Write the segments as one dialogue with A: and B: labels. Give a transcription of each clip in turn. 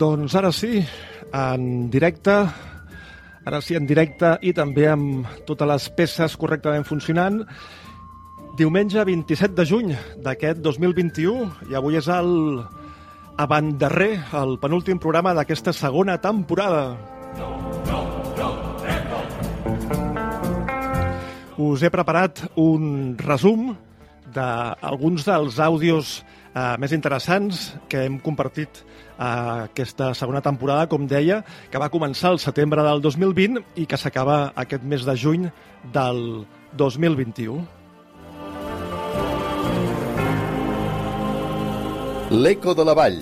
A: Doncs ara sí, en directe, ara sí en directe i també amb totes les peces correctament funcionant, diumenge 27 de juny d'aquest 2021 i avui és el avandarrer, el penúltim programa d'aquesta segona temporada. Us he preparat un resum d'alguns dels àudios eh, més interessants que hem compartit eh, aquesta segona temporada, com deia, que va començar el setembre del 2020 i que s'acaba aquest mes de juny del 2021.
B: L'Eco de la Vall.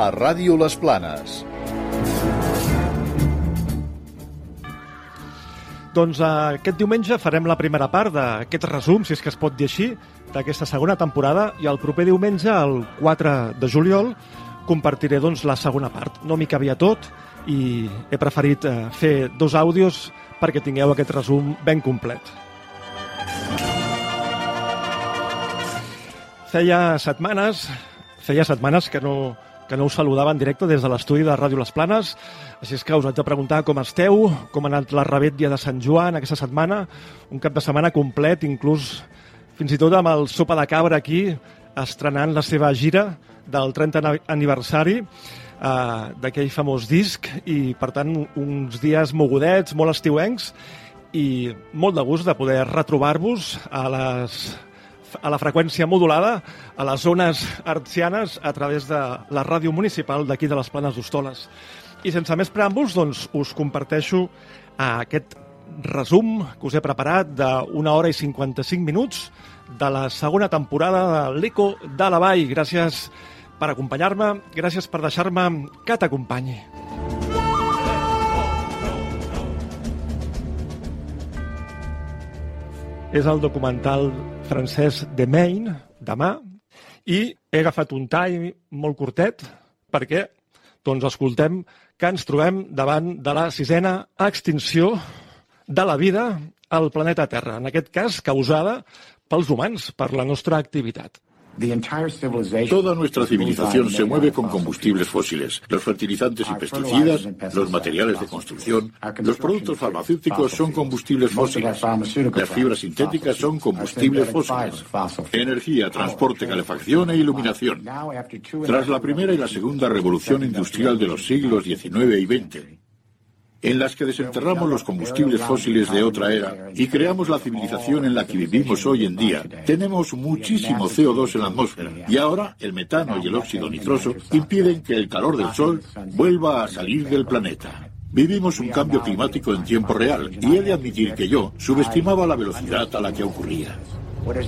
B: A Ràdio Les Planes.
A: Doncs eh, aquest diumenge farem la primera part d'aquest resum, si és que es pot dir així, d'aquesta segona temporada i el proper diumenge, el 4 de juliol, compartiré doncs, la segona part. No m'hi cabia tot i he preferit eh, fer dos àudios perquè tingueu aquest resum ben complet. Feia setmanes, feia setmanes que no, que no us saludava en directe des de l'estudi de Ràdio Les Planes, així és que us haig de preguntar com esteu, com ha anat la rebetlla de Sant Joan aquesta setmana, un cap de setmana complet, inclús fins i tot amb el Sopa de Cabra aquí, estrenant la seva gira del 30 aniversari eh, d'aquell famós disc i, per tant, uns dies mogudets, molt estiuencs i molt de gust de poder retrobar-vos a les a la freqüència modulada a les zones artsianes a través de la ràdio municipal d'aquí de les Planes d'Hostoles. I sense més preàmbuls, doncs, us comparteixo aquest resum que us he preparat d'una hora i 55 minuts de la segona temporada de l'Eco de la Vall. Gràcies per acompanyar-me, gràcies per deixar-me que t'acompanyi. És el documental francès de Maine, demà, i he agafat un tall molt curtet perquè doncs escoltem que ens trobem davant de la sisena extinció de la vida al planeta Terra, en aquest cas causada pels humans, per la nostra activitat.
C: Toda nuestra civilización se mueve con combustibles fósiles. Los fertilizantes y pesticidas, los materiales de construcción, los productos farmacéuticos son combustibles fósiles. Las fibras sintéticas son combustibles fósiles. Energía, transporte, calefacción e iluminación. Tras la primera y la segunda revolución industrial de los siglos XIX y XX, en las que desenterramos los combustibles fósiles de otra era y creamos la civilización en la que vivimos hoy en día, tenemos muchísimo CO2 en la atmósfera y ahora el metano y el óxido nitroso impiden que el calor del Sol vuelva a salir del planeta. Vivimos un cambio climático en tiempo real y he de admitir que yo subestimaba la velocidad a la que ocurría.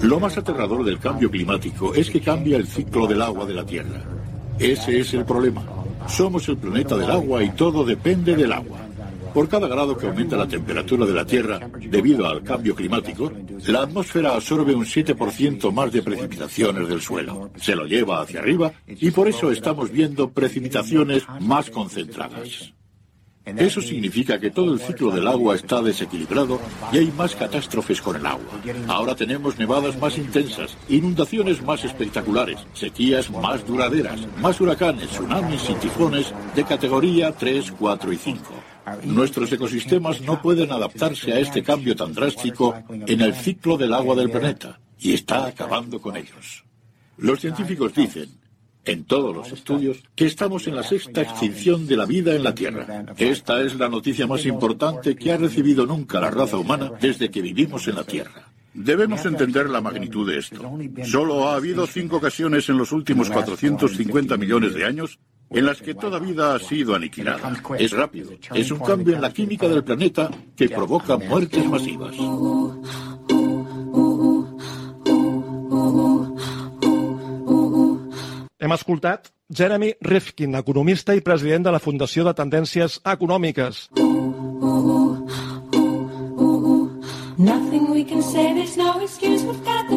C: Lo más aterrador del cambio climático es que cambia el ciclo del agua de la Tierra. Ese es el problema. Somos el planeta del agua y todo depende del agua. Por cada grado que aumenta la temperatura de la Tierra debido al cambio climático, la atmósfera absorbe un 7% más de precipitaciones del suelo. Se lo lleva hacia arriba y por eso estamos viendo precipitaciones más concentradas. Eso significa que todo el ciclo del agua está desequilibrado y hay más catástrofes con el agua. Ahora tenemos nevadas más intensas, inundaciones más espectaculares, sequías más duraderas, más huracanes, tsunamis y tifones de categoría 3, 4 y 5. Nuestros ecosistemas no pueden adaptarse a este cambio tan drástico en el ciclo del agua del planeta y está acabando con ellos. Los científicos dicen, en todos los estudios, que estamos en la sexta extinción de la vida en la Tierra. Esta es la noticia más importante que ha recibido nunca la raza humana desde que vivimos en la Tierra. Debemos entender la magnitud de esto. Solo ha habido cinco ocasiones en los últimos 450 millones de años en las que toda vida ha sido aniquilada. Es rápido. Es un cambio en la química del planeta que provoca muertes masivas.
A: Hem escoltat Jeremy Rifkin, economista i president de la Fundació de Tendències Econòmiques. Nothing we can say, there's no excuse, we've got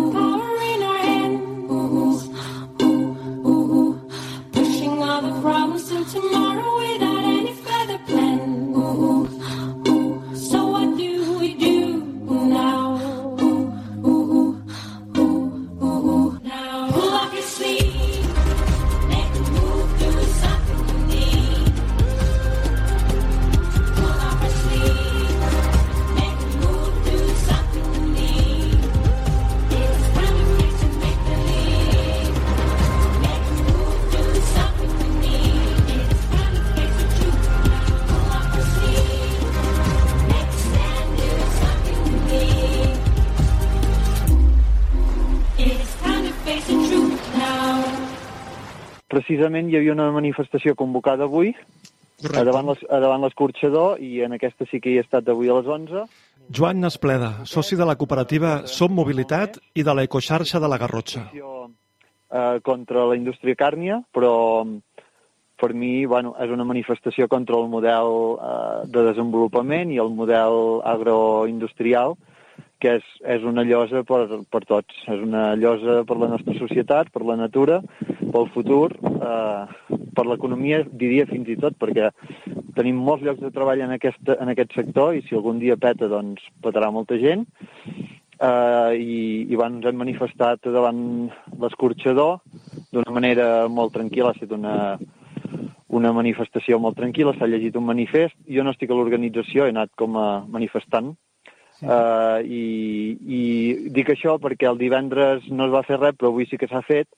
D: precisament hi havia una manifestació convocada avui a davant, les, a davant l'escorxador i en aquesta sí que hi he estat d'avui a les 11.
A: Joan Nespleda, soci de la cooperativa Som Mobilitat i de l'ecoxarxa de la Garrotxa.
D: Eh, contra la indústria càrnia, però per mi bueno, és una manifestació contra el model eh, de desenvolupament i el model agroindustrial, que és, és una llosa per, per tots. És una llosa per la nostra societat, per la natura, pel futur, eh, per l'economia, diria fins i tot, perquè tenim molts llocs de treball en, aquesta, en aquest sector i si algun dia peta, doncs petarà molta gent. Eh, i, i bueno, ens hem manifestat davant l'escorxador d'una manera molt tranquil·la, ha estat una, una manifestació molt tranquil·la, s'ha llegit un manifest. Jo no estic a l'organització, he anat com a manifestant, Uh, i, I dic això perquè el divendres no es va fer res, però avui sí que s'ha fet,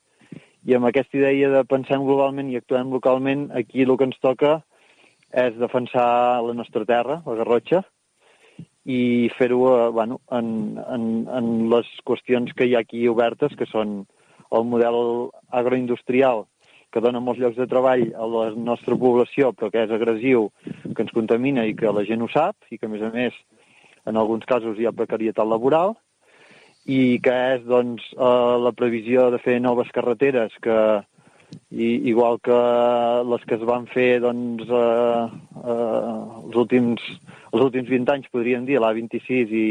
D: i amb aquesta idea de pensem globalment i actuem localment, aquí el que ens toca és defensar la nostra terra, la Garrotxa, i fer-ho uh, bueno, en, en, en les qüestions que hi ha aquí obertes, que són el model agroindustrial, que dona molts llocs de treball a la nostra població, però que és agressiu, que ens contamina i que la gent ho sap, i que, a més a més, en alguns casos hi ha precarietat laboral, i que és doncs, eh, la previsió de fer noves carreteres que, i, igual que les que es van fer doncs, eh, eh, els, últims, els últims 20 anys, podríem dir, l'A26 i,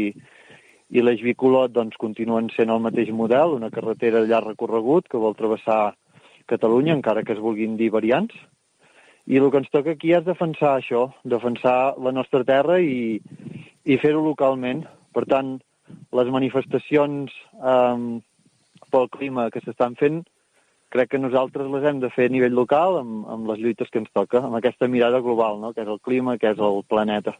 D: i l'Eix Bicolot doncs, continuen sent el mateix model, una carretera de llarg recorregut que vol travessar Catalunya, encara que es vulguin dir variants. I el que ens toca aquí és defensar això, defensar la nostra terra i, i fer-ho localment. Per tant, les manifestacions eh, pel clima que s'estan fent, crec que nosaltres les hem de fer a nivell local amb, amb les lluites que ens toca, amb aquesta mirada global, no? que és el clima, que és el planeta.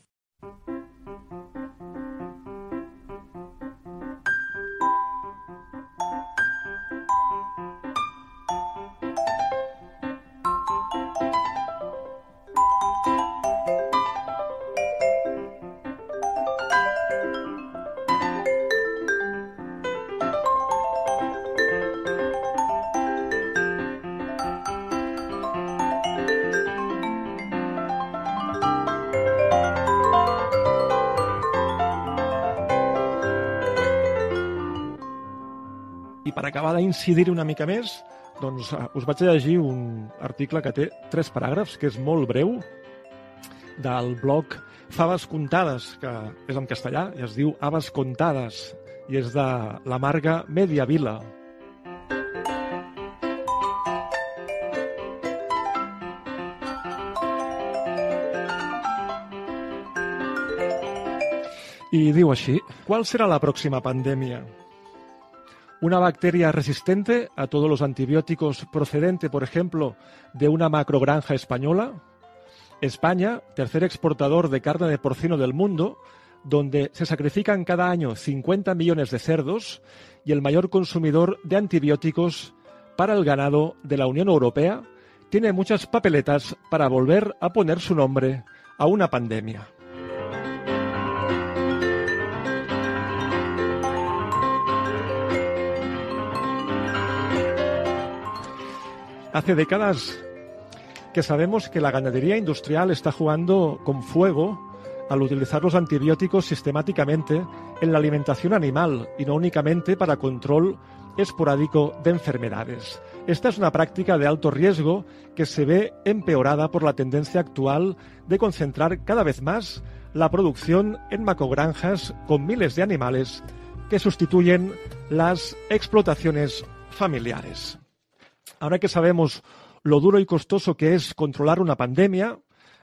A: Acabar d'incidir una mica més, doncs uh, us vaig llegir un article que té tres paràgrafs, que és molt breu, del blog Faves Contades, que és en castellà, i es diu Aves Contades, i és de la marga Mediavila. I diu així, qual serà la pròxima pandèmia? Una bacteria resistente a todos los antibióticos procedente, por ejemplo, de una macrogranja española. España, tercer exportador de carne de porcino del mundo, donde se sacrifican cada año 50 millones de cerdos y el mayor consumidor de antibióticos para el ganado de la Unión Europea, tiene muchas papeletas para volver a poner su nombre a una pandemia. Hace décadas que sabemos que la ganadería industrial está jugando con fuego al utilizar los antibióticos sistemáticamente en la alimentación animal y no únicamente para control esporádico de enfermedades. Esta es una práctica de alto riesgo que se ve empeorada por la tendencia actual de concentrar cada vez más la producción en macogranjas con miles de animales que sustituyen las explotaciones familiares. Ahora que sabemos lo duro y costoso que es controlar una pandemia,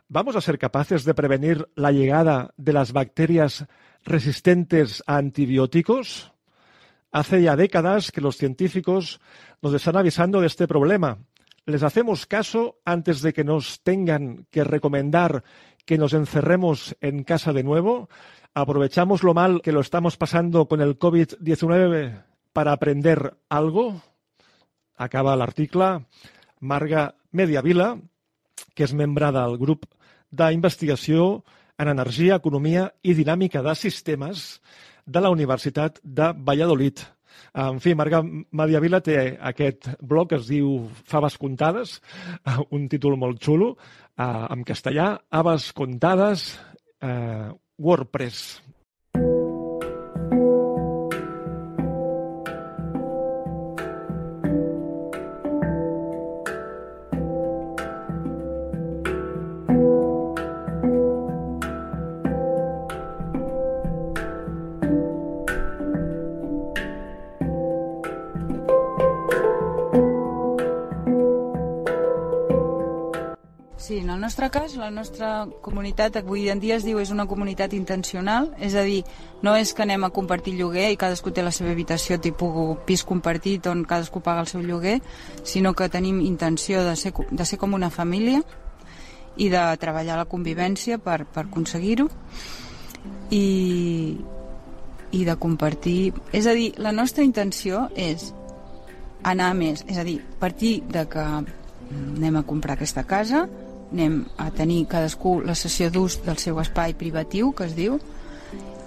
A: ¿vamos a ser capaces de prevenir la llegada de las bacterias resistentes a antibióticos? Hace ya décadas que los científicos nos están avisando de este problema. ¿Les hacemos caso antes de que nos tengan que recomendar que nos encerremos en casa de nuevo? ¿Aprovechamos lo mal que lo estamos pasando con el COVID-19 para aprender algo? Acaba l'article Marga Mediavila, que és membre del grup d'investigació en energia, economia i dinàmica de sistemes de la Universitat de Valladolid. En fi, Marga Mediavila té aquest blog que es diu Faves Contades, un títol molt xulo, eh, en castellà, Aves Contades, eh, WordPress.
E: Nostre cas, la nostra comunitat avui en dia es diu és una comunitat intencional, és a dir, no és que anem a compartir lloguer i cadascú té la seva habitació tipus pis compartit on cadascú paga el seu lloguer, sinó que tenim intenció de ser, de ser com una família i de treballar la convivència per, per aconseguir-ho i, i de compartir... És a dir, la nostra intenció és anar més, és a dir, partir de que anem a comprar aquesta casa, anem a tenir cadascú la sessió d'ús del seu espai privatiu, que es diu,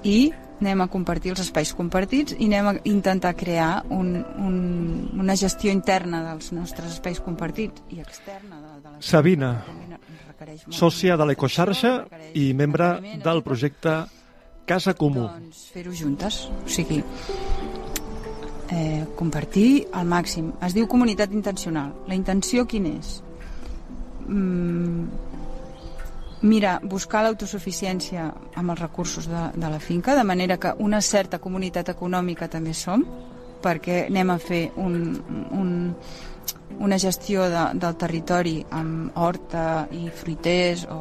E: i anem a compartir els espais compartits i anem a intentar crear un, un, una gestió interna dels nostres espais compartits i externa de, de la
A: Sabina, sòcia de l'Ecoxarxa i membre del projecte Casa Comú.
E: Doncs fer-ho juntes, o sigui, eh, compartir al màxim. Es diu comunitat intencional. La intenció quin és? Mm, mira, buscar l'autosuficiència amb els recursos de, de la finca, de manera que una certa comunitat econòmica també som, perquè anem a fer un, un, una gestió de, del territori amb horta i fruiters o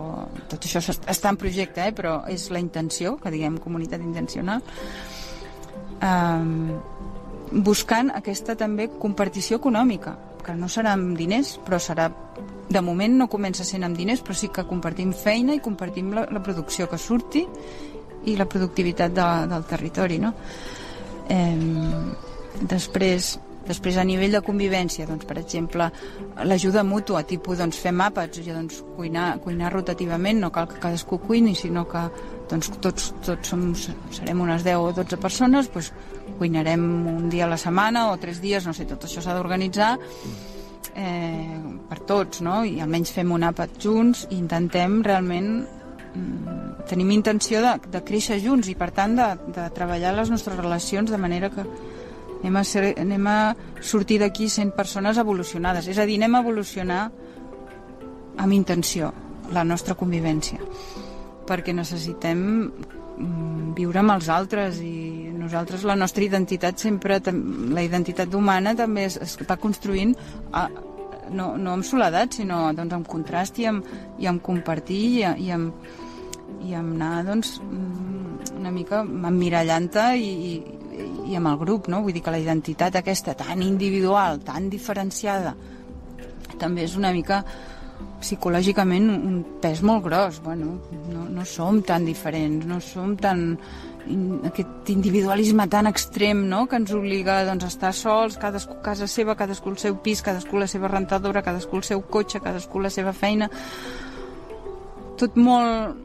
E: tot això. Està en projecte eh, però és la intenció, que diguem comunitat intencional. Um, buscant aquesta també compartició econòmica que no serà diners, però serà de moment no comença sent amb diners, però sí que compartim feina i compartim la, la producció que surti i la productivitat de, del territori, no? Eh, després, després a nivell de convivència, doncs, per exemple, l'ajuda mútua, tipus doncs, mapes, ja, doncs, cuinar, cuinar rotativament, no cal que cadascú cuini, sinó que doncs, tots, tots som, serem unes 10 o 12 persones, doncs, cuinarem un dia a la setmana o tres dies, no sé, tot això s'ha d'organitzar eh, per tots, no? I almenys fem un àpat junts i intentem realment mm, tenim intenció de, de créixer junts i per tant de, de treballar les nostres relacions de manera que anem a, ser, anem a sortir d'aquí sent persones evolucionades, és a dir, anem a evolucionar amb intenció la nostra convivència perquè necessitem viure amb els altres i nosaltres la nostra identitat sempre, la identitat humana també es, es va construint a, no, no amb soledat, sinó doncs, amb contrast i amb, i amb compartir i, i amb, i amb anar doncs, mm, una mica emmirallant-te i, i, i amb el grup, no? Vull dir que la identitat aquesta tan individual, tan diferenciada, també és una mica psicològicament un pes molt gros. Bueno, no, no som tan diferents, no som tan aquest individualisme tan extrem no? que ens obliga doncs, a estar sols, cadascú casa seva, cadascú el seu pis, cadascú la seva rentadora, cadascú el seu cotxe, cadascú la seva feina tot molt,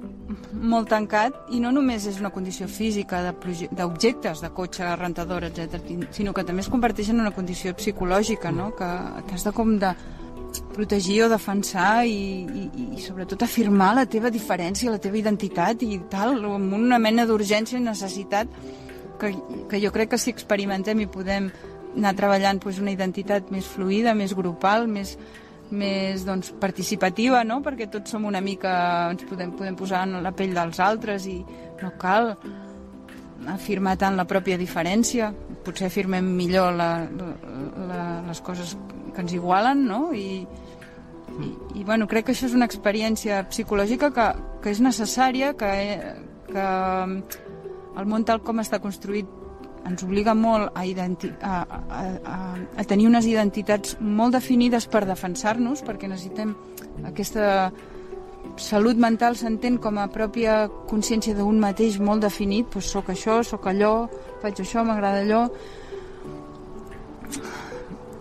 E: molt tancat i no només és una condició física d'objectes, de, de cotxe, rentadora, etc, sinó que també es converteix en una condició psicològica, no? que, que has de com de protegir o defensar i, i, i sobretot afirmar la teva diferència, la teva identitat i tal, amb una mena d'urgència i necessitat que, que jo crec que si experimentem i podem anar treballant doncs, una identitat més fluida, més grupal, més, més doncs, participativa, no? perquè tots som una mica, ens podem, podem posar en la pell dels altres i no cal afirmar tant la pròpia diferència, potser afirmem millor la, la, les coses que ens igualen, no? I, i, i bueno, crec que això és una experiència psicològica que, que és necessària, que, que el món tal com està construït ens obliga molt a, a, a, a, a tenir unes identitats molt definides per defensar-nos, perquè necessitem aquesta salut mental s'entén com a pròpia consciència d'un mateix molt definit, doncs sóc això, sóc allò, faig això, m'agrada allò,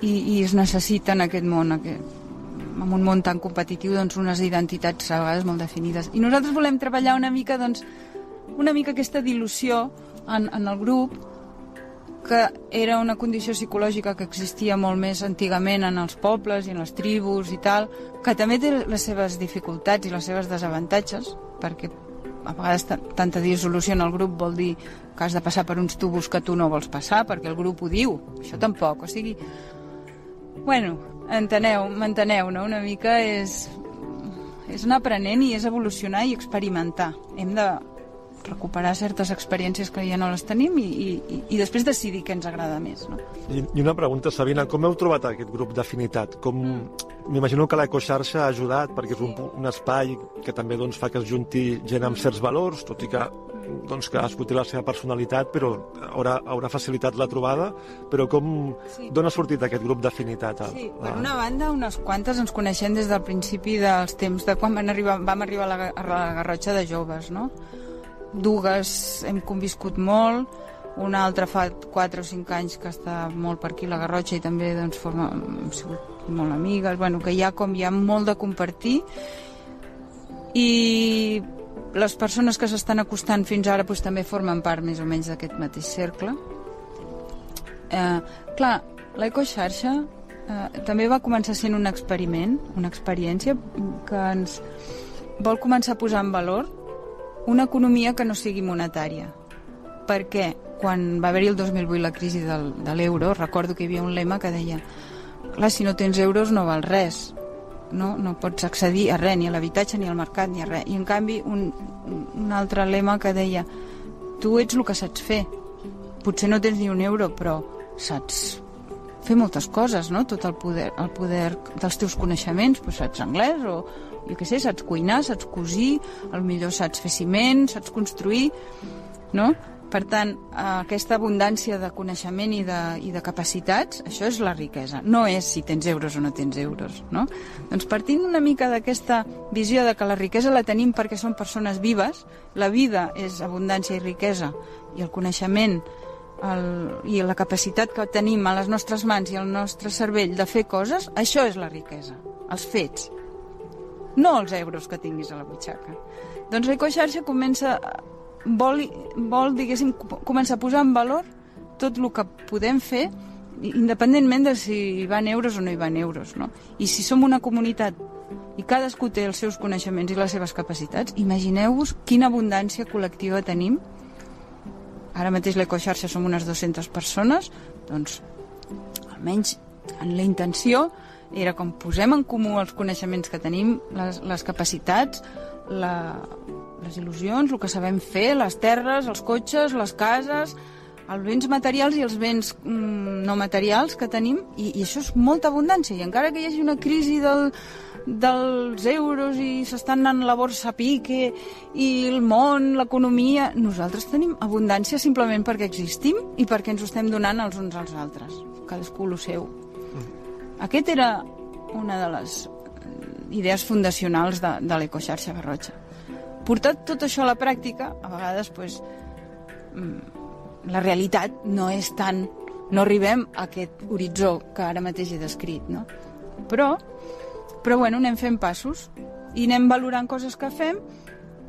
E: i, i es necessita en aquest món, aquest, en un món tan competitiu, doncs, unes identitats a vegades molt definides. I nosaltres volem treballar una mica, doncs, una mica aquesta dilució en, en el grup que era una condició psicològica que existia molt més antigament en els pobles i en les tribus i tal, que també té les seves dificultats i les seves desavantatges, perquè a vegades tanta dissolució en el grup vol dir que has de passar per uns tubos que tu no vols passar perquè el grup ho diu, això tampoc, o sigui... Bueno, enteneu, m'enteneu, no? Una mica és, és anar aprenent i és evolucionar i experimentar. Hem de recuperar certes experiències que ja no les tenim i, i, i després decidir què ens agrada més. No?
A: I, I una pregunta, Sabina, com heu trobat aquest grup d'afinitat? Com... Mm. M'imagino que l'ecoxarxa ha ajudat perquè és un, un espai que també doncs, fa que es junti gent amb certs valors, tot i que doncs, cadascú té la seva personalitat, però haurà, haurà facilitat la trobada. Però com, sí. d'on ha sortit aquest grup d'afinitat?
E: Sí, per una banda, unes quantes ens coneixem des del principi dels temps de quan van arribar, vam arribar a la, a la Garrotxa de joves, no? dues hem conviscut molt, una altra fa 4 o 5 anys que està molt per aquí la Garrotxa i també doncs, forma, hem sigut molt amigues, bueno, que hi ha com hi ha molt de compartir i les persones que s'estan acostant fins ara doncs, també formen part més o menys d'aquest mateix cercle. Eh, clar, l'ecoxarxa eh, també va començar sent un experiment, una experiència que ens vol començar a posar en valor una economia que no sigui monetària. Perquè quan va haver-hi el 2008 la crisi del, de l'euro, recordo que hi havia un lema que deia clar, si no tens euros no val res, no, no pots accedir a res, ni a l'habitatge, ni al mercat, ni a res. I en canvi un, un altre lema que deia tu ets el que saps fer. Potser no tens ni un euro, però saps fer moltes coses, no? Tot el poder, el poder dels teus coneixements, doncs saps anglès o, jo què sé, saps cuinar, saps cosir, al millor saps fer ciment, saps construir, no? Per tant, aquesta abundància de coneixement i de, i de capacitats, això és la riquesa. No és si tens euros o no tens euros, no? Doncs partint una mica d'aquesta visió de que la riquesa la tenim perquè són persones vives, la vida és abundància i riquesa, i el coneixement el, i la capacitat que tenim a les nostres mans i al nostre cervell de fer coses, això és la riquesa, els fets no els euros que tinguis a la butxaca. Doncs l'ecoxarxa comença, vol, vol diguéssim, començar a posar en valor tot el que podem fer independentment de si hi van euros o no hi van euros. No? I si som una comunitat i cadascú té els seus coneixements i les seves capacitats, imagineu-vos quina abundància col·lectiva tenim. Ara mateix l'ecoxarxa som unes 200 persones, doncs almenys en la intenció era com posem en comú els coneixements que tenim, les, les capacitats, la, les il·lusions, el que sabem fer, les terres, els cotxes, les cases, els béns materials i els béns mm, no materials que tenim, i, i això és molta abundància. I encara que hi hagi una crisi del, dels euros i s'estan anant la borsa a pique i el món, l'economia... Nosaltres tenim abundància simplement perquè existim i perquè ens ho estem donant els uns als altres. Cadascú el seu. Aquest era una de les idees fundacionals de, de l'ecoxarxa Garrotxa. Portat tot això a la pràctica, a vegades pues, mm, la realitat no és tan... no arribem a aquest horitzó que ara mateix he descrit, no? Però, però bueno, anem fent passos i anem valorant coses que fem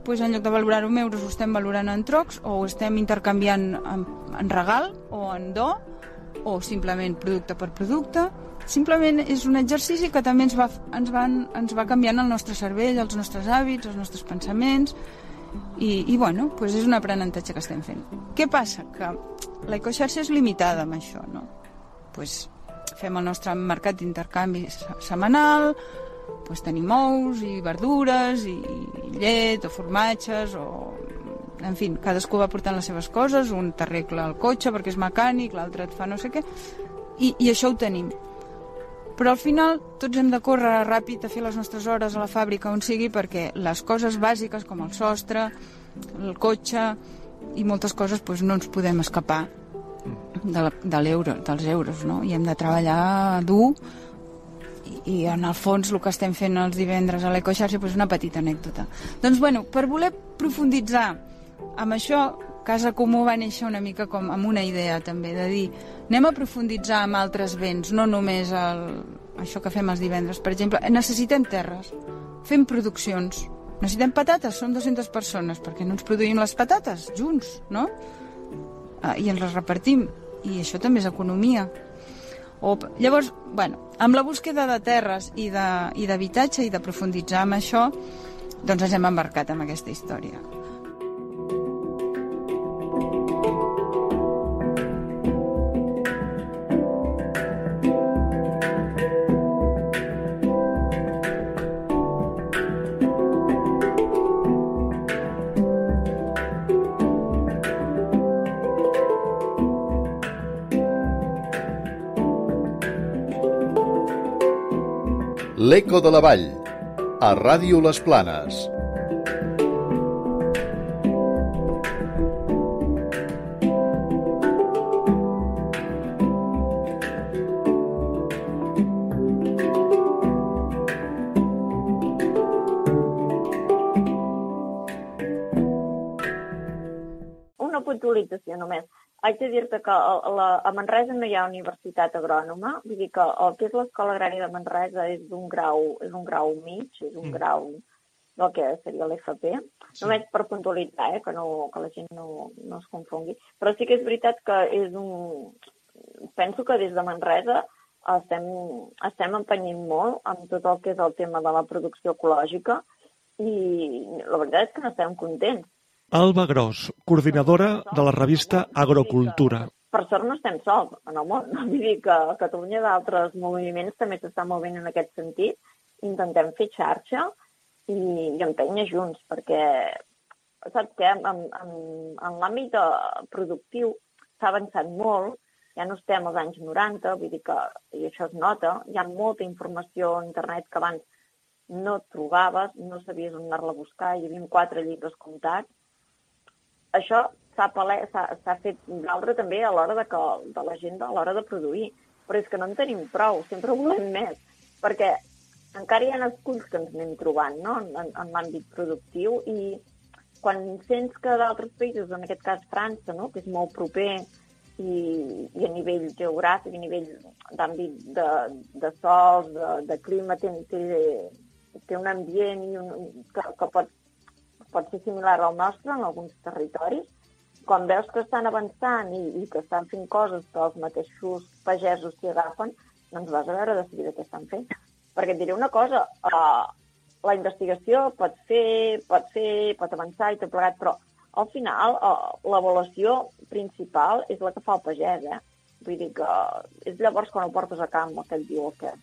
E: pues en lloc de valorar-ho en euros ho estem valorant en trocs o ho estem intercanviant en, en regal o en do o simplement producte per producte Simplement és un exercici que també ens va, ens, van, ens va canviant el nostre cervell, els nostres hàbits, els nostres pensaments, i, i bueno, pues és un aprenentatge que estem fent. Què passa? Que l'ecoxarxa és limitada amb això, no? Pues fem el nostre mercat d'intercanvi setmanal, pues tenim ous i verdures i llet o formatges o en fi, cadascú va portant les seves coses, un t'arregla el cotxe perquè és mecànic, l'altre et fa no sé què, i, i això ho tenim. Però al final tots hem de córrer ràpid a fer les nostres hores a la fàbrica on sigui perquè les coses bàsiques com el sostre, el cotxe i moltes coses doncs, no ens podem escapar de, la, de l'euro, dels euros, no? I hem de treballar dur i, i en el fons el que estem fent els divendres a l'ecoxarxa és doncs una petita anècdota. Doncs bueno, per voler profunditzar amb això, Casa Comú va néixer una mica com amb una idea també, de dir anem a profunditzar amb altres béns, no només el, això que fem els divendres. Per exemple, necessitem terres, fem produccions, necessitem patates, som 200 persones, perquè no ens produïm les patates junts, no? Ah, I ens les repartim. i això també és economia. O, llavors, bueno, amb la búsqueda de terres i d'habitatge i de profunditzar en això, doncs ens hem embarcat en aquesta història.
B: L'Eco de la Vall, a Ràdio Les Planes.
F: Una puntualització només haig de dir-te que a, la, a Manresa no hi ha universitat agrònoma, vull dir que el que és l'Escola Agrària de Manresa és un grau, és un grau mig, és un mm. grau del que seria l'FP, sí. només per puntualitzar, eh, que, no, que la gent no, no es confongui. Però sí que és veritat que és un... Penso que des de Manresa estem, estem empenyint molt amb tot el que és el tema de la producció ecològica i la veritat és que n'estem contents
A: Alba Gros, coordinadora de la revista Agrocultura.
F: Per sort no estem sols en el món. Vull dir que a Catalunya d'altres moviments també s'estan movent en aquest sentit. Intentem fer xarxa i, i empènyer junts, perquè saps què? En, en, en l'àmbit productiu s'ha avançat molt, ja no estem als anys 90, vull dir que, i això es nota, hi ha molta informació a internet que abans no trobaves, no sabies on anar-la a buscar, hi havia quatre llibres comptats, això s'ha fet valdre també a l'hora de, que, de l'agenda, a l'hora de produir. Però és que no en tenim prou, sempre volem més, perquè encara hi ha esculls que ens anem trobant no? en, en l'àmbit productiu i quan sents que d'altres països, en aquest cas França, no? que és molt proper i, i a nivell geogràfic, a nivell d'àmbit de, de sols, de, de clima, té, té, té un ambient i un, que, que pot pot ser similar al nostre en alguns territoris, quan veus que estan avançant i, i que estan fent coses que els mateixos pagesos s'hi agafen, doncs vas a veure de seguida què estan fent. Perquè et diré una cosa, uh, la investigació pot fer, pot fer, pot avançar i tot plegat, però al final uh, l'avaluació principal és la que fa el pagès, eh? Vull dir que és llavors quan ho portes a camp el que et diu el que...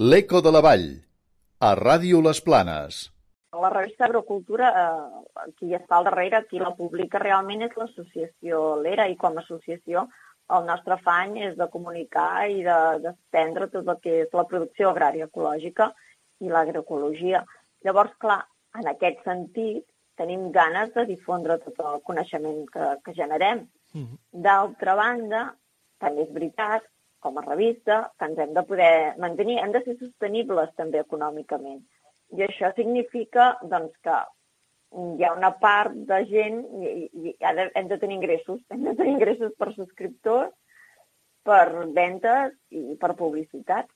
B: L'Eco de la Vall, a Ràdio Les Planes.
F: La revista Agrocultura, eh, qui està al darrere, qui la publica realment és l'associació l'ERA i com a associació el nostre afany és de comunicar i d'estendre de, tot el que és la producció agrària ecològica i l'agroecologia. Llavors, clar, en aquest sentit, tenim ganes de difondre tot el coneixement que, que generem. Mm -hmm. D'altra banda, també és veritat, com a revista, que ens hem de poder mantenir, hem de ser sostenibles també econòmicament. I això significa doncs, que hi ha una part de gent, i, i de, hem de tenir ingressos, hem de tenir ingressos per subscriptors, per ventes i per publicitat.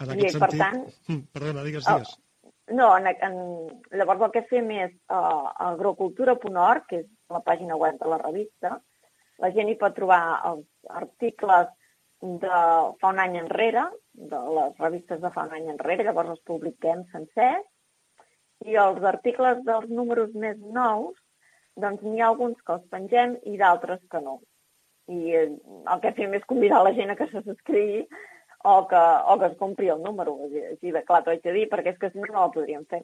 A: En aquest I, sentit... Per tant, mm, perdona, digues, digues.
F: no, en, en, llavors el que fem és uh, agrocultura.org, que és la pàgina web de la revista. La gent hi pot trobar els articles de fa un any enrere, de les revistes de fa un any enrere, llavors els publiquem sencers, i els articles dels números més nous, doncs n'hi ha alguns que els pengem i d'altres que no. I eh, el que fem és convidar la gent a que se subscrigui o que, o que es compri el número, així de clar t'ho haig de dir, perquè és que si no, no el podríem fer.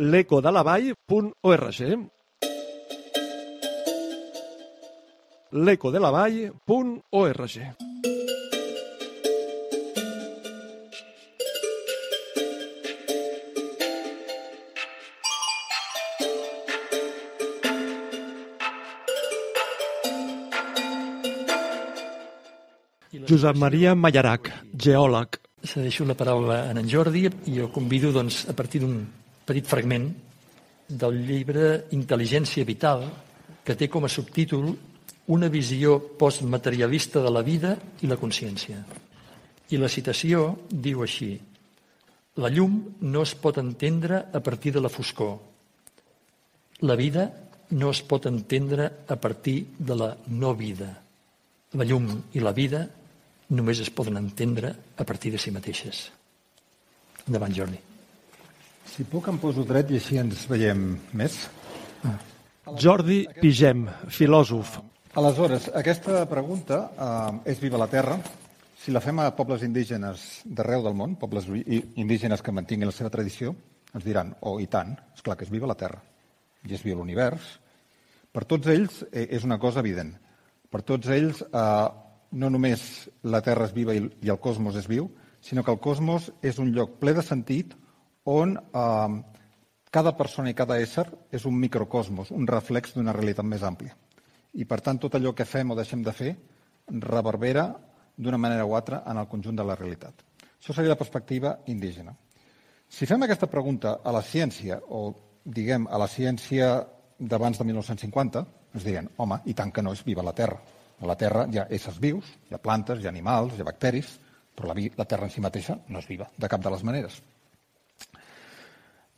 A: l'ecodelavall.org l'ecodelavall.org Josep Maria Mallarac, geòleg.
G: Cedeixo la paraula a en Jordi i el convido doncs, a partir d'un petit fragment del llibre Intel·ligència vital, que té com a subtítol una visió postmaterialista de la vida i la consciència. I la citació diu així La llum no es pot entendre a partir de la foscor. La vida no es pot entendre a partir de la no vida. La llum i la vida només es poden entendre a partir de si mateixes. Endavant, Jordi.
H: Si puc, em poso dret i així ens veiem més.
A: Ah. Jordi Pigem, filòsof.
H: Aleshores, aquesta pregunta eh, és viva la Terra? Si la fem a pobles indígenes d'arreu del món, pobles indígenes que mantinguin la seva tradició, ens diran, oh, i tant, és clar que és viva la Terra, i és viu l'univers. Per tots ells eh, és una cosa evident. Per tots ells eh, no només la Terra és viva i, i el cosmos és viu, sinó que el cosmos és un lloc ple de sentit on eh, cada persona i cada ésser és un microcosmos, un reflex d'una realitat més àmplia. I, per tant, tot allò que fem o deixem de fer reverbera d'una manera o altra en el conjunt de la realitat. Això seria la perspectiva indígena. Si fem aquesta pregunta a la ciència, o diguem a la ciència d'abans de 1950, ens dirien, home, i tant que no és viva la Terra. A la Terra hi ha éssers vius, hi ha plantes, hi ha animals, hi ha bacteris, però la, la Terra en si mateixa no és viva, de cap de les maneres.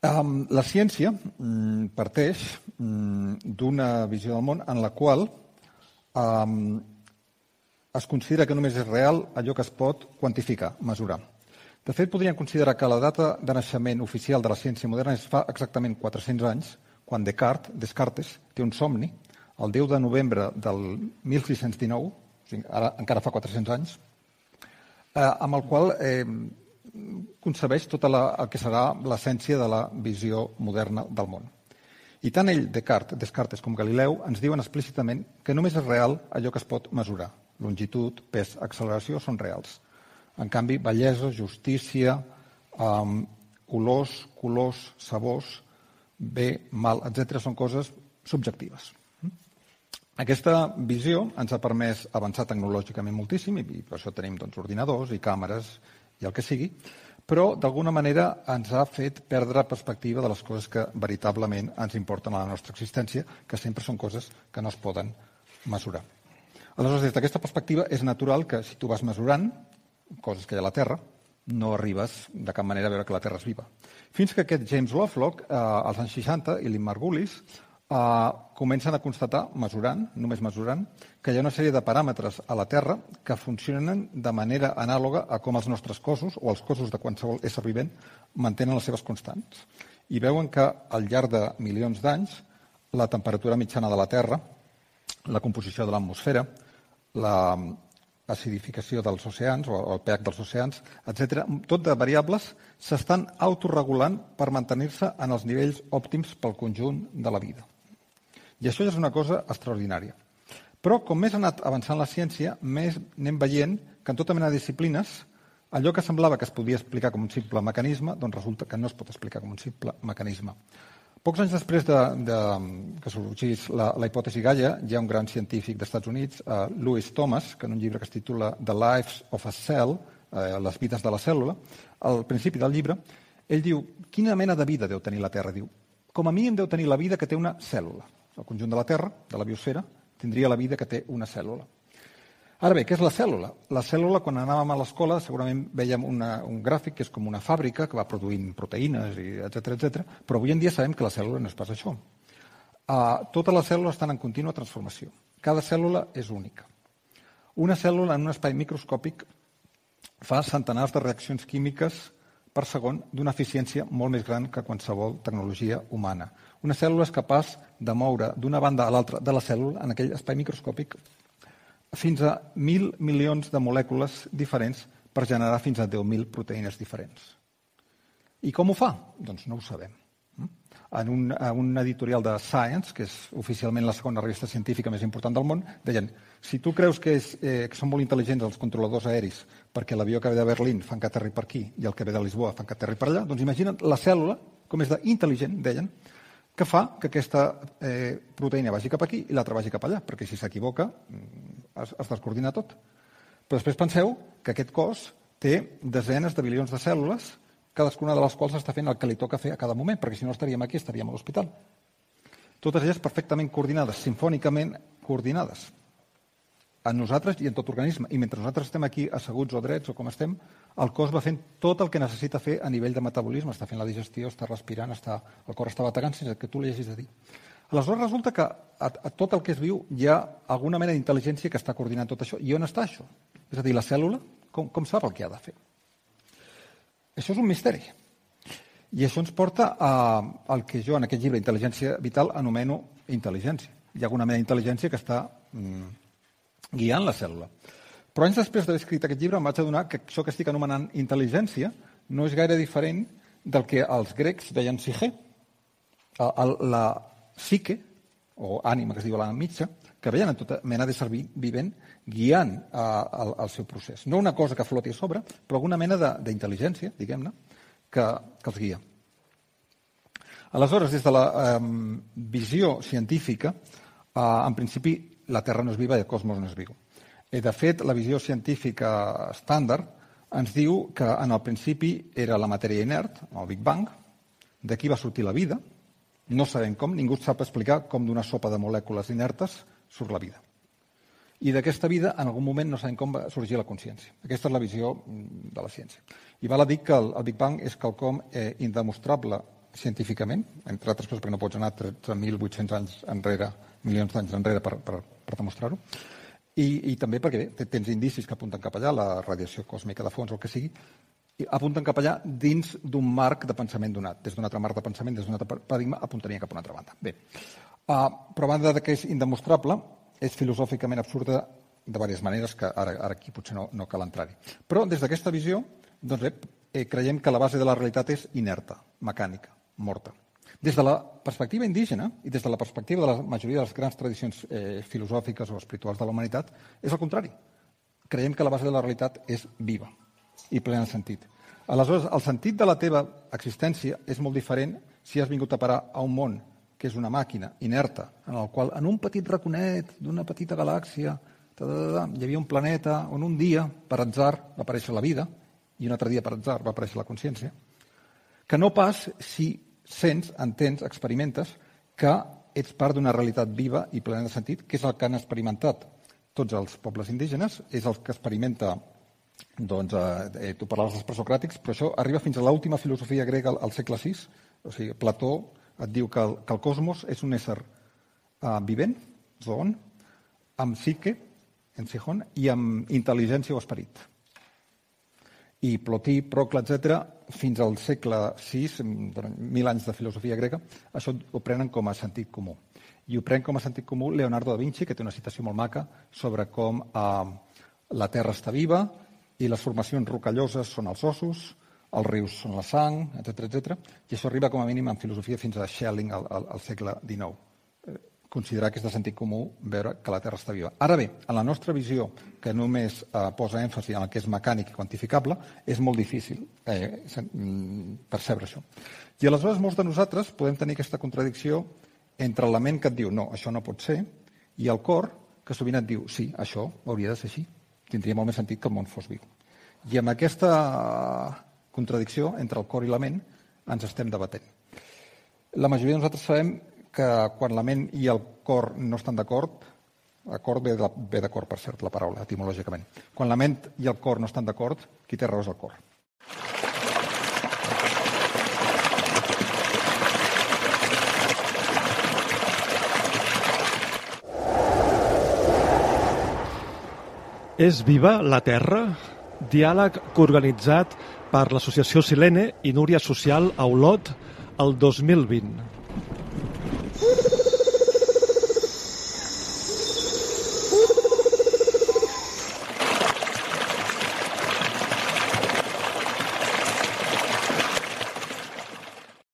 H: Um, la ciència um, parteix um, d'una visió del món en la qual um, es considera que només és real allò que es pot quantificar, mesurar. De fet, podríem considerar que la data de naixement oficial de la ciència moderna es fa exactament 400 anys, quan Descartes, Descartes té un somni, el 10 de novembre del 1619, o sigui, ara encara fa 400 anys, eh, amb el qual eh, concebeix tota la, el que serà l'essència de la visió moderna del món. I tant ell, Descartes, Descartes com Galileu ens diuen explícitament que només és real allò que es pot mesurar. Longitud, pes, acceleració són reals. En canvi, bellesa, justícia, um, olors, colors, sabors, bé, mal, etc., són coses subjectives. Aquesta visió ens ha permès avançar tecnològicament moltíssim i per això tenim doncs, ordinadors i càmeres i el que sigui, però d'alguna manera ens ha fet perdre perspectiva de les coses que veritablement ens importen a la nostra existència, que sempre són coses que no es poden mesurar. Aleshores, des d'aquesta perspectiva, és natural que si tu vas mesurant coses que hi ha a la Terra, no arribes de cap manera a veure que la Terra és viva. Fins que aquest James Lovelock, eh, als anys 60, i l'Im Margulis, eh, comencen a constatar, mesurant, només mesurant, que hi ha una sèrie de paràmetres a la Terra que funcionen de manera anàloga a com els nostres cossos, o els cossos de qualsevol ésser vivent, mantenen les seves constants. I veuen que al llarg de milions d'anys la temperatura mitjana de la Terra, la composició de l'atmosfera, la acidificació dels oceans o el pH dels oceans, etc. Tot de variables s'estan autorregulant per mantenir-se en els nivells òptims pel conjunt de la vida. I això ja és una cosa extraordinària. Però com més ha anat avançant la ciència, més anem veient que en tota mena de disciplines allò que semblava que es podia explicar com un simple mecanisme, doncs resulta que no es pot explicar com un simple mecanisme. Pocs anys després de, de, que sorgís la, la hipòtesi Gaia, hi ha un gran científic dels Estats Units, uh, Louis Thomas, que en un llibre que es titula The Lives of a Cell, uh, les vides de la cèl·lula, al principi del llibre, ell diu, quina mena de vida deu tenir la Terra? Diu, com a mínim deu tenir la vida que té una cèl·lula el conjunt de la Terra, de la biosfera, tindria la vida que té una cèl·lula. Ara bé, què és la cèl·lula? La cèl·lula, quan anàvem a l'escola, segurament veiem una, un gràfic que és com una fàbrica que va produint proteïnes, etc etc. però avui en dia sabem que la cèl·lula no és pas això. Uh, totes les cèl·lules estan en contínua transformació. Cada cèl·lula és única. Una cèl·lula en un espai microscòpic fa centenars de reaccions químiques per segon d'una eficiència molt més gran que qualsevol tecnologia humana. Una cèl·lula és capaç de moure d'una banda a l'altra de la cèl·lula, en aquell espai microscòpic, fins a 1.000 milions de molècules diferents per generar fins a 10.000 proteïnes diferents. I com ho fa? Doncs no ho sabem. En un, en un editorial de Science, que és oficialment la segona revista científica més important del món, deien si tu creus que, és, eh, que són molt intel·ligents els controladors aeris perquè l'avió que ve de Berlín fan que aterri per aquí i el que ve de Lisboa fan que aterri per allà, doncs imagina't la cèl·lula com és d'intel·ligent, deien, que fa que aquesta eh, proteïna vagi cap aquí i l'altra vagi cap allà, perquè si s'equivoca mm, es, es descoordina tot. Però després penseu que aquest cos té desenes de bilions de cèl·lules, cadascuna de les quals està fent el que li toca fer a cada moment, perquè si no estaríem aquí, estaríem a l'hospital. Totes elles perfectament coordinades, sinfònicament coordinades. En nosaltres i en tot organisme. I mentre nosaltres estem aquí asseguts o drets o com estem, el cos va fent tot el que necessita fer a nivell de metabolisme, està fent la digestió, està respirant, està, el cor està bategant sense que tu li hagis de dir. Aleshores resulta que a, a tot el que es viu hi ha alguna mena d'intel·ligència que està coordinant tot això. I on està això? És a dir, la cèl·lula, com, com sap el que ha de fer? Això és un misteri. I això ens porta a, al que jo en aquest llibre Intel·ligència Vital anomeno intel·ligència. Hi ha alguna mena d'intel·ligència que està mm, guiant la cèl·lula. Però anys després d'haver escrit aquest llibre em vaig adonar que això que estic anomenant intel·ligència no és gaire diferent del que els grecs deien psique. La psique, o ànima que es diu a la mitja, que veien en tota mena de servir vivent guiant el, el seu procés. No una cosa que floti a sobre, però alguna mena d'intel·ligència, diguem-ne, que, que els guia. Aleshores, des de la eh, visió científica, eh, en principi la Terra no és viva i el cosmos no és viu. I, de fet, la visió científica estàndard ens diu que en el principi era la matèria inert, el Big Bang, d'aquí va sortir la vida, no sabem com, ningú sap explicar com d'una sopa de molècules inertes surt la vida. I d'aquesta vida, en algun moment, no sabem com va sorgir la consciència. Aquesta és la visió mm, de la ciència. I val a dir que el Big Bang és quelcom eh, indemostrable científicament, entre altres coses perquè no pots anar 13.800 anys enrere, milions d'anys enrere per, per, per demostrar-ho, i, i també perquè bé, tens indicis que apunten cap allà, la radiació còsmica de fons o el que sigui, i apunten cap allà dins d'un marc de pensament donat. Des d'un altre marc de pensament, des d'un altre paradigma, apuntaria cap a una altra banda. Bé, uh, però a banda de que és indemostrable, és filosòficament absurda de diverses maneres que ara, ara aquí potser no, no cal entrar-hi. Però des d'aquesta visió, doncs bé, eh, creiem que la base de la realitat és inerta, mecànica, morta. Des de la perspectiva indígena i des de la perspectiva de la majoria de les grans tradicions eh, filosòfiques o espirituals de la humanitat, és el contrari. Creiem que la base de la realitat és viva i plena de sentit. Aleshores, el sentit de la teva existència és molt diferent si has vingut a parar a un món que és una màquina inerta, en el qual en un petit raconet d'una petita galàxia ta, ta, ta, hi havia un planeta on un dia, per atzar, va aparèixer la vida, i un altre dia, per atzar, va aparèixer la consciència, que no pas si sents, entens, experimentes que ets part d'una realitat viva i plena de sentit, que és el que han experimentat tots els pobles indígenes, és el que experimenta doncs, eh, eh tu parlaves dels presocràtics, però això arriba fins a l'última filosofia grega al, segle VI, o sigui, Plató, et diu que el, que el cosmos és un ésser uh, vivent, zoon, amb psique, en Sihon, i amb intel·ligència o esperit. I Plotí, Procle, etc., fins al segle VI, durant mil anys de filosofia grega, això ho prenen com a sentit comú. I ho pren com a sentit comú Leonardo da Vinci, que té una citació molt maca sobre com uh, la Terra està viva i les formacions rocalloses són els ossos, els rius són la sang, etc etc. i això arriba com a mínim en filosofia fins a Schelling al, al, al segle XIX. Considerar que és de sentit comú veure que la Terra està viva. Ara bé, en la nostra visió, que només eh, posa èmfasi en el que és mecànic i quantificable, és molt difícil eh, mm, percebre això. I aleshores molts de nosaltres podem tenir aquesta contradicció entre la ment que et diu no, això no pot ser, i el cor que sovint et diu sí, això hauria de ser així. Tindria molt més sentit que el món fos viu. I amb aquesta contradicció entre el cor i la ment ens estem debatent. La majoria de nosaltres sabem que quan la ment i el cor no estan d'acord, acord ve d'acord, per cert, la paraula, etimològicament. Quan la ment i el cor no estan d'acord, qui té raó és el cor.
A: És viva la Terra? Diàleg coorganitzat per l'associació Silene i Núria Social a Olot el 2020.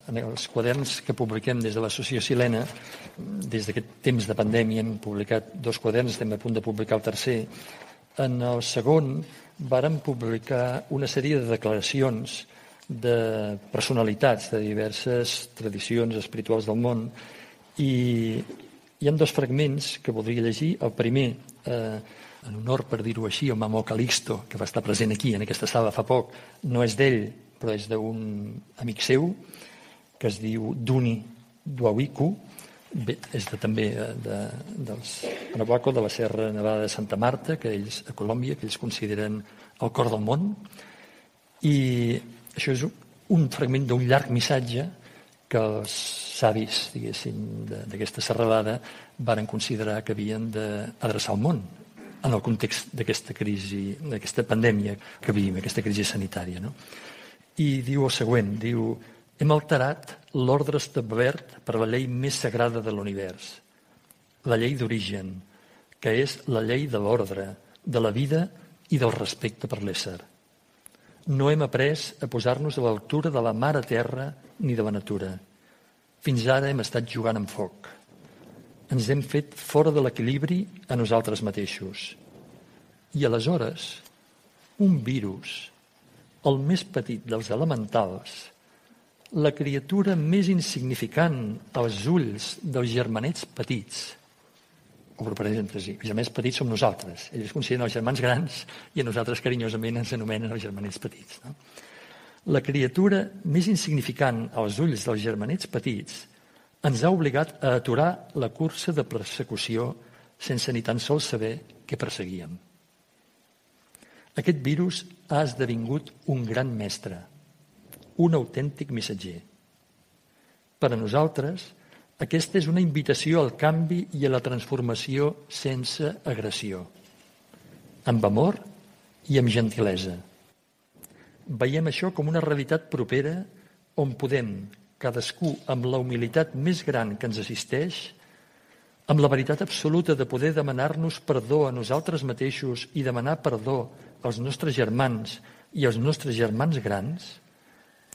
G: en quaderns que publiquem des de l'associació Silena, des d'aquest temps de pandèmia hem publicat dos quaderns, estem a punt de publicar el tercer. En el segon varen publicar una sèrie de declaracions de personalitats de diverses tradicions espirituals del món i hi ha dos fragments que voldria llegir. El primer, eh, en honor, per dir-ho així, el Mamó Calixto, que va estar present aquí, en aquesta sala fa poc, no és d'ell, però és d'un amic seu, que es diu Duni Duawiku, Bé, és de, també eh, de, dels Anahuaco, de la Serra Nevada de Santa Marta, que ells, a Colòmbia, que ells consideren el cor del món. I això és un fragment d'un llarg missatge que els savis, diguéssim, d'aquesta serralada varen considerar que havien d'adreçar al món en el context d'aquesta crisi, d'aquesta pandèmia que vivim, aquesta crisi sanitària. No? I diu el següent, diu hem alterat l'ordre establert per la llei més sagrada de l'univers, la llei d'origen, que és la llei de l'ordre, de la vida i del respecte per l'ésser. No hem après a posar-nos a l'altura de la mare terra ni de la natura. Fins ara hem estat jugant amb foc. Ens hem fet fora de l'equilibri a nosaltres mateixos. I aleshores, un virus, el més petit dels elementals, la criatura més insignificant als ulls dels germanets petits, obro parèntesi, els germans petits som nosaltres. Ells consideren els germans grans i a nosaltres carinyosament ens anomenen els germanets petits. No? La criatura més insignificant als ulls dels germanets petits ens ha obligat a aturar la cursa de persecució sense ni tan sols saber què perseguíem. Aquest virus ha esdevingut un gran mestre, un autèntic missatger. Per a nosaltres, aquesta és una invitació al canvi i a la transformació sense agressió, amb amor i amb gentilesa. Veiem això com una realitat propera on podem, cadascú amb la humilitat més gran que ens assisteix, amb la veritat absoluta de poder demanar-nos perdó a nosaltres mateixos i demanar perdó als nostres germans i als nostres germans grans,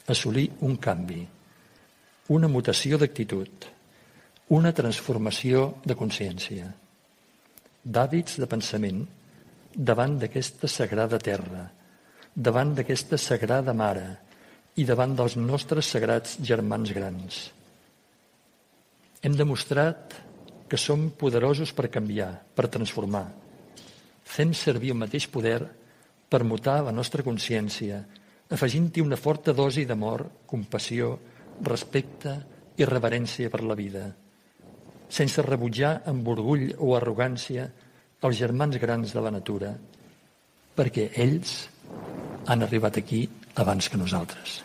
G: assolir un canvi, una mutació d'actitud, una transformació de consciència, d'hàbits de pensament davant d'aquesta sagrada terra, davant d'aquesta sagrada mare i davant dels nostres sagrats germans grans. Hem demostrat que som poderosos per canviar, per transformar. Fem servir el mateix poder per mutar la nostra consciència, afegint-hi una forta dosi d'amor, compassió, respecte i reverència per la vida sense rebutjar amb orgull o arrogància els germans grans de la natura, perquè ells han arribat aquí abans que nosaltres.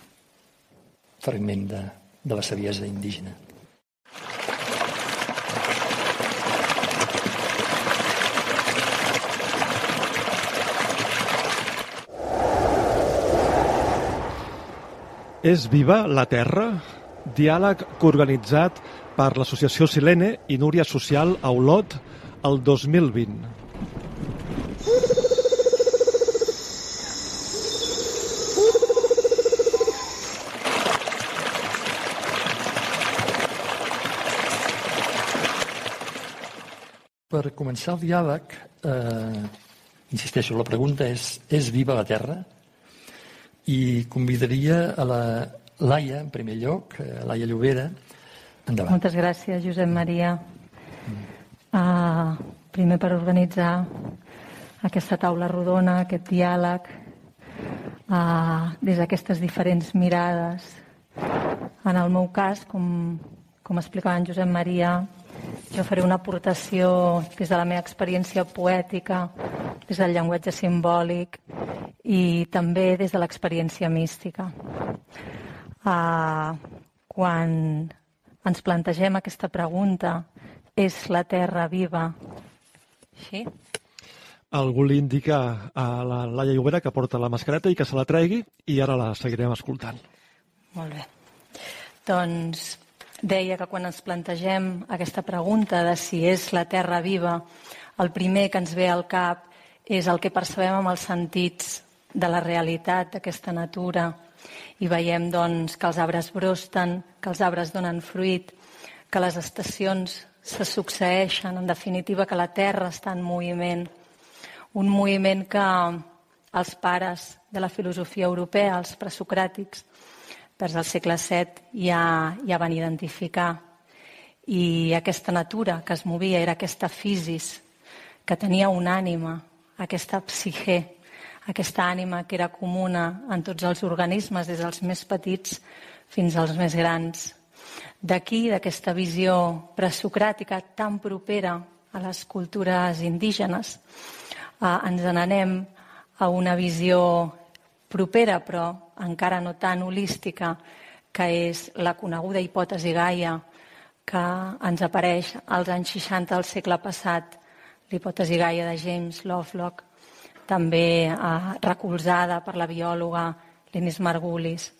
G: Fragment de, de la saviesa indígena.
A: És viva la Terra? Diàleg coorganitzat per l'associació Silene i Núria Social a Olot el 2020.
G: Per començar el diàleg, eh, insisteixo, la pregunta és, és viva la Terra? I convidaria a la Laia, en primer lloc, eh, Laia Llobera,
I: Endavant. Moltes gràcies, Josep Maria. Uh, primer per organitzar aquesta taula rodona, aquest diàleg, uh, des d'aquestes diferents mirades. En el meu cas, com, com explicava en Josep Maria, jo faré una aportació des de la meva experiència poètica, des del llenguatge simbòlic i també des de l'experiència mística. Uh, quan ens plantegem aquesta pregunta, és la Terra viva? Sí?
A: Algú li indica a la Laia Llobera que porta la mascareta i que se la tregui i ara la seguirem escoltant.
I: Molt bé. Doncs deia que quan ens plantegem aquesta pregunta de si és la Terra viva, el primer que ens ve al cap és el que percebem amb els sentits de la realitat d'aquesta natura, i veiem doncs, que els arbres brosten, que els arbres donen fruit, que les estacions se succeeixen, en definitiva que la Terra està en moviment. Un moviment que els pares de la filosofia europea, els presocràtics, vers el segle VII ja, ja van identificar. I aquesta natura que es movia era aquesta fisis, que tenia una ànima, aquesta psique, aquesta ànima que era comuna en tots els organismes, des dels més petits fins als més grans. D'aquí, d'aquesta visió presocràtica tan propera a les cultures indígenes, eh, ens n'anem a una visió propera, però encara no tan holística, que és la coneguda hipòtesi Gaia, que ens apareix als anys 60 del segle passat, l'hipòtesi Gaia de James Lovelock, també eh, recolzada per la biòloga Linis Margulis.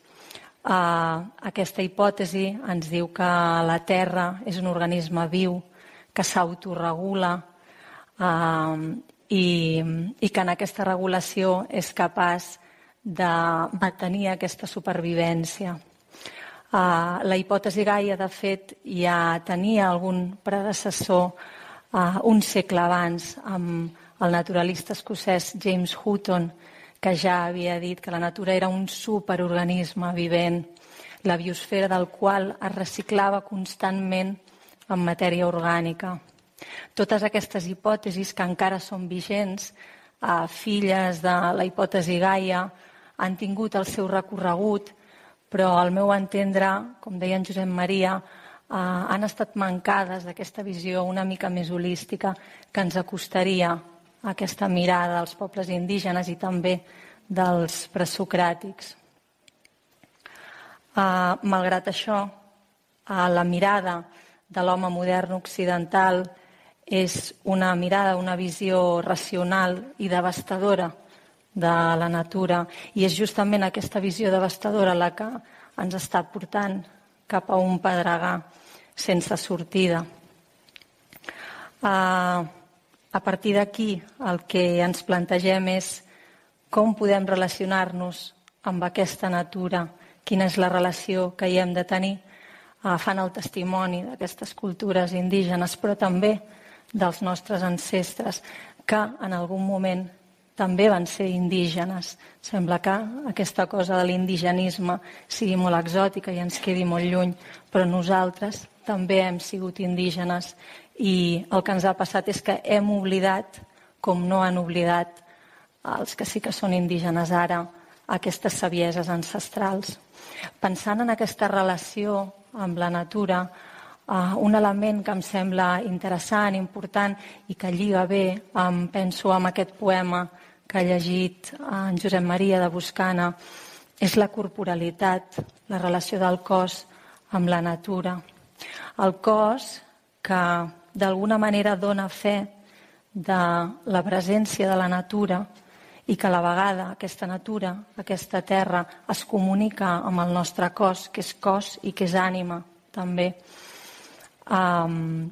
I: Uh, aquesta hipòtesi ens diu que la Terra és un organisme viu que s'autoregula uh, i, i que en aquesta regulació és capaç de mantenir aquesta supervivència. Uh, la hipòtesi Gaia, de fet, ja tenia algun predecessor uh, un segle abans amb el naturalista escocès James Hutton, que ja havia dit que la natura era un superorganisme vivent, la biosfera del qual es reciclava constantment en matèria orgànica. Totes aquestes hipòtesis que encara són vigents, eh, filles de la hipòtesi Gaia, han tingut el seu recorregut, però al meu entendre, com deia en Josep Maria, eh, han estat mancades d'aquesta visió una mica més holística que ens acostaria aquesta mirada dels pobles indígenes i també dels presocràtics. Uh, malgrat això, uh, la mirada de l'home modern occidental és una mirada, una visió racional i devastadora de la natura i és justament aquesta visió devastadora la que ens està portant cap a un pedregar sense sortida. Uh, a partir d'aquí, el que ens plantegem és com podem relacionar-nos amb aquesta natura, quina és la relació que hi hem de tenir, agafant el testimoni d'aquestes cultures indígenes, però també dels nostres ancestres, que en algun moment també van ser indígenes. Sembla que aquesta cosa de l'indigenisme sigui molt exòtica i ens quedi molt lluny, però nosaltres també hem sigut indígenes i el que ens ha passat és que hem oblidat, com no han oblidat els que sí que són indígenes ara, aquestes sabieses ancestrals. Pensant en aquesta relació amb la natura, uh, un element que em sembla interessant, important i que lliga bé, um, penso en aquest poema que ha llegit en Josep Maria de Buscana, és la corporalitat, la relació del cos amb la natura. El cos que d'alguna manera dona fe de la presència de la natura i que a la vegada aquesta natura, aquesta terra, es comunica amb el nostre cos, que és cos i que és ànima, també. Um,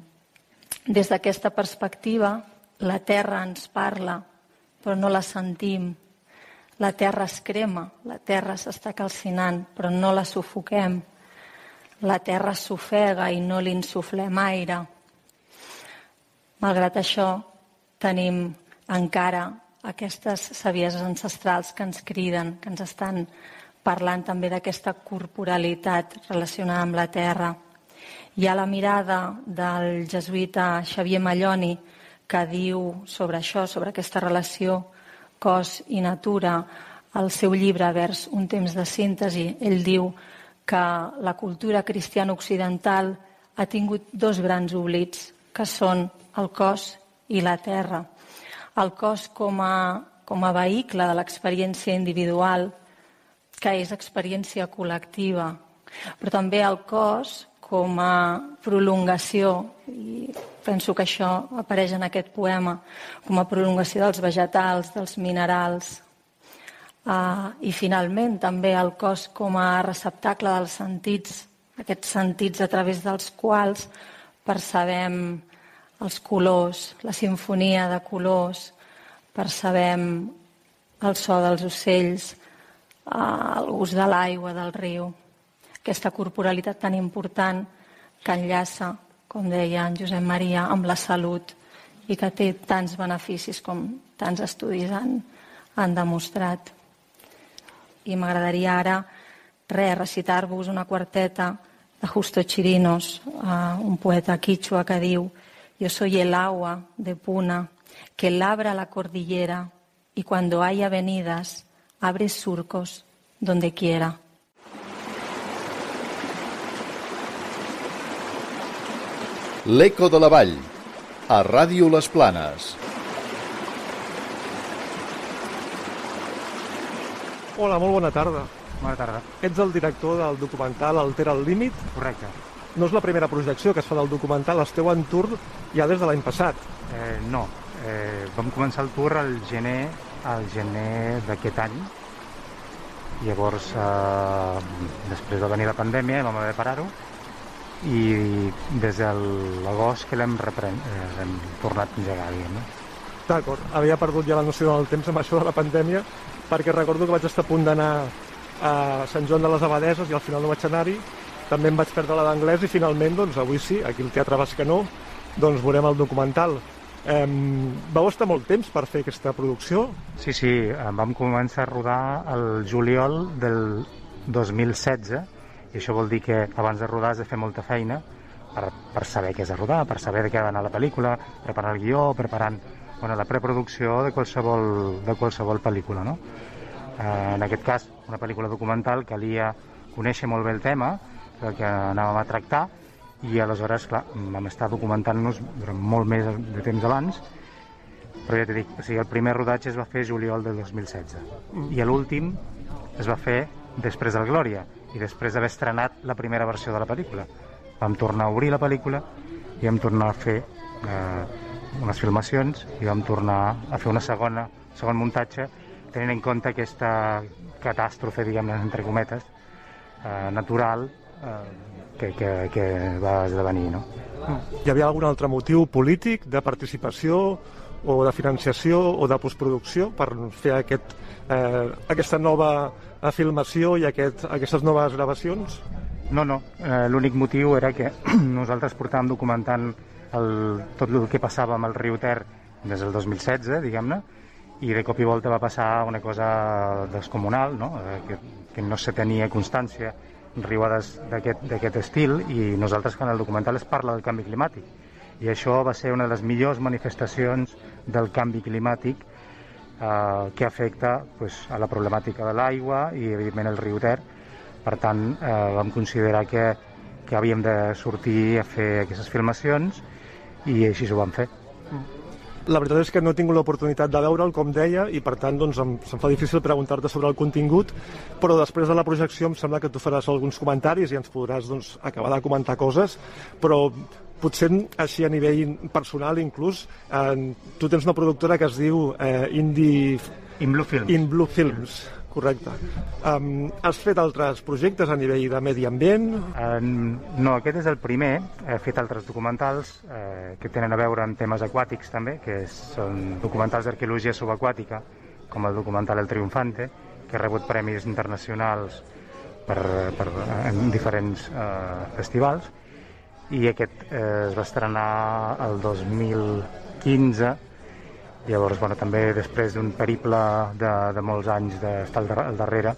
I: des d'aquesta perspectiva, la terra ens parla, però no la sentim. La terra es crema, la terra s'està calcinant, però no la sufoquem. La terra s'ofega i no li insuflem aire. Malgrat això, tenim encara aquestes sabieses ancestrals que ens criden, que ens estan parlant també d'aquesta corporalitat relacionada amb la terra. Hi ha la mirada del jesuïta Xavier Malloni que diu sobre això, sobre aquesta relació cos i natura, al seu llibre vers un temps de síntesi, ell diu que la cultura cristiana occidental ha tingut dos grans oblits, que són el cos i la terra. El cos com a, com a vehicle de l'experiència individual, que és experiència col·lectiva, però també el cos com a prolongació, i penso que això apareix en aquest poema, com a prolongació dels vegetals, dels minerals, uh, i finalment també el cos com a receptacle dels sentits, aquests sentits a través dels quals percebem els colors, la sinfonia de colors, percebem el so dels ocells, el gust de l'aigua, del riu, aquesta corporalitat tan important que enllaça, com deia en Josep Maria, amb la salut i que té tants beneficis com tants estudis han, han demostrat. I m'agradaria ara re, recitar-vos una quarteta de Justo Chirinos, un poeta quichua que diu Yo soy el agua de Puna que labra la cordillera y cuando hay avenidas abre surcos donde quiera.
B: L'Eco de la Vall, a Ràdio Les Planes.
A: Hola, molt bona tarda.
J: Bona tarda.
A: Ets el director del documental Altera el límit.
J: Correcte.
A: No és la primera projecció que es fa del documental, esteu en tour ja des de l'any passat.
J: Eh, no, eh, vam començar el tour al gener, al gener d'aquest any. Llavors, eh, després va venir la pandèmia, vam haver de parar-ho, i des de l'agost que l'hem repren... eh, hem tornat a engegar, diguem.
A: D'acord, havia perdut ja la noció del temps amb això de la pandèmia, perquè recordo que vaig estar a punt d'anar a Sant Joan de les Abadeses i al final no vaig anar-hi. També em vaig perdre la d'anglès i finalment, doncs, avui sí, aquí al Teatre Bascanó, doncs veurem el documental. Eh, vau estar molt temps per fer aquesta producció?
J: Sí, sí, eh, vam començar a rodar el juliol del 2016 i això vol dir que abans de rodar has de fer molta feina per, per saber què has de rodar, per saber de què ha d'anar la pel·lícula, preparar el guió, preparant bueno, la preproducció de qualsevol, de qualsevol pel·lícula. No? Eh, en aquest cas, una pel·lícula documental calia conèixer molt bé el tema del que anàvem a tractar i aleshores, clar, vam estar documentant-nos durant molt més de temps abans però ja t'he dit, o sigui, el primer rodatge es va fer juliol del 2016 i l'últim es va fer després del Glòria i després d'haver estrenat la primera versió de la pel·lícula. Vam tornar a obrir la pel·lícula i vam tornar a fer eh, unes filmacions i vam tornar a fer una segona, segon muntatge tenint en compte aquesta catàstrofe, diguem-ne, entre cometes, eh, natural eh, que, que, que va esdevenir, no?
A: Hi havia algun altre motiu polític, de participació o de financiació o de postproducció per fer aquest, eh, aquesta nova filmació i aquest, aquestes noves gravacions?
J: No, no. Eh, L'únic motiu era que nosaltres portàvem documentant el, tot el que passava amb el riu Ter des del 2016, diguem-ne, i de cop i volta va passar una cosa descomunal, no? Eh, que, que no se tenia constància riuades d'aquest estil i nosaltres quan el documental es parla del canvi climàtic i això va ser una de les millors manifestacions del canvi climàtic eh, que afecta pues, a la problemàtica de l'aigua i evidentment el riu Ter per tant eh, vam considerar que, que havíem de sortir a fer aquestes filmacions i així ho vam fer.
A: La veritat és que no he tingut l'oportunitat de veure'l, com deia, i per tant doncs, em, se'm fa difícil preguntar-te sobre el contingut, però després de la projecció em sembla que tu faràs alguns comentaris i ens podràs doncs, acabar de comentar coses, però potser així a nivell personal inclús, eh, tu tens una productora que es diu eh, Indie...
J: In Blue Films.
A: In Blue Films, correcte. Um, has fet altres projectes a nivell de medi ambient?
J: Uh, no, aquest és el primer. He fet altres documentals eh, que tenen a veure amb temes aquàtics també, que són documentals d'arqueologia subaquàtica, com el documental El Triunfante, que ha rebut premis internacionals per, per, en diferents eh, festivals, i aquest eh, es va estrenar el 2015 Llavors, bueno, també després d'un periple de, de molts anys d'estar al, al darrere,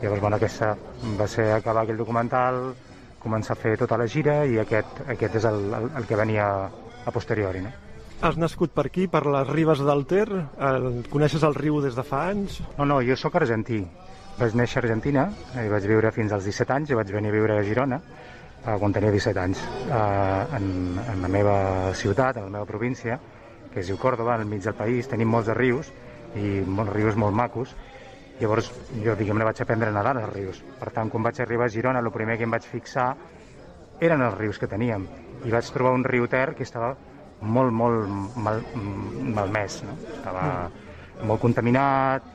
J: llavors, bueno, aquesta va ser acabar aquell documental, començar a fer tota la gira i aquest, aquest és el, el, el que venia a posteriori, no?
A: Has nascut per aquí, per les ribes del Ter? El, coneixes el riu des de fa anys?
J: No, no, jo sóc argentí. Vaig néixer a Argentina, i vaig viure fins als 17 anys i vaig venir a viure a Girona eh, quan tenia 17 anys, eh, en, en la meva ciutat, en la meva província, que es diu Còrdoba, al mig del país, tenim molts de rius i molts rius molt macos. Llavors jo, diguem-ne, vaig aprendre a nedar als rius. Per tant, quan vaig arribar a Girona, el primer que em vaig fixar eren els rius que teníem. I vaig trobar un riu Ter que estava molt, molt mal, malmès, no? Estava mm. molt contaminat.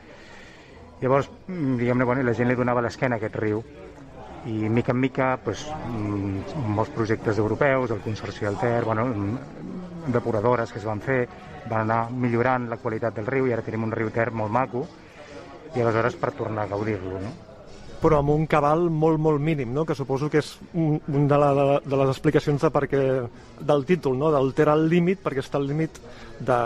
J: Llavors, diguem-ne, bueno, la gent li donava l'esquena a aquest riu i mica en mica pues, molts projectes europeus, el Consorci del Ter, bueno, depuradores que es van fer, van anar millorant la qualitat del riu i ara tenim un riu Ter molt maco i aleshores per tornar a gaudir-lo, no?
A: però amb un cabal molt, molt mínim, no? que suposo que és un, un de, la, de, de les explicacions de perquè, del títol, no? del Ter al límit, perquè està al límit de,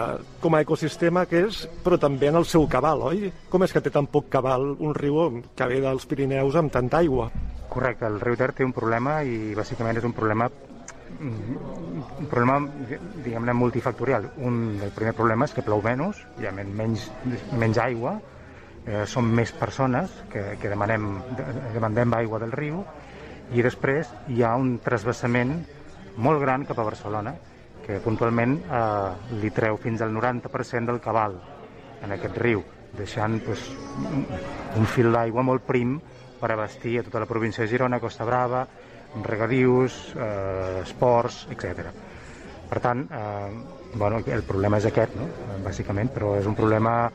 A: com a ecosistema que és, però també en el seu cabal, oi? Com és que té tan poc cabal un riu que ve dels Pirineus amb tanta aigua?
J: Correcte, el riu Ter té un problema i bàsicament és un problema un problema, diguem-ne, multifactorial. Un, el primer problema és que plou menys, hi ha menys, menys aigua, eh, som més persones que, que demanem, demandem aigua del riu, i després hi ha un trasbassament molt gran cap a Barcelona, que puntualment eh, li treu fins al 90% del cabal en aquest riu, deixant pues, un fil d'aigua molt prim per abastir a tota la província de Girona, Costa Brava, regadius, eh, esports, etc. Per tant, eh, bueno, el problema és aquest, no? bàsicament, però és un problema,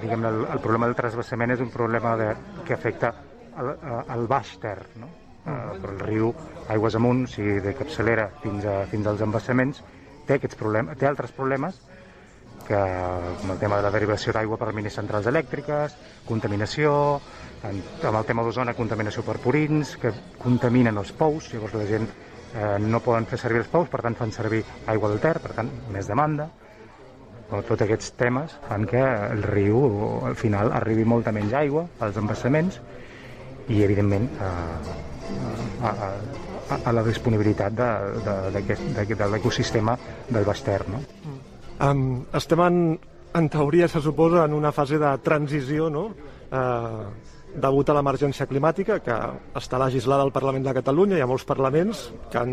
J: diguem el, el problema del trasbassament és un problema de, que afecta al, al baix ter, no? Uh, però el riu, aigües amunt, o sigui, de capçalera fins, a, fins als embassaments, té, aquests problemes, té altres problemes que, com el tema de la derivació d'aigua per mines centrals elèctriques, contaminació, en, amb el tema d'ozona, contaminació per purins, que contaminen els pous, llavors la gent eh, no poden fer servir els pous, per tant fan servir aigua del Ter, per tant més demanda, però tots aquests temes fan que el riu al final arribi molta menys aigua als embassaments i evidentment a, a, a, a la disponibilitat de, de, de, de l'ecosistema del Baster. No?
A: Um, estem en, en teoria, se suposa, en una fase de transició, no? Uh, degut a l'emergència climàtica que està legislada al Parlament de Catalunya, hi ha molts parlaments que han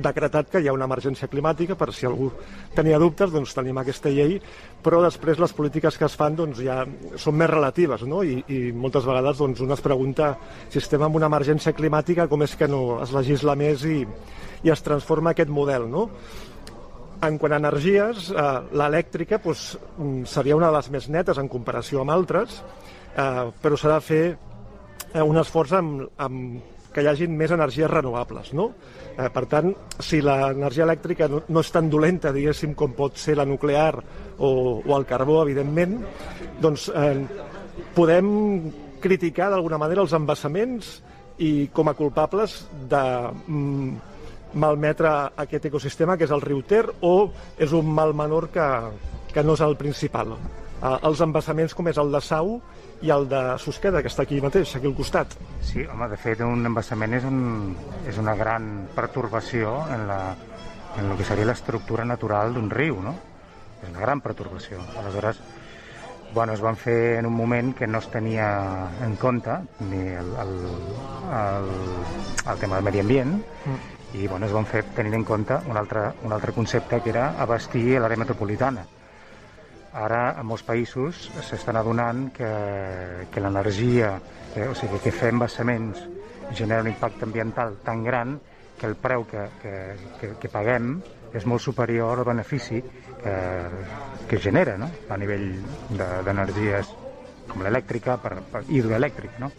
A: decretat que hi ha una emergència climàtica, per si algú tenia dubtes, doncs tenim aquesta llei, però després les polítiques que es fan doncs, ja són més relatives, no? I, i moltes vegades doncs, un es pregunta si estem en una emergència climàtica, com és que no es legisla més i, i es transforma aquest model, no? En quant a energies, eh, l'elèctrica doncs, seria una de les més netes en comparació amb altres, eh, però s'ha de fer eh, un esforç amb, amb que hi hagin més energies renovables. No? Eh, per tant, si l'energia elèctrica no, no és tan dolenta, diguéssim, com pot ser la nuclear o, o el carbó, evidentment, doncs eh, podem criticar d'alguna manera els embassaments i com a culpables de mm, malmetre aquest ecosistema que és el riu Ter o és un mal menor que, que no és el principal. Eh, els embassaments com és el de Sau i el de Susqueda, que està aquí mateix, aquí al costat.
J: Sí, home, de fet, un embassament és, un, és una gran pertorbació en, la, en el que seria l'estructura natural d'un riu, no? És una gran pertorbació. Aleshores, bueno, es van fer en un moment que no es tenia en compte ni el, el, el, el tema del medi ambient mm. i bueno, es van fer tenint en compte un altre, un altre concepte que era abastir l'àrea metropolitana Ara, a molts països s'estan adonant que, que l'energia, o sigui, que fer embassaments genera un impacte ambiental tan gran que el preu que, que, que, que paguem és molt superior al benefici que, que genera no? a nivell d'energies de, com l'elèctrica, per, per hidroelèctric. No?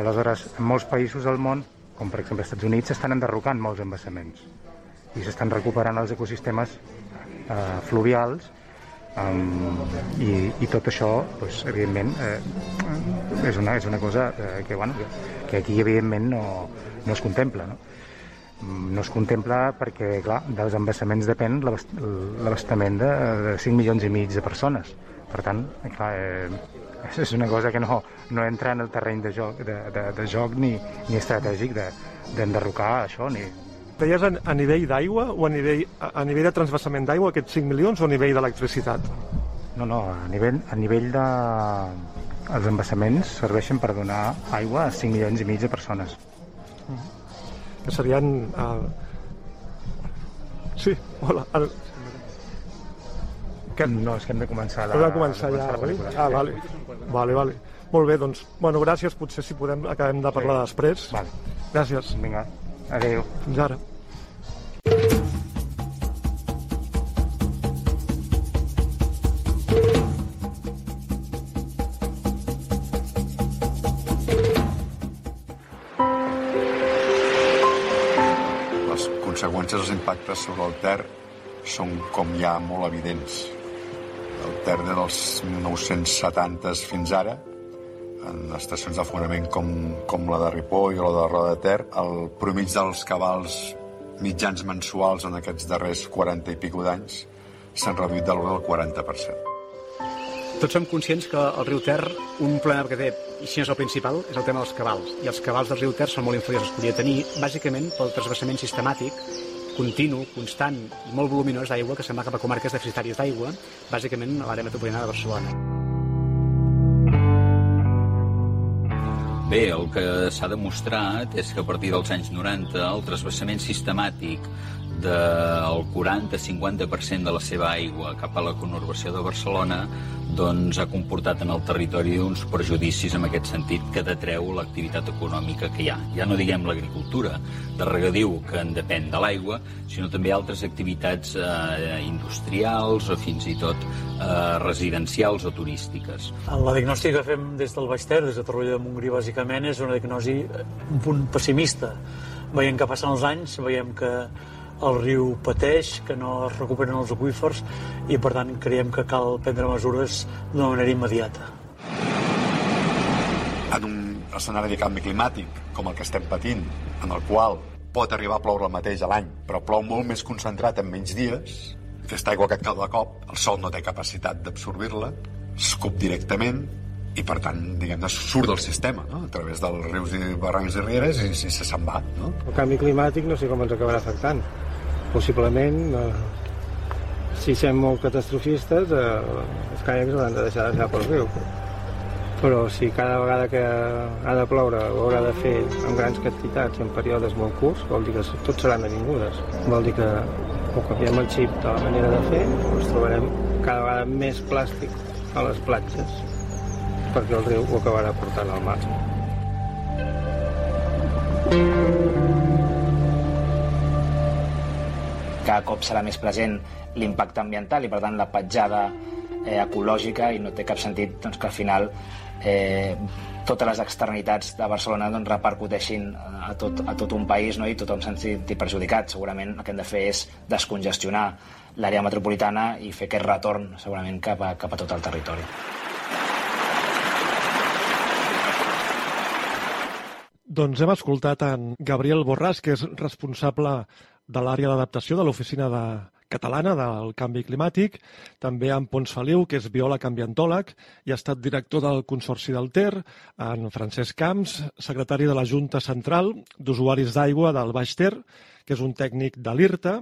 J: Aleshores, en molts països del món, com per exemple als Estats Units, s'estan enderrocant molts embassaments i s'estan recuperant els ecosistemes eh, fluvials Um, i, i tot això, doncs, evidentment, eh, és, una, és una cosa eh, que, bueno, que, que aquí, evidentment, no, no es contempla. No? Mm, no es contempla perquè, clar, dels embassaments depèn l'abastament de, de 5 milions i mig de persones. Per tant, clar, eh, és una cosa que no, no entra en el terreny de joc, de, de, de joc ni, ni estratègic d'enderrocar de, això, ni,
A: Deies a, a nivell d'aigua o a nivell, a, a nivell de transvassament d'aigua aquests 5 milions o a nivell d'electricitat?
J: No, no, a nivell, a nivell de... Els embassaments serveixen per donar aigua a 5 milions i mig de persones.
A: Que serien... Uh... Sí, hola. El...
J: Que... No, és que hem de començar la,
A: hem de començar ja, oi? Ah, vale. Vale, vale. Molt bé, doncs, bueno, gràcies. Potser si podem acabem de parlar sí. després.
J: Vale.
A: Gràcies.
J: Vinga, adéu.
A: Fins ara.
K: Impactes sobre el Ter són com ja molt evidents. El Ter dels 1970 fins ara, en estacions de fonament com, com la de Ripoll o la de Roda de Ter, el promig dels cabals mitjans mensuals en aquests darrers 40 i pico d'anys s'han reduït de del 40%.
L: Tots som conscients que el riu Ter, un problema que té, i si no és el principal, és el tema dels cabals. I els cabals del riu Ter són molt inferiors. Es podria tenir, bàsicament, pel transversament sistemàtic, continu, constant i molt voluminós d'aigua que se'n va cap a comarques deficitàries d'aigua, bàsicament a l'àrea metropolitana de Barcelona.
M: Bé, el que s'ha demostrat és que a partir dels anys 90 el trasbassament sistemàtic del 40-50% de la seva aigua cap a la conurbació de Barcelona doncs ha comportat en el territori uns perjudicis en aquest sentit que detreu l'activitat econòmica que hi ha. Ja no diguem l'agricultura de regadiu, que en depèn de l'aigua, sinó també altres activitats eh, industrials o fins i tot eh, residencials o turístiques.
N: La diagnòstica que fem des del Baix Ter, des de Torroella de Montgrí, bàsicament, és una diagnosi un punt pessimista. Veiem que passen els anys, veiem que el riu pateix, que no es recuperen els aquífers i per tant creiem que cal prendre mesures d'una manera immediata.
K: En un escenari de canvi climàtic com el que estem patint, en el qual pot arribar a ploure el mateix a l'any, però plou molt més concentrat en menys dies, aquesta aigua que et cau de cop, el sol no té capacitat d'absorbir-la, escup directament, i per tant, diguem-ne, surt del sistema, no? a través dels rius i barrancs i rieres i, i se se'n va. No?
O: El canvi climàtic no sé com ens acabarà afectant possiblement eh, si sem molt catastrofistes eh, els caiacs hauran de deixar de pel riu però si cada vegada que ha de ploure ho haurà de fer en grans quantitats i en períodes molt curts vol dir que tot seran avingudes vol dir que o canviem el xip de la manera de fer o ens trobarem cada vegada més plàstic a les platges perquè el riu ho acabarà portant al mar.
P: Cada cop serà més present l'impacte ambiental i per tant la petjada eh, ecològica i no té cap sentit doncs, que al final eh, totes les externalitats de Barcelona doncs, repercuteixin a tot, a tot un país no? i tothom se'n senti perjudicat. Segurament el que hem de fer és descongestionar l'àrea metropolitana i fer aquest retorn segurament cap a, cap a tot el territori.
A: Doncs hem escoltat en Gabriel Borràs, que és responsable de l'àrea d'adaptació de l'Oficina de Catalana del Canvi Climàtic, també en Pons Feliu, que és biòleg ambientòleg i ha estat director del Consorci del Ter, en Francesc Camps, secretari de la Junta Central d'Usuaris d'Aigua del Baix Ter, que és un tècnic de l'IRTA,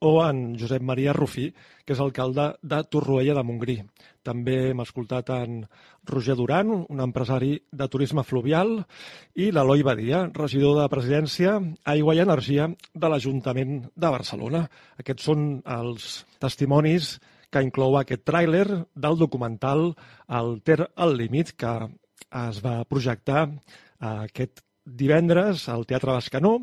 A: o en Josep Maria Rufí, que és alcalde de Torroella de Montgrí. També hem escoltat en Roger Duran, un empresari de turisme fluvial, i l'Eloi Badia, regidor de Presidència, Aigua i Energia de l'Ajuntament de Barcelona. Aquests són els testimonis que inclou aquest tràiler del documental El Ter al límit, que es va projectar aquest divendres al Teatre Bascanó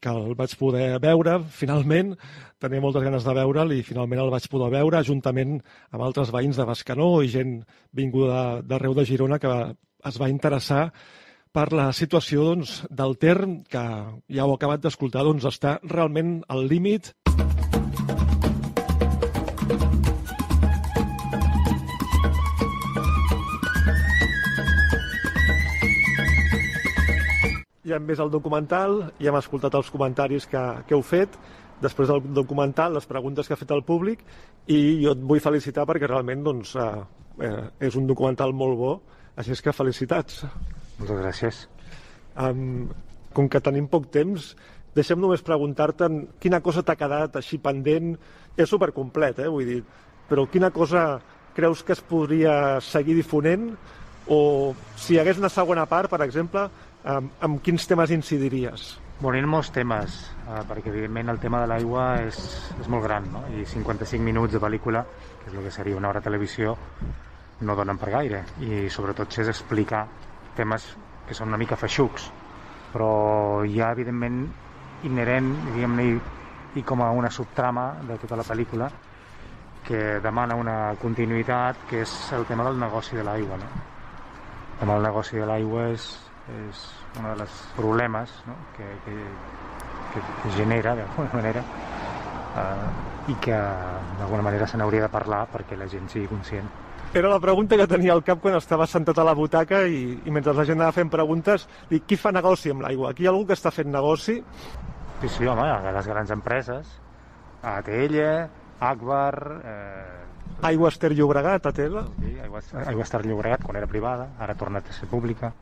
A: que el vaig poder veure, finalment, tenia moltes ganes de veure'l i finalment el vaig poder veure juntament amb altres veïns de Bascanó i gent vinguda d'arreu de Girona que es va interessar per la situació doncs, del Ter, que ja ho he acabat d'escoltar, doncs, està realment al límit ja hem vist el documental, ja hem escoltat els comentaris que, que heu fet, després del documental, les preguntes que ha fet el públic, i jo et vull felicitar perquè realment doncs, eh, eh, és un documental molt bo, així és que felicitats.
J: Moltes gràcies.
A: Um, com que tenim poc temps, deixem només preguntar-te quina cosa t'ha quedat així pendent, és supercomplet, eh, vull dir, però quina cosa creus que es podria seguir difonent o si hi hagués una segona part, per exemple, amb, amb quins temes incidiries?
J: Bueno, en molts temes, eh, perquè evidentment el tema de l'aigua és, és molt gran, no? i 55 minuts de pel·lícula, que és el que seria una hora de televisió, no donen per gaire, i sobretot si és explicar temes que són una mica feixucs, però hi ha evidentment inherent, diguem-ne, i, i com a una subtrama de tota la pel·lícula, que demana una continuïtat, que és el tema del negoci de l'aigua. No? El tema del negoci de l'aigua és, és un dels problemes no? que, que, que, que genera d'alguna manera eh, i que d'alguna manera se n'hauria de parlar perquè la gent sigui conscient.
A: Era la pregunta que tenia al cap quan estava sentat a la butaca i, i mentre la gent anava fent preguntes, dic, qui fa negoci amb l'aigua? Aquí hi ha algú que està fent negoci?
J: Sí, sí, home, les grans empreses, ATL, Akbar... Eh...
A: Aigua Ester Llobregat, ATL?
J: Sí, Aigua, Aigua Ester Llobregat, quan era privada, ara ha tornat a ser pública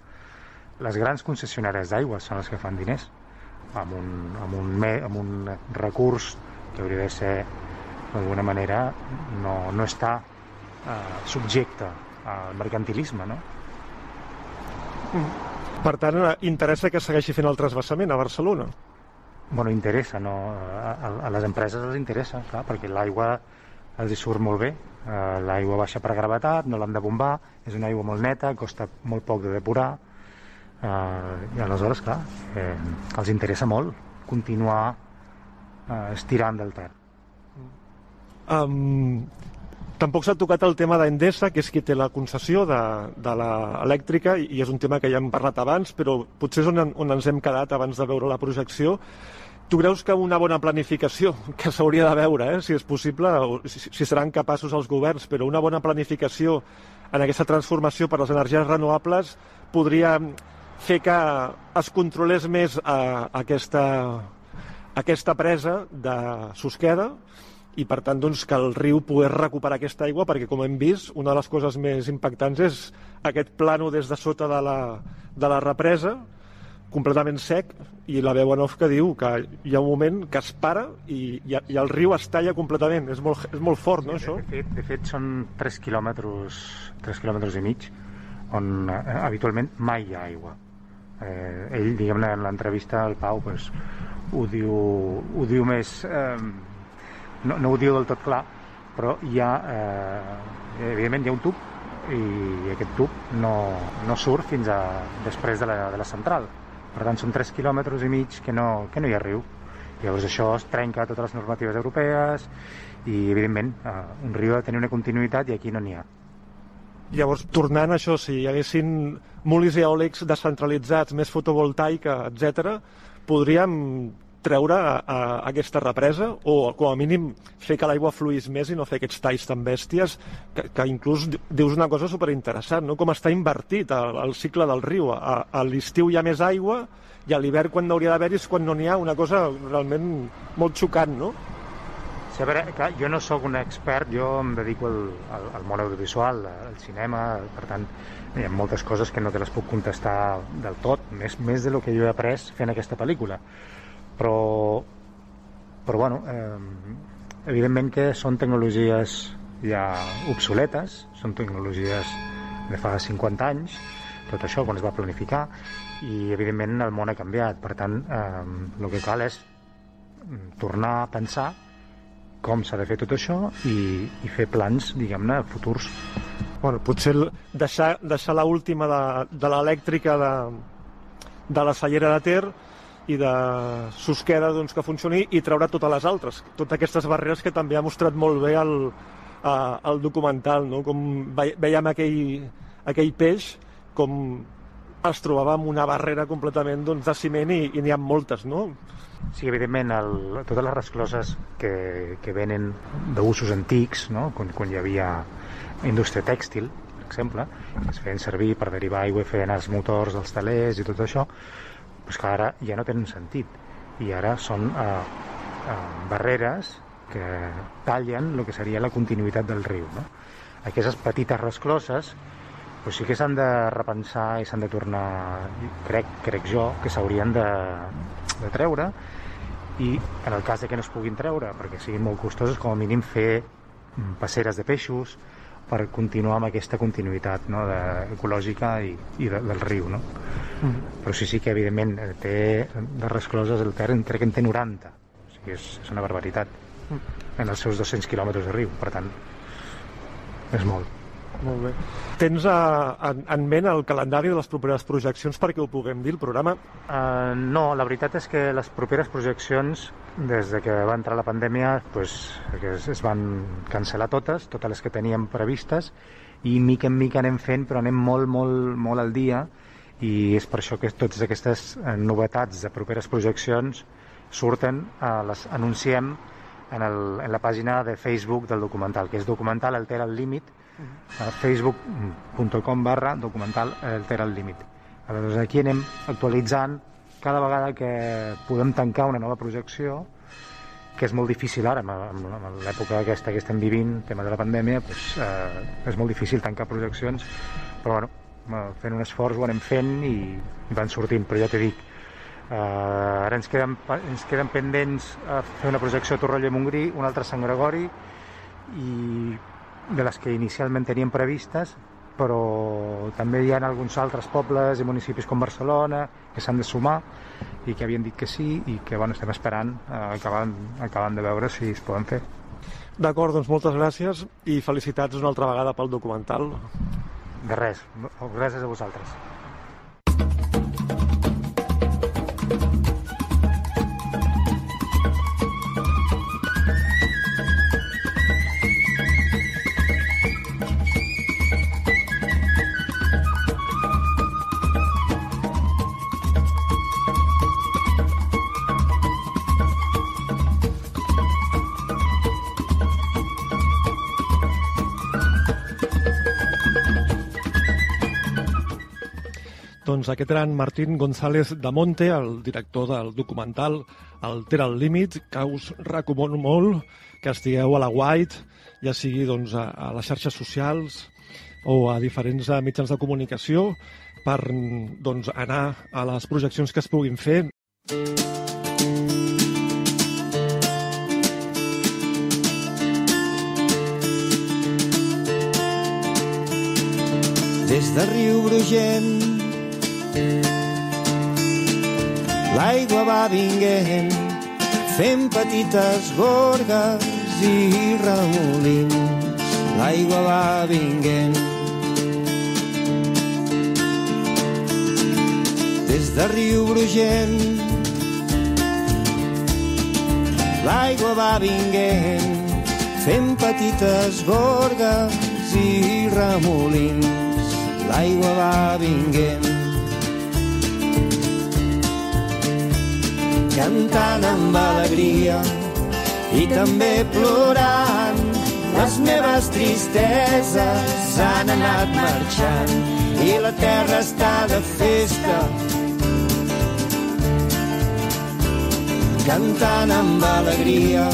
J: les grans concessionàries d'aigua són les que fan diners amb un, amb un, me, amb un recurs que hauria de ser d'alguna manera no, no està eh, subjecte al mercantilisme no?
A: Mm. Per tant, eh, interessa que segueixi fent el trasbassament a Barcelona?
J: Bueno, interessa, no? A, a les empreses els interessa, clar, perquè l'aigua els hi surt molt bé. Uh, l'aigua baixa per gravetat, no l'han de bombar, és una aigua molt neta, costa molt poc de depurar, uh, i aleshores, clar, eh, els interessa molt continuar uh, estirant del Ter.
A: Um, tampoc s'ha tocat el tema d'Endesa, que és qui té la concessió de, de l'elèctrica, i és un tema que ja hem parlat abans, però potser és on, on ens hem quedat abans de veure la projecció. Tu creus que una bona planificació, que s'hauria de veure, eh, si és possible, o si, si seran capaços els governs, però una bona planificació en aquesta transformació per les energies renovables podria fer que es controlés més eh, aquesta, aquesta presa de Susqueda i per tant doncs, que el riu pogués recuperar aquesta aigua perquè com hem vist una de les coses més impactants és aquest plano des de sota de la, de la represa completament sec i la veu en off que diu que hi ha un moment que es para i, i, i el riu es talla completament és molt, és molt fort, no, això?
J: De fet, de fet són 3 quilòmetres 3 quilòmetres i mig on eh, habitualment mai hi ha aigua eh, ell, diguem-ne, en l'entrevista al Pau pues, ho, diu, ho diu més eh, no, no ho diu del tot clar, però hi ha, eh, evidentment hi ha un tub i aquest tub no, no surt fins a després de la, de la central. Per tant, són 3 quilòmetres i mig que no, que no hi ha riu. Llavors això es trenca totes les normatives europees i, evidentment, eh, un riu ha de tenir una continuïtat i aquí no n'hi ha.
A: Llavors, tornant a això, si hi haguessin molins eòlics descentralitzats, més fotovoltaica, etc, podríem treure a, a aquesta represa o com a mínim fer que l'aigua fluís més i no fer aquests talls tan bèsties que, que inclús dius una cosa superinteressant, no? com està invertit el, el cicle del riu. A, a l'estiu hi ha més aigua i a l'hivern quan hauria d'haver-hi és quan no n'hi ha, una cosa realment molt xocant, no?
J: Sí, veure, clar, jo no sóc un expert, jo em dedico al, al món audiovisual, al cinema, per tant, hi ha moltes coses que no te les puc contestar del tot, més, més de lo que jo he après fent aquesta pel·lícula però, però bueno, eh, evidentment que són tecnologies ja obsoletes, són tecnologies de fa 50 anys, tot això quan es va planificar, i evidentment el món ha canviat, per tant eh, el que cal és tornar a pensar com s'ha de fer tot això i, i fer plans, diguem-ne, futurs.
A: Bueno, potser deixar, deixar l'última de, de l'elèctrica de, de la cellera de Ter i de Susqueda doncs, que funcioni i treure totes les altres, totes aquestes barreres que també ha mostrat molt bé el, el documental, no? com veiem aquell, aquell peix com es trobava amb una barrera completament doncs, de ciment i, i n'hi ha moltes, no?
J: Sí, evidentment, el, totes les rescloses que, que venen d'usos antics, no? quan, quan hi havia indústria tèxtil, per exemple, que es feien servir per derivar aigua feien els motors dels talers i tot això, però que ara ja no tenen sentit i ara són eh, eh, barreres que tallen el que seria la continuïtat del riu. No? Aquestes petites rescloses doncs sí que s'han de repensar i s'han de tornar, crec, crec jo, que s'haurien de, de treure i en el cas de que no es puguin treure, perquè siguin molt costoses, com a mínim fer mm, passeres de peixos, per continuar amb aquesta continuïtat no, de, ecològica i, i de, del riu. No? Mm. Però sí, sí que evidentment eh, té de rescloses el Ter, crec que en té 90, o sigui, és, és una barbaritat mm. en els seus 200 quilòmetres de riu, per tant, és molt.
A: Molt bé. Tens a, en, en ment el calendari de les properes projeccions perquè ho puguem dir, el programa?
J: Uh, no, la veritat és que les properes projeccions des de que va entrar la pandèmia pues, es, es van cancel·lar totes, totes les que teníem previstes i mica en mica anem fent però anem molt, molt, molt al dia i és per això que totes aquestes eh, novetats de properes projeccions surten, eh, les anunciem en, el, en la pàgina de Facebook del documental, que és documental altera el límit, a facebook.com barra documental altera el límit. Aleshores aquí anem actualitzant cada vegada que podem tancar una nova projecció, que és molt difícil ara, amb, l'època aquesta que estem vivint, tema de la pandèmia, doncs, eh, és molt difícil tancar projeccions, però bueno, fent un esforç ho anem fent i, i van sortint, però ja t'he dit, eh, ara ens queden, ens queden pendents a fer una projecció a Torroella Montgrí, una altra a Sant Gregori, i de les que inicialment teníem previstes, però també hi ha alguns altres pobles i municipis com Barcelona que s'han de sumar i que havien dit que sí i que bueno, estem esperant, eh, acabant, acabant de veure si es poden fer.
A: D'acord, doncs moltes gràcies i felicitats una altra vegada pel documental.
J: De res, gràcies a vosaltres.
A: Doncs aquest era en Martín González de Monte, el director del documental El Ter al límit, que us recomano molt que estigueu a la White, ja sigui doncs, a, a les xarxes socials o a diferents eh, mitjans de comunicació per doncs, anar a les projeccions que es puguin fer.
Q: Des de Riu Brugent L'aigua va vinguent, fent petites gorgues i remolins. L'aigua va vinguent. Des de Riu Brugent, l'aigua va vinguent, fent petites gorgues i remolins. L'aigua va vinguent. Cantant amb alegria i també plorant. Les meves tristeses han anat marxant i la terra està de festa. Cantant amb alegria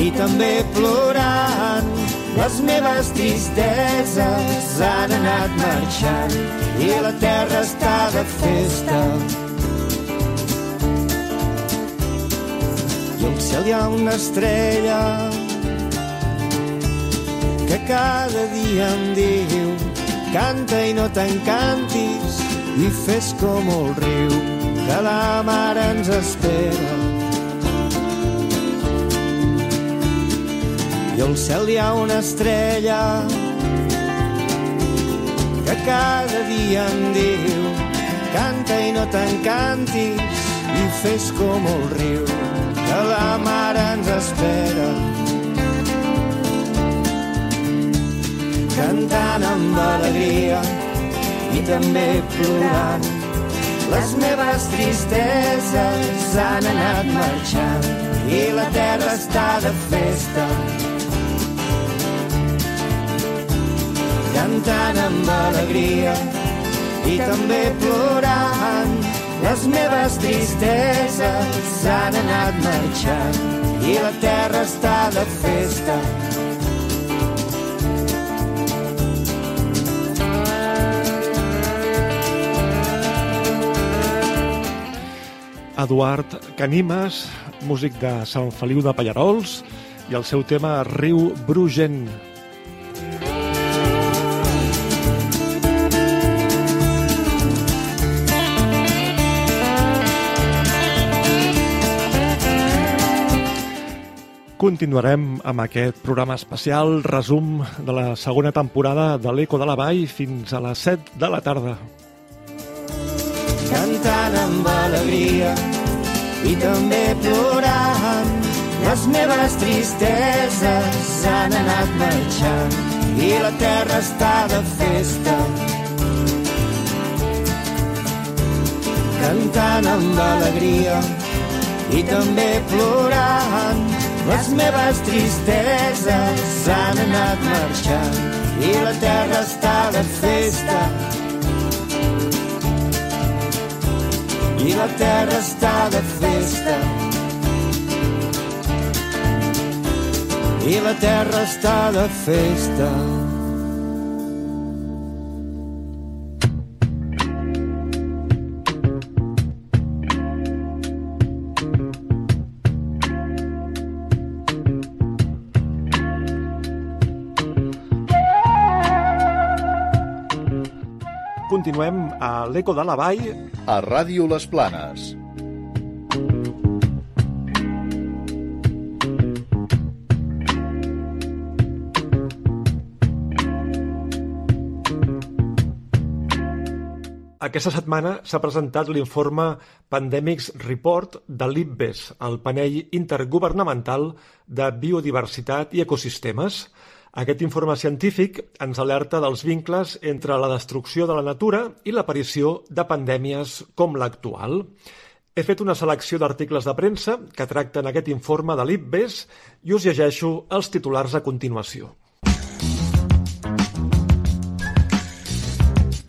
Q: i també plorant. Les meves tristeses han anat marxant i la terra està de festa. Cel hi ha una estrella que cada dia em diu canta i no t'encantis i fes com el riu que la mare ens espera. I al cel hi ha una estrella que cada dia em diu canta i no t'encantis i fes com el riu que la mare ens espera. Cantant amb alegria i també plorant. Les meves tristeses han anat marxant i la terra està de festa. Cantant amb alegria i també plorant les meves tristeses han anat marxant i la terra està de festa.
A: Eduard Canimes, músic de Sant Feliu de Pallarols, i el seu tema Riu Brugent. Continuarem amb aquest programa especial, resum de la segona temporada de l'Eco de la Vall fins a les 7 de la tarda.
Q: Cantant amb alegria i també plorant les meves tristeses han anat marxant i la terra està de festa. Cantant amb alegria i també plorant les meves tristeses han anat marxant i la terra està de festa. I la terra està de festa. I la terra està de festa.
A: Continuem a l'Eco de la Vall.
B: A Ràdio Les Planes.
A: Aquesta setmana s'ha presentat l'informe Pandemics Report de l'IPBES, el panell intergovernamental de biodiversitat i ecosistemes. Aquest informe científic ens alerta dels vincles entre la destrucció de la natura i l'aparició de pandèmies com l'actual. He fet una selecció d'articles de premsa que tracten aquest informe de l'IPBES i us llegeixo els titulars a continuació.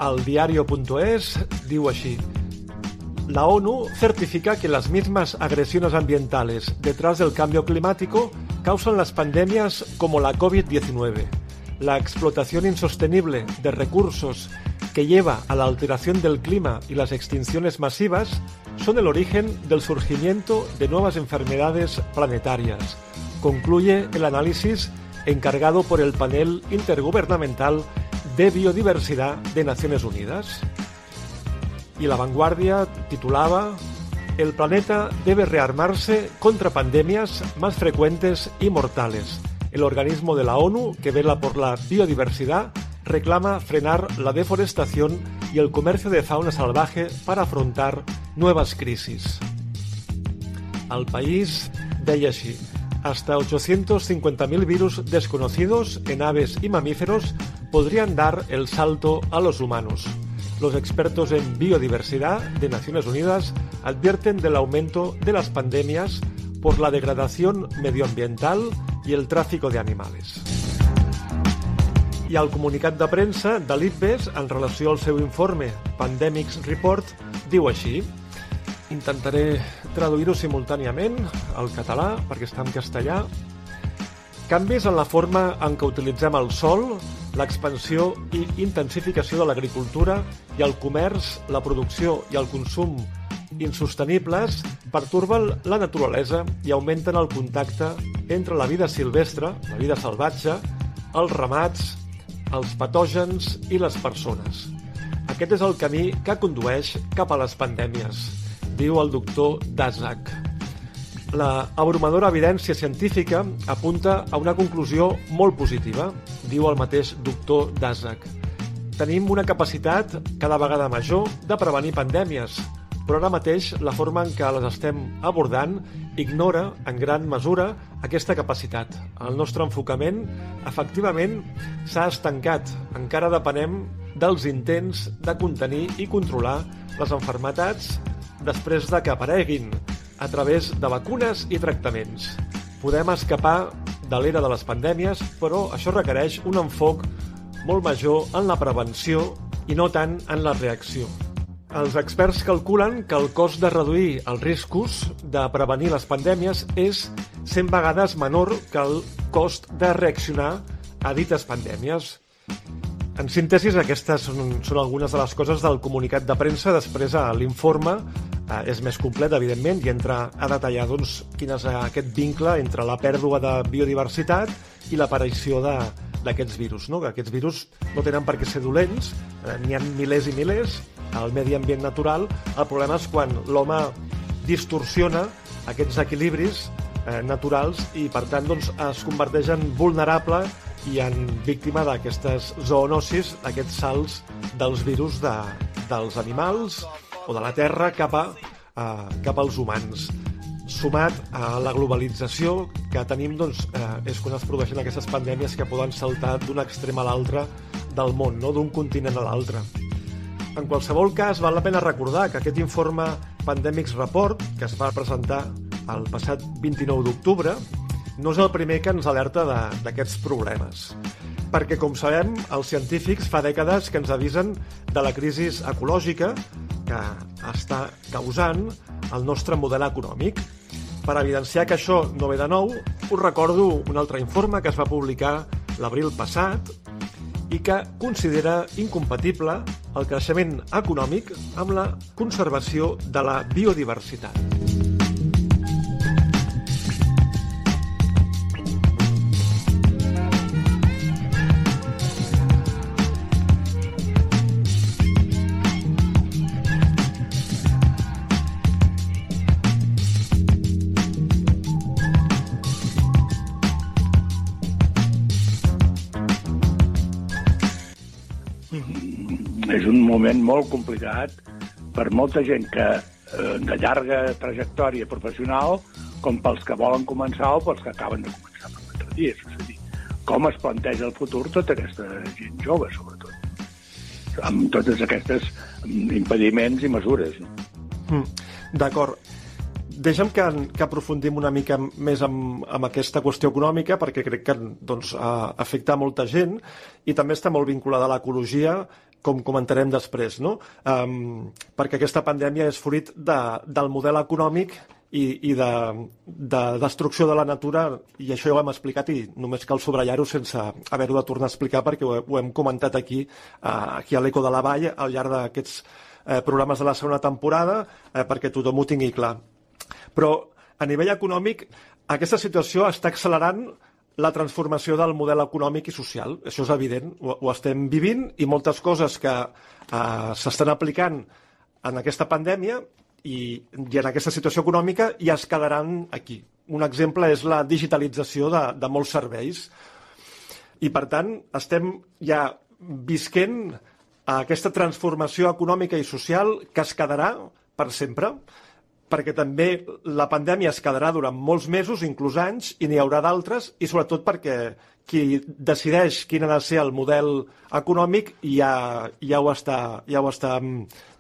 A: El diario.es diu així. La ONU certifica que las mismas agresiones ambientales detrás del cambio climático causan las pandemias como la COVID-19. La explotación insostenible de recursos que lleva a la alteración del clima y las extinciones masivas son el origen del surgimiento de nuevas enfermedades planetarias, concluye el análisis encargado por el panel intergubernamental de Biodiversidad de Naciones Unidas. Y la vanguardia titulaba El planeta debe rearmarse contra pandemias más frecuentes y mortales. El organismo de la ONU que vela por la biodiversidad reclama frenar la deforestación y el comercio de fauna salvaje para afrontar nuevas crisis. Al país deia així hasta 850.000 virus desconocidos en aves y mamíferos podrían dar el salto a los humanos. Los expertos en biodiversidad de Naciones Unidas advierten del aumento de las pandemias por la degradación medioambiental y el tráfico de animales. I el comunicat de premsa de l'IPBES en relació al seu informe Pandemics Report diu així Intentaré traduir-ho simultàniament al català, perquè està en castellà. Canvis en la forma en què utilitzem el sol, l'expansió i intensificació de l'agricultura i el comerç, la producció i el consum insostenibles perturben la naturalesa i augmenten el contacte entre la vida silvestre, la vida salvatge, els ramats, els patògens i les persones. Aquest és el camí que condueix cap a les pandèmies, diu el doctor Daszak. La abrumadora evidència científica apunta a una conclusió molt positiva, diu el mateix doctor Daszak. Tenim una capacitat cada vegada major de prevenir pandèmies, però ara mateix la forma en què les estem abordant ignora en gran mesura aquesta capacitat. El nostre enfocament, efectivament, s'ha estancat. Encara depenem dels intents de contenir i controlar les enfermetats després de que apareguin a través de vacunes i tractaments. Podem escapar de l'era de les pandèmies, però això requereix un enfoc molt major en la prevenció i no tant en la reacció. Els experts calculen que el cost de reduir els riscos de prevenir les pandèmies és 100 vegades menor que el cost de reaccionar a dites pandèmies. En síntesi, aquestes són, són algunes de les coses del comunicat de premsa. Després, a l'informe eh, és més complet, evidentment, i entra a detallar doncs, quin és aquest vincle entre la pèrdua de biodiversitat i l'aparició d'aquests virus. No? Que aquests virus no tenen per què ser dolents, eh, n'hi ha milers i milers al medi ambient natural. El problema és quan l'home distorsiona aquests equilibris eh, naturals i, per tant, doncs, es converteix en vulnerable i en víctima d'aquestes zoonosis, aquests salts dels virus de, dels animals o de la Terra cap, a, uh, cap als humans. Sumat a la globalització que tenim, doncs, eh, és quan es produeixen aquestes pandèmies que poden saltar d'un extrem a l'altre del món, no d'un continent a l'altre. En qualsevol cas, val la pena recordar que aquest informe Pandemics Report, que es va presentar el passat 29 d'octubre, no és el primer que ens alerta d'aquests problemes. Perquè, com sabem, els científics fa dècades que ens avisen de la crisi ecològica que està causant el nostre model econòmic. Per evidenciar que això no ve de nou, us recordo un altre informe que es va publicar l'abril passat i que considera incompatible el creixement econòmic amb la conservació de la biodiversitat.
R: Un moment molt complicat per molta gent que eh, de llarga trajectòria professional com pels que volen començar o pels que acaben de començar per quatre dies. És a dir, com es planteja el futur tota aquesta gent jove, sobretot, amb totes aquestes impediments i mesures.
A: Mm, D'acord. Deixa'm que, que aprofundim una mica més amb, amb aquesta qüestió econòmica, perquè crec que doncs, afecta molta gent i també està molt vinculada a l'ecologia, com comentarem després, no? Um, perquè aquesta pandèmia és fruit de, del model econòmic i, i de, de destrucció de la natura, i això ja ho hem explicat i només cal subratllar-ho sense haver-ho de tornar a explicar perquè ho, ho hem comentat aquí, uh, aquí a l'Eco de la Vall al llarg d'aquests eh, programes de la segona temporada eh, perquè tothom ho tingui clar. Però a nivell econòmic aquesta situació està accelerant la transformació del model econòmic i social. Això és evident, ho, ho estem vivint i moltes coses que eh, s'estan aplicant en aquesta pandèmia i, i en aquesta situació econòmica ja es quedaran aquí. Un exemple és la digitalització de, de molts serveis. I, per tant, estem ja visquent aquesta transformació econòmica i social que es quedarà per sempre, perquè també la pandèmia es quedarà durant molts mesos, inclús anys, i n'hi haurà d'altres, i sobretot perquè qui decideix quin ha de ser el model econòmic ja, ja, ho està, ja, ho està,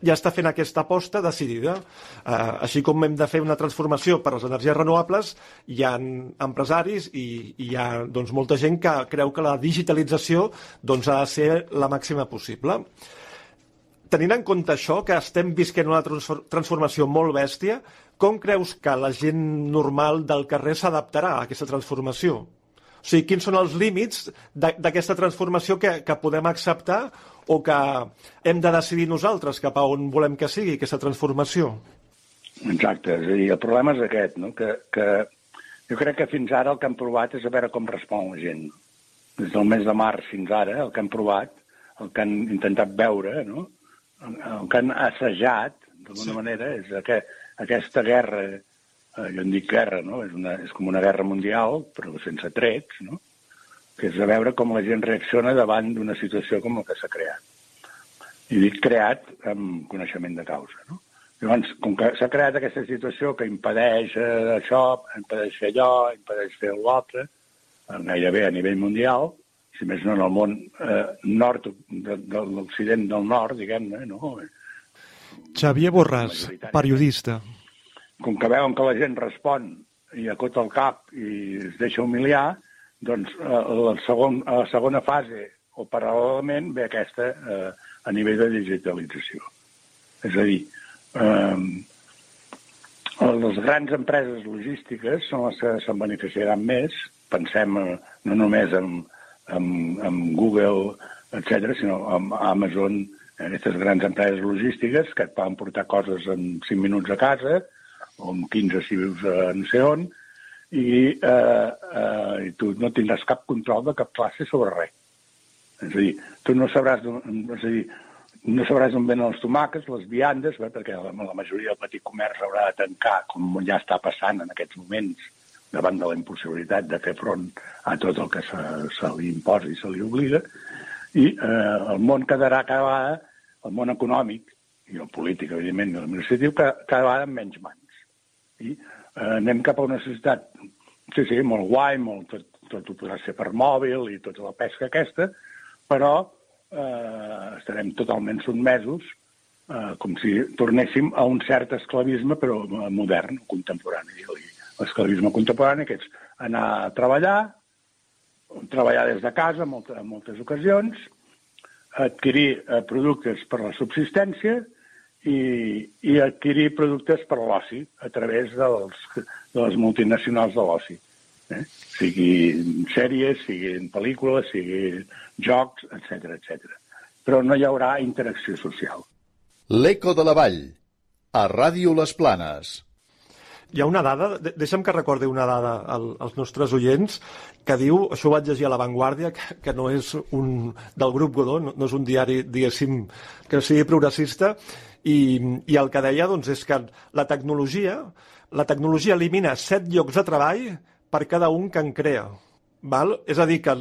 A: ja està fent aquesta aposta decidida. Eh, així com hem de fer una transformació per les energies renovables, hi ha empresaris i, i hi ha doncs, molta gent que creu que la digitalització doncs, ha de ser la màxima possible. Tenint en compte això, que estem visquent una transformació molt bèstia, com creus que la gent normal del carrer s'adaptarà a aquesta transformació? O sigui, quins són els límits d'aquesta transformació que, que podem acceptar o que hem de decidir nosaltres cap a on volem que sigui aquesta transformació?
R: Exacte, és a dir, el problema és aquest, no? que, que jo crec que fins ara el que hem provat és a veure com respon la gent. Des del mes de març fins ara, el que hem provat, el que han intentat veure, no? El que han assajat, d'alguna sí. manera, és que aquesta guerra eh, jo en dic guerra, no? És, una, és com una guerra mundial, però sense trets, no? que és a veure com la gent reacciona davant d'una situació com la que s'ha creat. I dic creat amb coneixement de causa. No? Llavors, com que s'ha creat aquesta situació que impedeix eh, això, impedeix fer allò, impedeix fer l'altre, eh, gairebé a nivell mundial, si més no en el món eh, nord, de, de l'Occident del nord, diguem-ne, no?
A: Xavier Borràs, periodista
R: com que veuen que la gent respon i acota el cap i es deixa humiliar, doncs eh, la, segon, a la segona fase o paral·lelament ve aquesta eh, a nivell de digitalització. És a dir, eh, les grans empreses logístiques són les que se'n beneficiaran més. Pensem eh, no només en, en, en Google, etc, sinó en Amazon, aquestes grans empreses logístiques que et poden portar coses en 5 minuts a casa, o amb 15 si vius a no sé on, i, eh, eh, i tu no tindràs cap control de cap classe sobre res. És a dir, tu no sabràs, és a dir, no sabràs on venen els tomàquets, les viandes, bé, perquè la, la majoria del petit comerç haurà de tancar, com ja està passant en aquests moments, davant de la impossibilitat de fer front a tot el que se, se li imposa i se li obliga, i eh, el món quedarà cada vegada, el món econòmic, i el polític, evidentment, i l'administratiu, cada vegada amb menys mans. I eh, anem cap a una societat, sí, sí, molt guai, molt, tot, tot ho podrà ser per mòbil i tota la pesca aquesta, però eh, estarem totalment sotmesos eh, com si tornéssim a un cert esclavisme, però modern, contemporani. L'esclavisme contemporani, que és anar a treballar, treballar des de casa en, molta, en moltes ocasions, adquirir eh, productes per la subsistència i, i adquirir productes per l'oci a través dels, de les multinacionals de l'oci. Eh? Siguin sèries, siguin pel·lícules, siguin jocs, etc etc. Però no hi haurà interacció social.
B: L'Eco de la Vall, a Ràdio Les Planes.
A: Hi ha una dada, deixa'm que recordi una dada als nostres oients, que diu, això ho vaig llegir a La Vanguardia, que, que no és un, del grup Godó, no, no és un diari, diguéssim, que sigui progressista, i, i el que deia doncs, és que la tecnologia, la tecnologia elimina set llocs de treball per cada un que en crea. Val? És a dir, que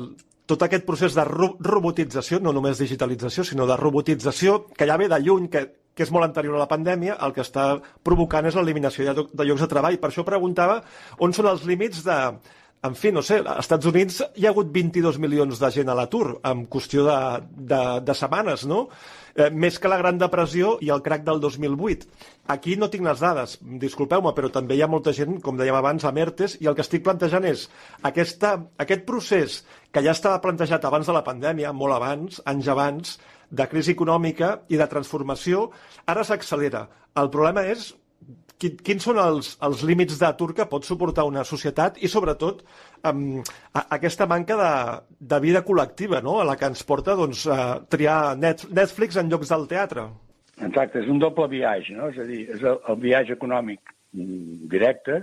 A: tot aquest procés de ro robotització, no només digitalització, sinó de robotització, que ja ve de lluny, que, que és molt anterior a la pandèmia, el que està provocant és l'eliminació de, de llocs de treball. Per això preguntava on són els límits de, en fi, no sé, als Estats Units hi ha hagut 22 milions de gent a l'atur en qüestió de, de, de setmanes, no? Eh, més que la Gran Depressió i el crac del 2008. Aquí no tinc les dades, disculpeu-me, però també hi ha molta gent, com dèiem abans, a Mertes, i el que estic plantejant és aquesta, aquest procés que ja estava plantejat abans de la pandèmia, molt abans, anys abans, de crisi econòmica i de transformació, ara s'accelera. El problema és quins són els, els límits d'atur que pot suportar una societat i, sobretot, um, aquesta manca de, de vida col·lectiva no? a la que ens porta doncs, a triar net, Netflix en llocs del teatre.
R: Exacte, és un doble viatge, no? és a dir, és el, el viatge econòmic directe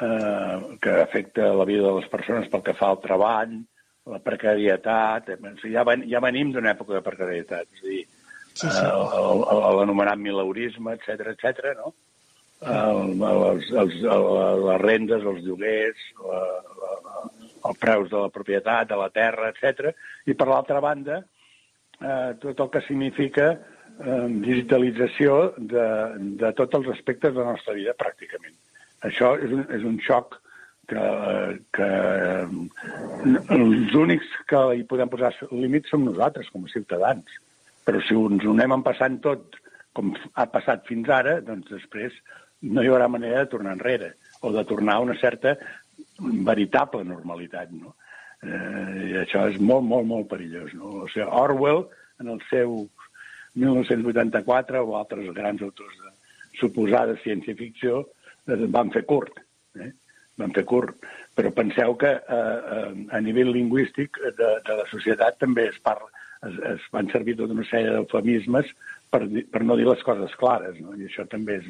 R: eh, que afecta la vida de les persones pel que fa al treball, la precarietat, ja, ven, ja venim d'una època de precarietat, és a dir, sí, sí. Eh, l'anomenat milaurisme, etc etc. no? el, les, els, les rendes, els lloguers, la, la, els preus de la propietat, de la terra, etc. I per l'altra banda, eh, tot el que significa eh, digitalització de, de tots els aspectes de la nostra vida, pràcticament. Això és un, és un xoc que, que eh, els únics que hi podem posar límits som nosaltres, com a ciutadans. Però si ens ho anem passant tot com ha passat fins ara, doncs després no hi haurà manera de tornar enrere o de tornar a una certa veritable normalitat. No? Eh, I això és molt, molt, molt perillós. No? O sigui, Orwell, en el seu 1984, o altres grans autors de suposada ciència-ficció, eh, van fer curt. Eh? Van fer curt. Però penseu que eh, eh, a nivell lingüístic de, de la societat també es parla, es, es van servir tota una sèrie d'eufemismes per, per no dir les coses clares, no? i això també és,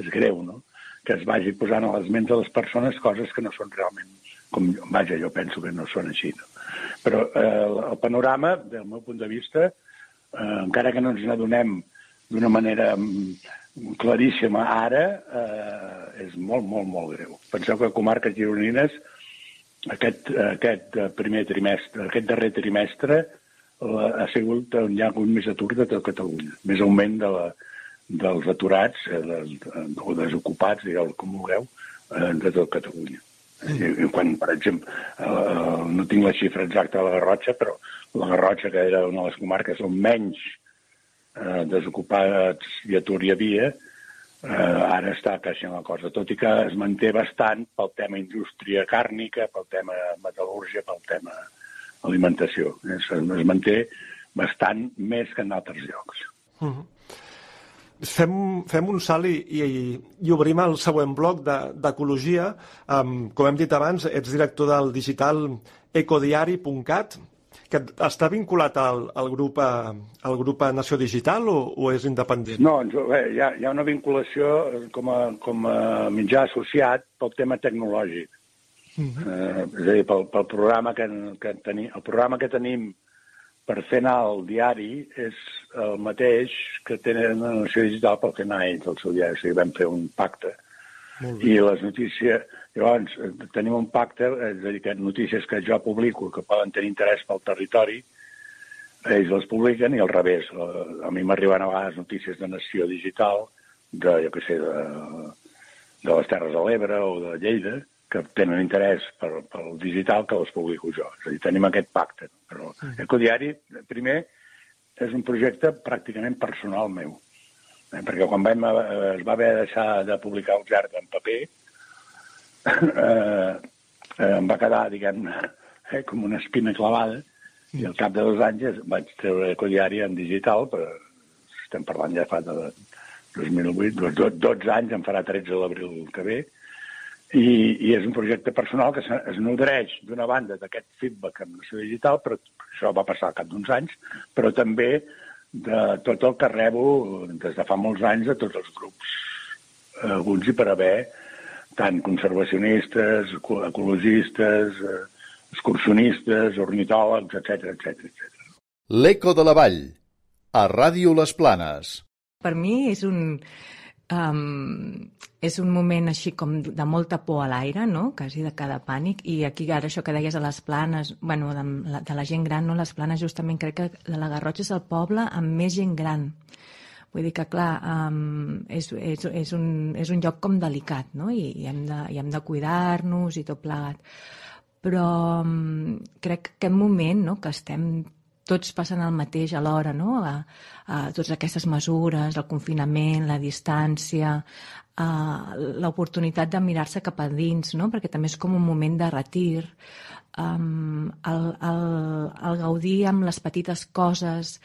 R: és greu, no? que es vagi posant a les ments de les persones coses que no són realment com, vaja, jo penso que no són així. No? Però eh, el panorama, del meu punt de vista, eh, encara que no ens n'adonem d'una manera mm, claríssima ara, eh, és molt, molt, molt greu. Penseu que comarques gironines aquest, aquest primer trimestre, aquest darrer trimestre, la, ha sigut on hi ha hagut més atur de tot Catalunya, més augment de la, dels aturats eh, des, o desocupats, digueu com vulgueu, eh, de tot Catalunya. I, quan, per exemple, eh, no tinc la xifra exacta de la Garrotxa, però la Garrotxa, que era una de les comarques on menys eh, desocupats i atur hi havia, eh, ara està creixent la cosa, tot i que es manté bastant pel tema indústria càrnica, pel tema metal·lúrgia, pel tema alimentació. Es, es manté bastant més que en altres llocs. Uh
A: mm-hmm. -huh fem, fem un salt i, i, i obrim el següent bloc d'ecologia. De, um, com hem dit abans, ets director del digital ecodiari.cat, que està vinculat al, al, grup, al grup Nació Digital o, o és independent?
R: No, bé, hi, ha, hi ha una vinculació com a, com a mitjà associat pel tema tecnològic. Uh -huh. eh, és a dir, pel, pel programa que, que tenim, el programa que tenim per fer anar el diari és el mateix que tenen la Nació Digital per fer anar ells el seu diari. O sigui, vam fer un pacte. I les notícies... Llavors, tenim un pacte, és a dir, que notícies que jo publico que poden tenir interès pel territori, ells les publiquen i al revés. A mi m'arriben a vegades notícies de Nació Digital, de, jo què sé, de, de les Terres de l'Ebre o de Lleida, que tenen interès per, pel digital que les publico jo. És a dir, tenim aquest pacte. Però Ecodiari, primer, és un projecte pràcticament personal meu. Eh, perquè quan vam, eh, es va haver de deixar de publicar el GERD en paper, eh, eh, em va quedar, diguem eh, com una espina clavada, i al cap de dos anys vaig treure Ecodiari en digital, però estem parlant ja fa de 2008, 12 anys, em farà 13 l'abril que ve, i, i és un projecte personal que es nodreix d'una banda d'aquest feedback amb Nació Digital, però això va passar al cap d'uns anys, però també de tot el que rebo des de fa molts anys de tots els grups eh, alguns i per haver tant conservacionistes, ecologistes, eh, excursionistes, ornitòlegs, etc etc etc.
B: L'Eco de la Vall, a Ràdio Les Planes.
S: Per mi és un, um, és un moment així com de molta por a l'aire, no? quasi de cada pànic, i aquí ara això que deies a les planes, bueno, de, la, de la gent gran, no? les planes justament crec que la Garrotxa és el poble amb més gent gran. Vull dir que, clar, um, és, és, és, un, és un lloc com delicat, no? I, i hem de, i hem de cuidar-nos i tot plegat. Però um, crec que aquest moment, no?, que estem tots passen el mateix alhora, no? A, a totes aquestes mesures, el confinament, la distància, l'oportunitat de mirar-se cap a dins, no? perquè també és com un moment de retir, um, el, el, el gaudir amb les petites coses,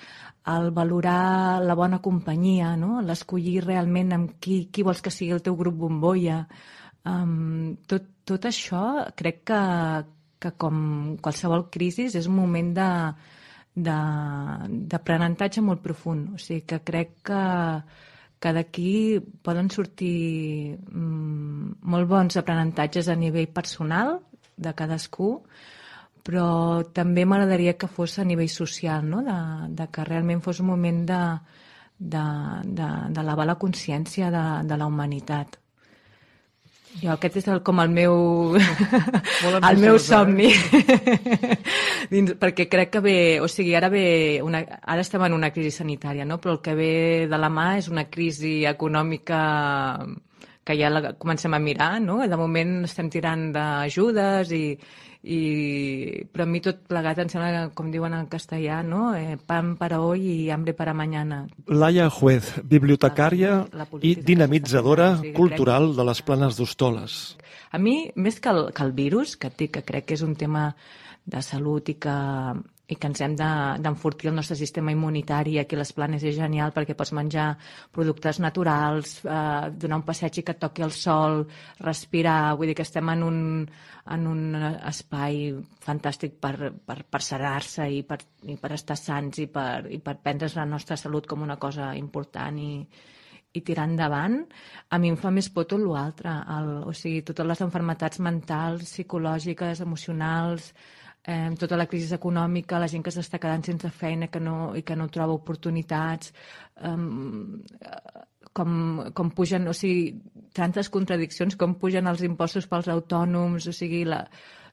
S: el valorar la bona companyia, no? l'escollir realment amb qui, qui vols que sigui el teu grup bombolla. Um, tot, tot això crec que, que com qualsevol crisi és un moment de, d'aprenentatge molt profund. O sigui que crec que, que d'aquí poden sortir mm, molt bons aprenentatges a nivell personal de cadascú, però també m'agradaria que fos a nivell social, no? de, de que realment fos un moment de, de, de, de la consciència de, de la humanitat. Jo, aquest és el, com el meu, el meu somni. Dins, perquè crec que ve, o sigui, ara ve, una, ara estem en una crisi sanitària, no? però el que ve de la mà és una crisi econòmica que ja la comencem a mirar, no? De moment estem tirant d'ajudes i, i, però a mi tot plegat em sembla, com diuen en castellà, no? Eh, pan para hoy i hambre para mañana.
A: Laia Juez, bibliotecària la, la i dinamitzadora sí, cultural crec... de les planes d'Hostoles.
S: A mi, més que el, que el virus, que, que crec que és un tema de salut i que i que ens hem d'enfortir de, el nostre sistema immunitari. Aquí les planes és genial perquè pots menjar productes naturals, eh, donar un passeig i que et toqui el sol, respirar, vull dir que estem en un, en un espai fantàstic per, per, per serar-se i, per, i per estar sants i per, i per prendre's la nostra salut com una cosa important i, i tirar endavant, a mi em fa més por tot l'altre, o sigui, totes les enfermetats mentals, psicològiques, emocionals, eh, tota la crisi econòmica, la gent que s'està quedant sense feina que no, i que no troba oportunitats, eh, com, com pugen, o sigui, tantes contradiccions, com pugen els impostos pels autònoms, o sigui, la,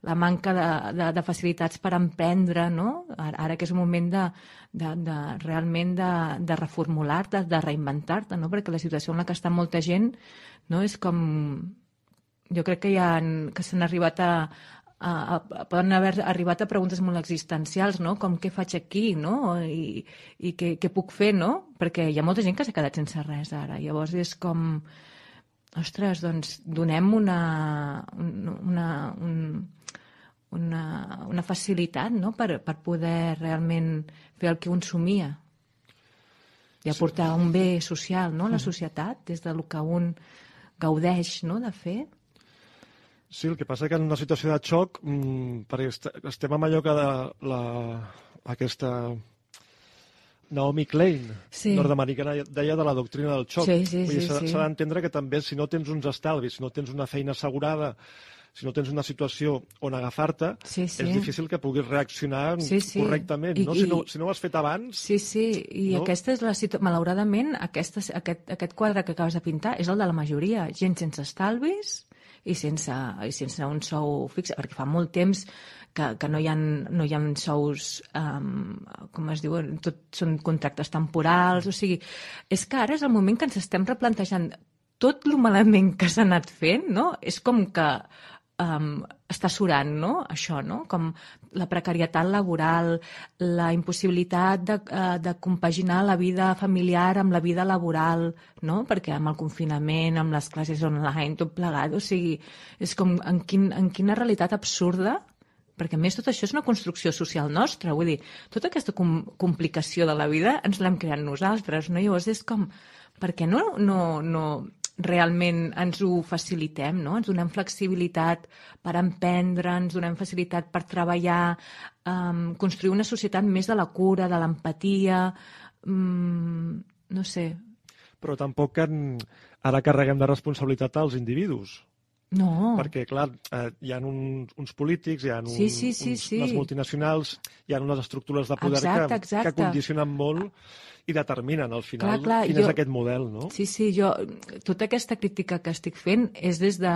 S: la manca de, de, de facilitats per emprendre, no? Ara, ara que és un moment de, de, de realment de, de reformular-te, de reinventar-te, no? Perquè la situació en la que està molta gent no? és com... Jo crec que, hi ha, que s'han arribat a, a, a, poden haver arribat a preguntes molt existencials, no? com què faig aquí no? i, i què, què puc fer, no? perquè hi ha molta gent que s'ha quedat sense res ara. Llavors és com, ostres, doncs donem una, una, un, una, una facilitat no? per, per poder realment fer el que un somia i aportar un bé social no? a la societat des del que un gaudeix no? de fer.
A: Sí, el que passa que en una situació de xoc, mmm, perquè estem amb allò que de la, aquesta Naomi Klein, sí. nord-americana, deia de la doctrina del xoc.
S: Sí, sí,
A: Vull dir,
S: sí, sí.
A: D'entendre que també si no tens uns estalvis, si no tens una feina assegurada, si no tens una situació on agafar-te,
S: sí, sí.
A: és difícil que puguis reaccionar
S: sí, sí.
A: correctament.
S: I,
A: no? Si, no, si no ho has fet abans...
S: Sí, sí, i no? aquesta és la situació... Malauradament, aquesta, aquest, aquest quadre que acabes de pintar és el de la majoria. Gent sense estalvis, i sense, i sense un sou fix, perquè fa molt temps que, que no, hi ha, no hi ha sous, um, com es diu, tot són contractes temporals, o sigui, és que ara és el moment que ens estem replantejant tot el malament que s'ha anat fent, no? És com que um, està surant, no? Això, no? Com la precarietat laboral, la impossibilitat de, uh, de compaginar la vida familiar amb la vida laboral, no? Perquè amb el confinament, amb les classes online, tot plegat, o sigui, és com en, quin, en quina realitat absurda perquè a més tot això és una construcció social nostra, vull dir, tota aquesta com complicació de la vida ens l'hem creat nosaltres, no? Llavors és com, per què no, no, no, realment ens ho facilitem, no? ens donem flexibilitat per emprendre, ens donem facilitat per treballar, um, construir una societat més de la cura, de l'empatia, um, no sé.
A: Però tampoc en... ara carreguem de responsabilitat als individus.
S: No.
A: Perquè, clar, eh, hi ha uns, uns polítics, hi ha un,
S: sí, sí, sí,
A: uns,
S: sí.
A: unes multinacionals, hi ha unes estructures de poder
S: exacte,
A: que,
S: exacte.
A: que condicionen molt i determinen al final
S: Clar, clar,
A: quin
S: jo-
A: és aquest model, no?
S: Sí, sí, jo, tota aquesta crítica que estic fent és des de,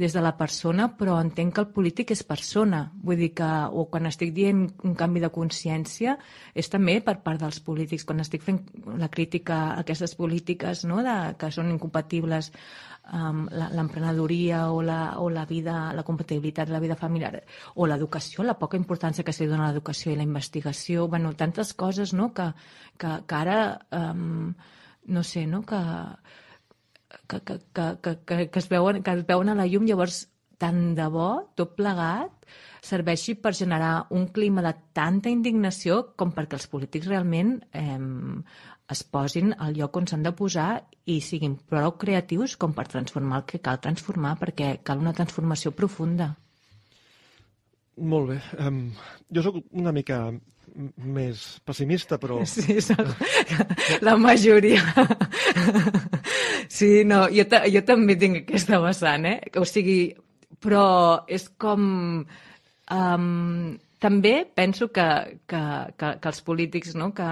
S: des de la persona, però entenc que el polític és persona. Vull dir que, o quan estic dient un canvi de consciència, és també per part dels polítics. Quan estic fent la crítica a aquestes polítiques no, de, que són incompatibles amb l'emprenedoria o, la, o la vida, la compatibilitat de la vida familiar o l'educació, la poca importància que se dona a l'educació i la investigació, bueno, tantes coses no, que, que, que ara um, no sé, no? que, que, que, que, que, que, es veuen, que es veuen a la llum, llavors tant de bo, tot plegat, serveixi per generar un clima de tanta indignació com perquè els polítics realment eh, es posin al lloc on s'han de posar i siguin prou creatius com per transformar el que cal transformar, perquè cal una transformació profunda.
A: Molt bé. Um, jo sóc una mica més pessimista, però...
S: Sí, la majoria. Sí, no, jo, jo també tinc aquesta vessant, eh? O sigui, però és com... Um, també penso que, que, que, que els polítics, no? que,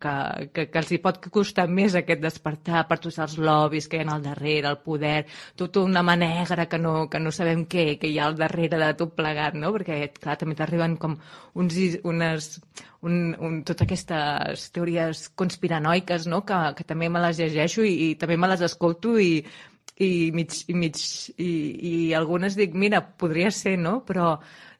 S: que, que, que els hi pot costar més aquest despertar per tots els lobbies que hi ha al darrere, el poder, tota una mà negra que no, que no sabem què, que hi ha al darrere de tot plegat, no? perquè clar, també t'arriben com uns, unes, un, un, totes aquestes teories conspiranoiques no? que, que també me les llegeixo i, i també me les escolto i, i, mig, i, mig, i, i algunes dic, mira, podria ser, no? Però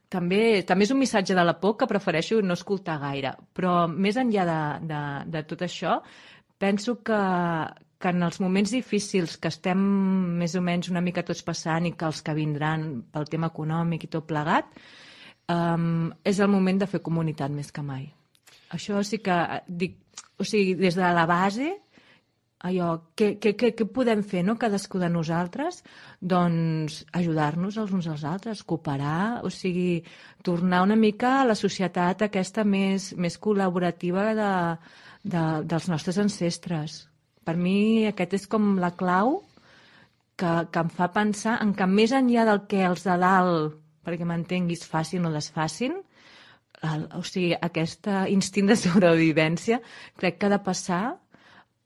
S: també, també és un missatge de la por que prefereixo no escoltar gaire. Però més enllà de, de, de tot això, penso que, que en els moments difícils que estem més o menys una mica tots passant i que els que vindran pel tema econòmic i tot plegat, um, és el moment de fer comunitat més que mai. Això sí que dic, o sigui, des de la base allò, què, què, què, què podem fer, no?, cadascú de nosaltres? Doncs ajudar-nos els uns als altres, cooperar, o sigui, tornar una mica a la societat aquesta més, més col·laborativa de, de, dels nostres ancestres. Per mi aquest és com la clau que, que em fa pensar en que més enllà del que els de dalt, perquè m'entenguis, facin o desfacin, el, o sigui, aquest instint de sobrevivència crec que ha de passar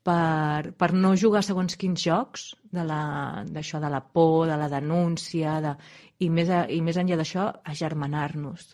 S: per, per no jugar segons quins jocs de la- d'això de la por, de la denúncia, de, i, més a, i més enllà d'això, agermanar-nos.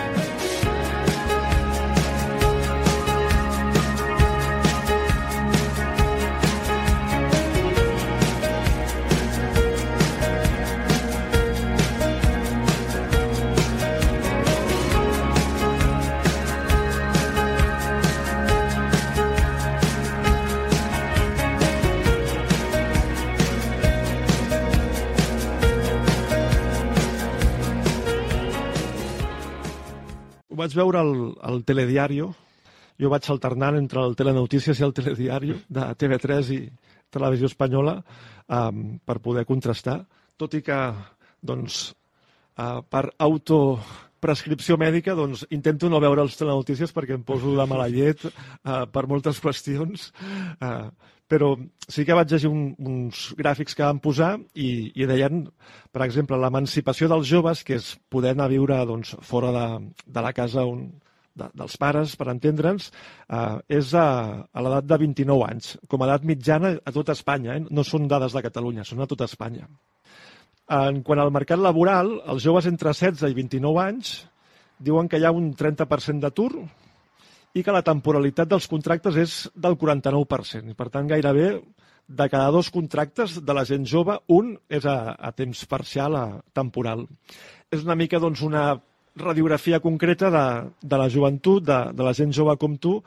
A: Ho vaig veure al, al telediario. Jo vaig alternant entre el Telenotícies i el telediario de TV3 i Televisió Espanyola um, per poder contrastar, tot i que doncs, uh, per autoprescripció mèdica doncs, intento no veure els telenotícies perquè em poso de mala llet uh, per moltes qüestions, uh, però sí que vaig llegir un, uns gràfics que van posar i, i deien, per exemple, l'emancipació dels joves, que és poder anar a viure doncs, fora de, de la casa on, de, dels pares, per entendre'ns, eh, és a, a l'edat de 29 anys, com a edat mitjana a tot Espanya. Eh? No són dades de Catalunya, són a tot Espanya. En quant al mercat laboral, els joves entre 16 i 29 anys diuen que hi ha un 30% d'atur i que la temporalitat dels contractes és del 49%. I, per tant, gairebé de cada dos contractes de la gent jove, un és a, a temps parcial, a temporal. És una mica doncs, una radiografia concreta de, de la joventut, de, de la gent jove com tu,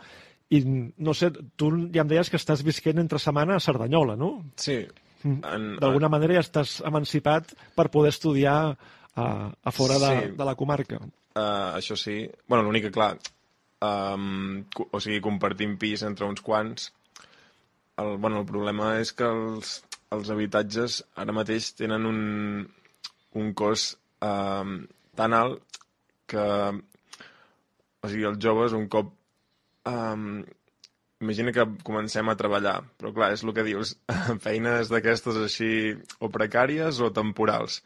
A: i no sé, tu ja em deies que estàs visquent entre setmana a Cerdanyola, no?
T: Sí. En,
A: D'alguna manera ja estàs emancipat per poder estudiar a, a fora de,
T: Sí.
A: de la comarca.
T: Uh, això sí. bueno, l'únic que, clar, um, o sigui, compartint pis entre uns quants. El, bueno, el problema és que els, els habitatges ara mateix tenen un, un cost um, tan alt que o sigui, els joves un cop um, imagina que comencem a treballar, però clar, és el que dius, feines d'aquestes així o precàries o temporals.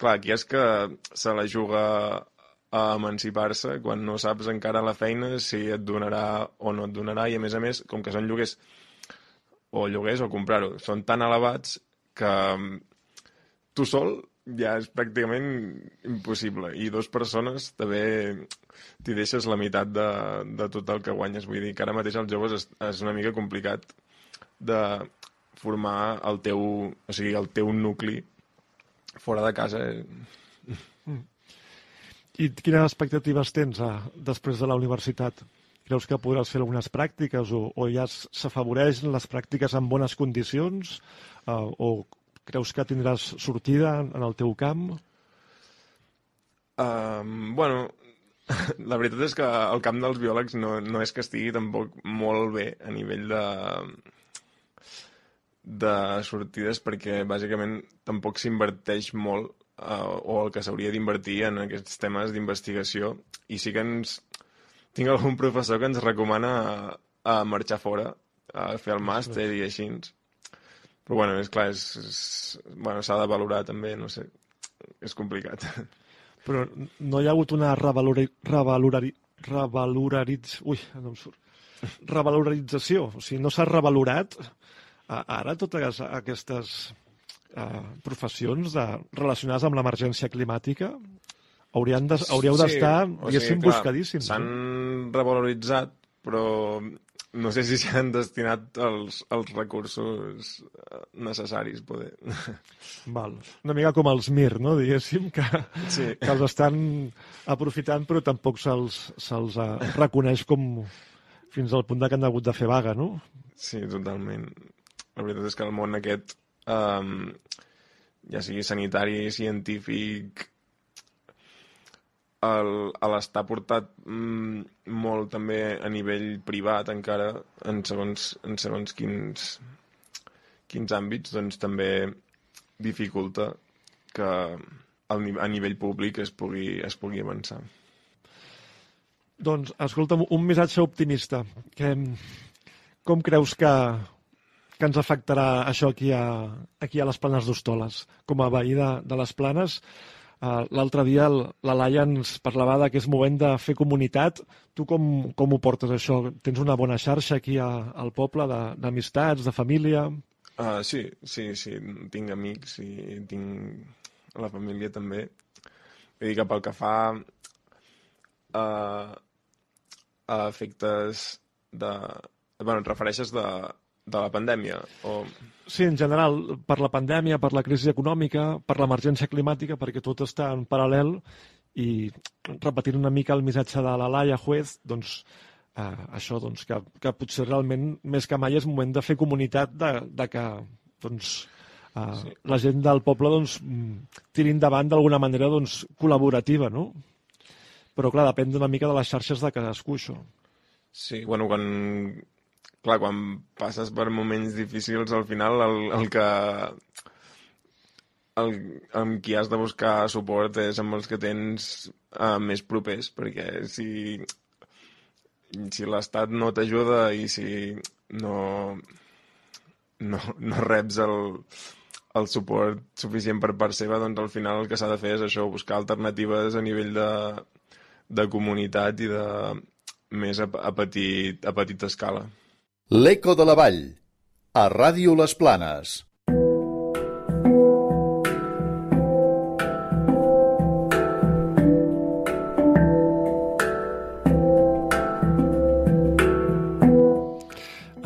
T: Clar, aquí és que se la juga a emancipar-se quan no saps encara la feina si et donarà o no et donarà i a més a més, com que són lloguers o lloguers o comprar-ho, són tan elevats que tu sol ja és pràcticament impossible. I dues persones també t'hi deixes la meitat de, de tot el que guanyes. Vull dir que ara mateix els joves és, és una mica complicat de formar el teu, o sigui, el teu nucli fora de casa.
A: I quines expectatives tens a, ah, després de la universitat? Creus que podràs fer algunes pràctiques o, o ja s'afavoreixen les pràctiques en bones condicions? Uh, o Creus que tindràs sortida en el teu camp?
T: Um, bueno, la veritat és que el camp dels biòlegs no, no és que estigui tampoc molt bé a nivell de, de sortides perquè bàsicament tampoc s'inverteix molt uh, o el que s'hauria d'invertir en aquests temes d'investigació i sí que ens... tinc algun professor que ens recomana a, a marxar fora, a fer el màster i així. Però bueno, és clar, és, és... bueno, s'ha de valorar també, no sé, és complicat.
A: Però no hi ha hagut una revalori... revalorari... revalorariz... Ui, no. Revalorització, o sigui, no s'ha revalorat ara totes aquestes uh, professions de, relacionades amb l'emergència climàtica haurien de, hauríeu d'estar, sí, diguéssim, sigui, buscadíssims.
T: S'han revaloritzat, però no sé si s'han destinat els, els recursos eh, necessaris, poder.
A: Val. Una mica com els MIR, no?, diguéssim, que, sí. que els estan aprofitant, però tampoc se'ls se, uh, reconeix com fins al punt de que han hagut de fer vaga, no?
T: Sí, totalment. La veritat és que el món aquest, um, ja sigui sanitari, científic, l'estar portat mm, molt també a nivell privat encara en segons, en segons quins, quins àmbits doncs també dificulta que al, a nivell públic es pugui, es pugui avançar.
A: Doncs, escolta'm, un missatge optimista. Que, com creus que, que ens afectarà això aquí a, aquí a les Planes d'Hostoles? Com a veí de, de les Planes, Uh, L'altre dia la Laia ens parlava de que és moment de fer comunitat. Tu com, com ho portes, això? Tens una bona xarxa aquí a, al poble d'amistats, de, de família?
T: Uh, sí, sí, sí. Tinc amics i tinc la família també. Vull dir que pel que fa a, a efectes de... Bueno, et refereixes de, de la pandèmia? O...
A: Sí, en general, per la pandèmia, per la crisi econòmica, per l'emergència climàtica, perquè tot està en paral·lel i repetint una mica el missatge de la Laia Juez, doncs, eh, això, doncs, que, que potser realment, més que mai, és moment de fer comunitat de, de que doncs, eh, sí. la gent del poble doncs, tiri endavant d'alguna manera doncs, col·laborativa, no? Però, clar, depèn una mica de les xarxes de cadascú, això.
T: Sí, bueno, quan clar, quan passes per moments difícils, al final el, el que el, amb qui has de buscar suport és amb els que tens uh, més propers, perquè si, si l'Estat no t'ajuda i si no, no, no reps el, el suport suficient per part seva, doncs al final el que s'ha de fer és això, buscar alternatives a nivell de, de comunitat i de més a, a, petit, a petita escala.
B: L'Eco de la Vall, a Ràdio Les Planes.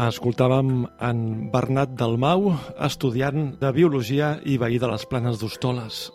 A: Escoltàvem en Bernat Dalmau, estudiant de Biologia i veí de les Planes d'Hostoles.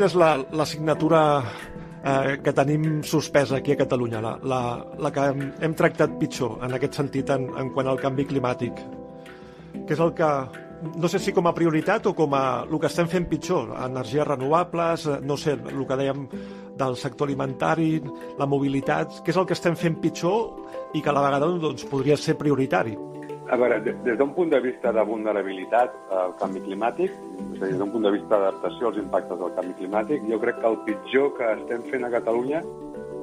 A: Quina és la, la signatura eh, que tenim suspesa aquí a Catalunya, la, la, la que hem, hem tractat pitjor en aquest sentit en, en quant al canvi climàtic. Que és el que, no sé si com a prioritat o com a el que estem fent pitjor, energies renovables, eh, no sé, el que dèiem del sector alimentari, la mobilitat, què és el que estem fent pitjor i que a la vegada doncs, podria ser prioritari?
U: A veure, des d'un punt de vista de vulnerabilitat al canvi climàtic, és a dir, des d'un punt de vista d'adaptació als impactes del canvi climàtic, jo crec que el pitjor que estem fent a Catalunya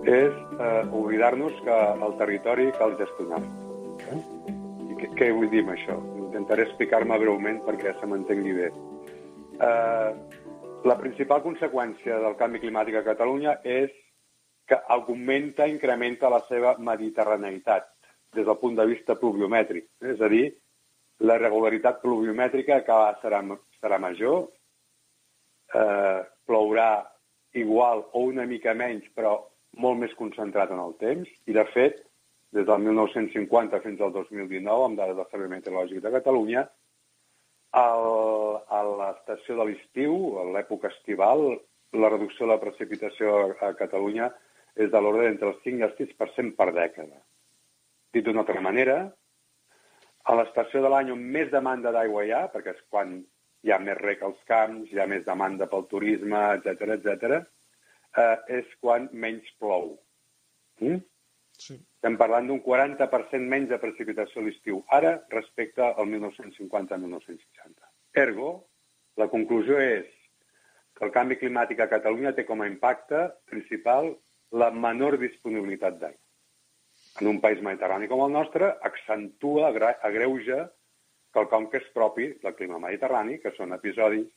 U: és eh, oblidar-nos que el territori cal gestionar. Eh? I què, què vull dir amb això? Intentaré explicar-me breument perquè se m'entengui bé. Eh, la principal conseqüència del canvi climàtic a Catalunya és que augmenta, incrementa la seva mediterraneïtat des del punt de vista pluviomètric. És a dir, la regularitat pluviomètrica cada serà, serà major, eh, plourà igual o una mica menys, però molt més concentrat en el temps, i de fet, des del 1950 fins al 2019, amb dades del Servei Meteorològic de Catalunya, el, a l'estació de l'estiu, a l'època estival, la reducció de la precipitació a Catalunya és de l'ordre entre el 5 i el 6% per dècada. Dit d'una altra manera, a l'estació de l'any on més demanda d'aigua hi ha, perquè és quan hi ha més rec als camps, hi ha més demanda pel turisme, etc etc, eh, és quan menys plou. Mm? Sí. Estem parlant d'un 40% menys de precipitació a l'estiu ara respecte al 1950-1960. Ergo, la conclusió és que el canvi climàtic a Catalunya té com a impacte principal la menor disponibilitat d'aigua en un país mediterrani com el nostre, accentua, agreuja quelcom que és propi del clima mediterrani, que són episodis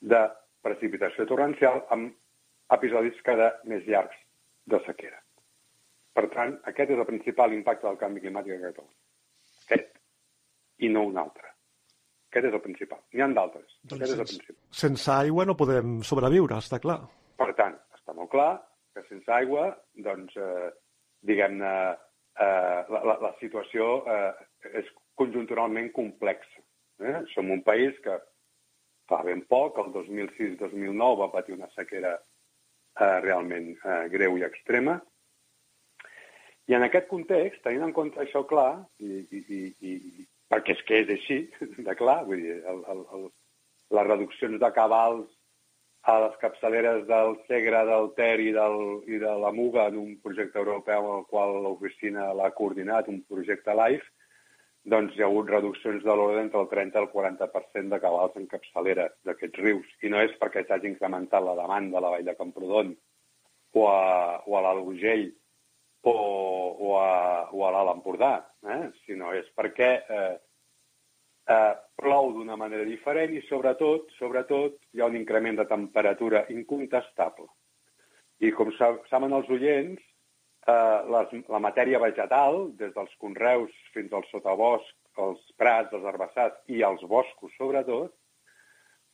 U: de precipitació torrencial amb episodis cada més llargs de sequera. Per tant, aquest és el principal impacte del canvi climàtic a Catalunya. Aquest, i no un altre. Aquest és el principal. N'hi ha d'altres.
A: Doncs
U: aquest
A: sense,
U: és el principal.
A: sense aigua no podem sobreviure, està clar.
U: Per tant, està molt clar que sense aigua, doncs, eh, diguem-ne, eh, la, la, la situació eh, és conjunturalment complexa. Eh? Som un país que fa ben poc, el 2006-2009, va patir una sequera eh, realment eh, greu i extrema. I en aquest context, tenint en compte això clar, i, i, i, i perquè és que és així, de clar, vull dir, el, el, el, les reduccions de cabals a les capçaleres del Segre, del Ter i, del, i de la Muga en un projecte europeu en el qual l'oficina l'ha coordinat, un projecte LIFE, doncs hi ha hagut reduccions de l'ordre entre el 30 i el 40% de cabals en capçalera d'aquests rius. I no és perquè s'hagi incrementat la demanda a la vall de Camprodon o a, o a l'Alt Urgell o, o a, o a l'Alt Empordà, eh? sinó és perquè eh, eh, plou d'una manera diferent i, sobretot, sobretot, hi ha un increment de temperatura incontestable. I, com saben els oients, eh, les, la matèria vegetal, des dels conreus fins al sotabosc, els prats, els herbassars i els boscos, sobretot,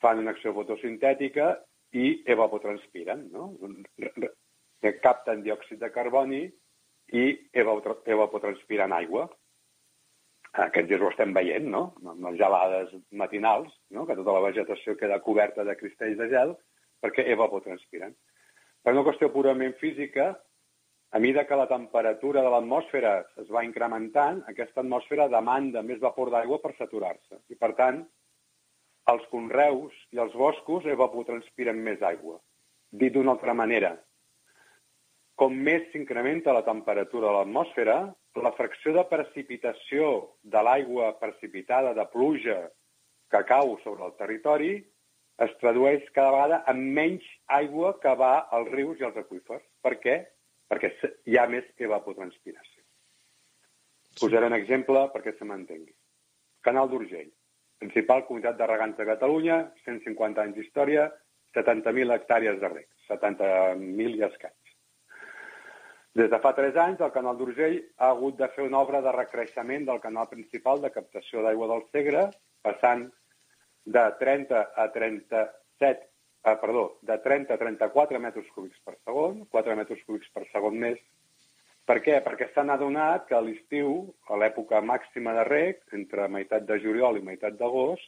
U: fan una acció fotosintètica i evapotranspiren, no? Capten diòxid de carboni i evapotranspiren aigua. Aquests dies ho estem veient, no? Amb les gelades matinals, no? que tota la vegetació queda coberta de cristalls de gel perquè evapotranspiren. Per una qüestió purament física, a mesura que la temperatura de l'atmosfera es va incrementant, aquesta atmosfera demanda més vapor d'aigua per saturar-se. I, per tant, els conreus i els boscos evapotranspiren més aigua. Dit d'una altra manera, com més s'incrementa la temperatura de l'atmosfera, la fracció de precipitació de l'aigua precipitada de pluja que cau sobre el territori es tradueix cada vegada en menys aigua que va als rius i als aqüífers. Per què? Perquè hi ha més evapotranspiració. Posaré un exemple perquè se m'entengui. Canal d'Urgell, principal comunitat de regants de Catalunya, 150 anys d'història, 70.000 hectàrees de rec, 70.000 i escaig. Des de fa tres anys, el canal d'Urgell ha hagut de fer una obra de recreixement del canal principal de captació d'aigua del Segre, passant de 30 a 37, eh, perdó, de 30 a 34 metres cúbics per segon, 4 metres cúbics per segon més. Per què? Perquè s'han adonat que a l'estiu, a l'època màxima de rec, entre meitat de juliol i meitat d'agost,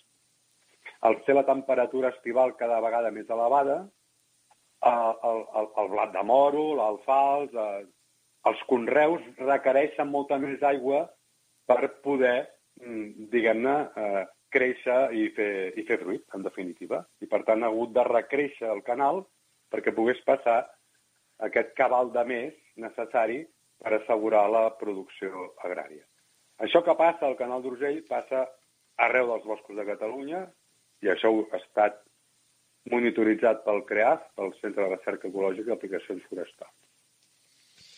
U: al ser la temperatura estival cada vegada més elevada, el, el, el, el blat de moro, l'alfals, eh, els conreus requereixen molta més aigua per poder, mm, diguem-ne, eh, créixer i fer, i fer fruit, en definitiva. I, per tant, ha hagut de recréixer el canal perquè pogués passar aquest cabal de més necessari per assegurar la producció agrària. Això que passa al canal d'Urgell passa arreu dels boscos de Catalunya i això ha estat monitoritzat pel CREAF, pel Centre de Recerca Ecològica i Aplicacions Forestals.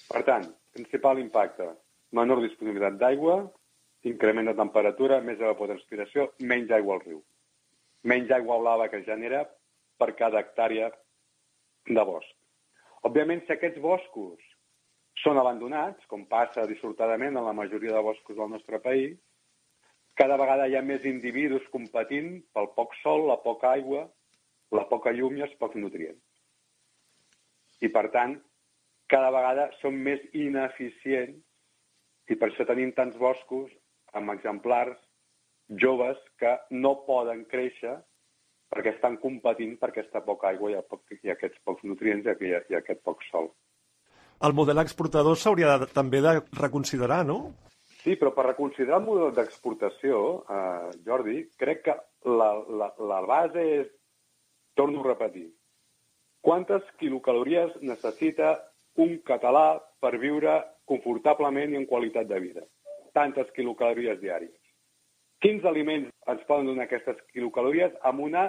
U: Per tant, principal impacte, menor disponibilitat d'aigua, increment de temperatura, més evapotranspiració, menys aigua al riu. Menys aigua blava que genera per cada hectàrea de bosc. Òbviament, si aquests boscos són abandonats, com passa dissortadament en la majoria de boscos del nostre país, cada vegada hi ha més individus competint pel poc sol, la poca aigua, la poca llum i els pocs nutrients. I, per tant, cada vegada són més ineficients i per això tenim tants boscos amb exemplars joves que no poden créixer perquè estan competint per aquesta poca aigua i, poc, i aquests pocs nutrients i, i aquest poc sol.
A: El model exportador s'hauria també de reconsiderar, no?
U: Sí, però per reconsiderar el model d'exportació, eh, Jordi, crec que la, la, la base és, torno a repetir, quantes quilocalories necessita un català per viure confortablement i en qualitat de vida? Tantes quilocalories diàries. Quins aliments ens poden donar aquestes quilocalories amb una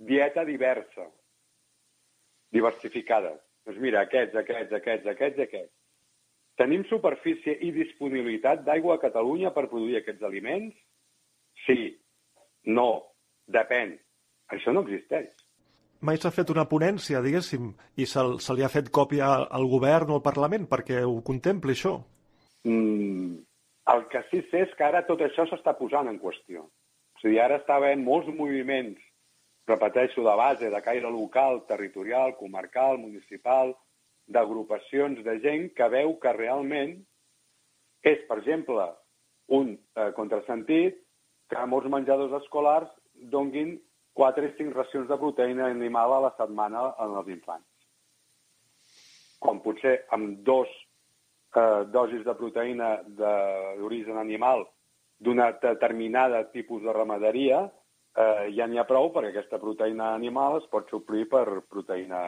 U: dieta diversa, diversificada? Doncs mira, aquests, aquests, aquests, aquests, aquests. Tenim superfície i disponibilitat d'aigua a Catalunya per produir aquests aliments? Sí. No. Depèn. Això no existeix.
A: Mai s'ha fet una ponència, diguéssim, i se, se li ha fet còpia al govern o al Parlament perquè ho contempli, això?
U: Mm, el que sí sé és que ara tot això s'està posant en qüestió. O sigui, ara està havent molts moviments, repeteixo, de base, de caire local, territorial, comarcal, municipal, d'agrupacions de gent que veu que realment és, per exemple, un eh, contrasentit que molts menjadors escolars donguin 4 i 5 racions de proteïna animal a la setmana als infants. Quan potser amb dos eh, dosis de proteïna d'origen animal d'una determinada tipus de ramaderia, eh, ja n'hi ha prou perquè aquesta proteïna animal es pot suplir per proteïna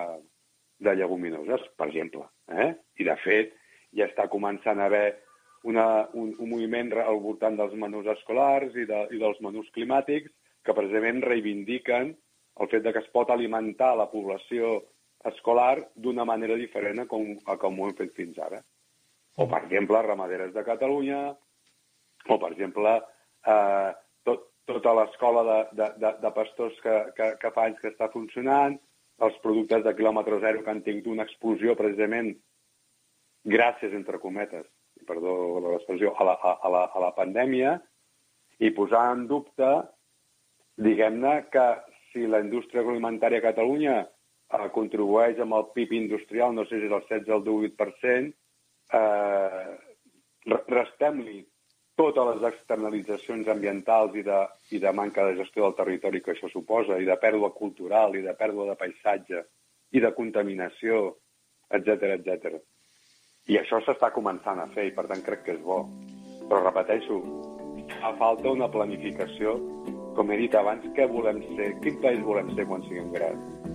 U: de lleguminoses, per exemple. Eh? I, de fet, ja està començant a haver una, un, un moviment al voltant dels menús escolars i, de, i dels menús climàtics que precisament reivindiquen el fet de que es pot alimentar la població escolar d'una manera diferent a com, a com ho hem fet fins ara. O, per exemple, ramaderes de Catalunya, o, per exemple, eh, tot, tota l'escola de, de, de, de pastors que, que, que fa anys que està funcionant, els productes de quilòmetre zero que han tingut una explosió precisament gràcies, entre cometes, perdó l'expressió, a, la, a, la, a la pandèmia, i posar en dubte, diguem-ne, que si la indústria agroalimentària a Catalunya eh, contribueix amb el PIB industrial, no sé si és el 16 o el 18%, eh, restem-li totes les externalitzacions ambientals i de, i de manca de gestió del territori que això suposa, i de pèrdua cultural, i de pèrdua de paisatge, i de contaminació, etc etc. I això s'està començant a fer, i per tant crec que és bo. Però repeteixo, fa falta una planificació, com he dit abans, què volem ser, quin país volem ser quan siguem grans.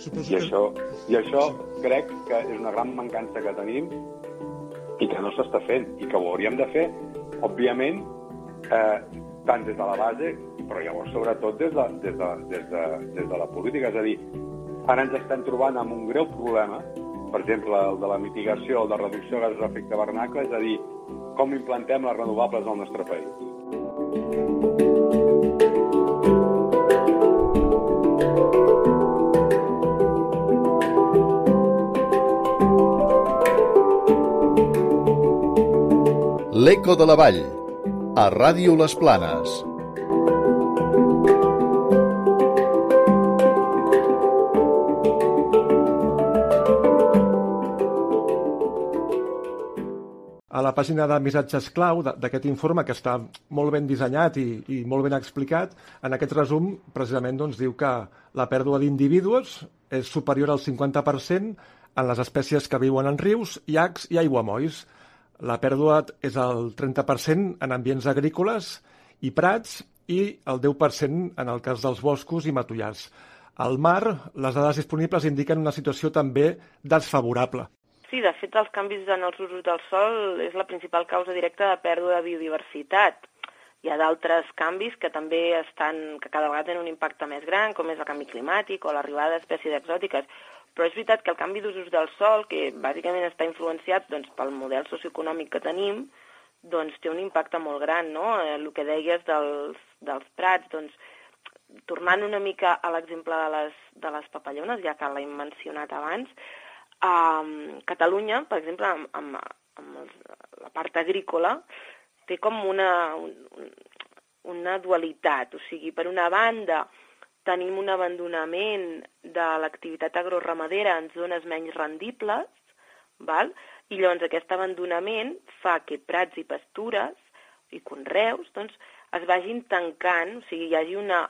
A: Suposo
U: I això, I això crec que és una gran mancança que tenim i que no s'està fent, i que ho hauríem de fer, òbviament, eh, tant des de la base, però llavors sobretot des de, des, de, des, de, des de la política. És a dir, ara ens estem trobant amb un greu problema, per exemple, el de la mitigació, el de reducció de gasos d'efecte hivernacle, és a dir, com implantem les renovables al nostre país.
B: L'Eco de la Vall, a Ràdio Les Planes.
A: a la pàgina de missatges clau d'aquest informe, que està molt ben dissenyat i, i molt ben explicat, en aquest resum precisament doncs, diu que la pèrdua d'individus és superior al 50% en les espècies que viuen en rius, llacs i aiguamolls. La pèrdua és el 30% en ambients agrícoles i prats i el 10% en el cas dels boscos i matollars. Al mar, les dades disponibles indiquen una situació també desfavorable.
V: Sí, de fet, els canvis en els usos del sol és la principal causa directa de pèrdua de biodiversitat. Hi ha d'altres canvis que també estan, que cada vegada tenen un impacte més gran, com és el canvi climàtic o l'arribada d'espècies exòtiques. Però és veritat que el canvi d'usos del sol, que bàsicament està influenciat doncs, pel model socioeconòmic que tenim, doncs té un impacte molt gran, no? Eh, el que deies dels, dels prats, doncs, tornant una mica a l'exemple de, les, de les papallones, ja que l'hem mencionat abans, um, Catalunya, per exemple, amb, amb, amb els, la part agrícola, té com una, un, una dualitat. O sigui, per una banda, tenim un abandonament de l'activitat agroramadera en zones menys rendibles, val? i llavors aquest abandonament fa que prats i pastures i conreus doncs, es vagin tancant, o sigui, hi hagi una,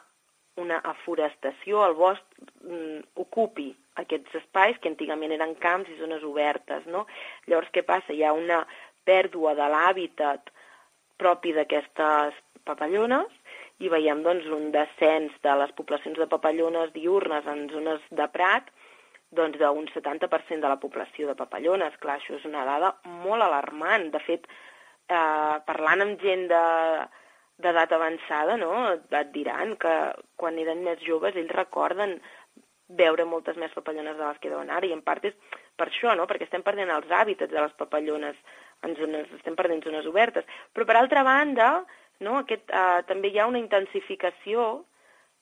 V: una aforestació, el bosc mm, ocupi aquests espais que antigament eren camps i zones obertes. No? Llavors, què passa? Hi ha una pèrdua de l'hàbitat propi d'aquestes papallones i veiem doncs, un descens de les poblacions de papallones diurnes en zones de prat doncs d'un 70% de la població de papallones. Clar, això és una dada molt alarmant. De fet, eh, parlant amb gent de d'edat avançada, no? et diran que quan eren més joves ells recorden veure moltes més papallones de les que veuen ara, i en part és per això, no? perquè estem perdent els hàbitats de les papallones, en zones, estem perdent zones obertes. Però per altra banda, no? Aquest, eh, també hi ha una intensificació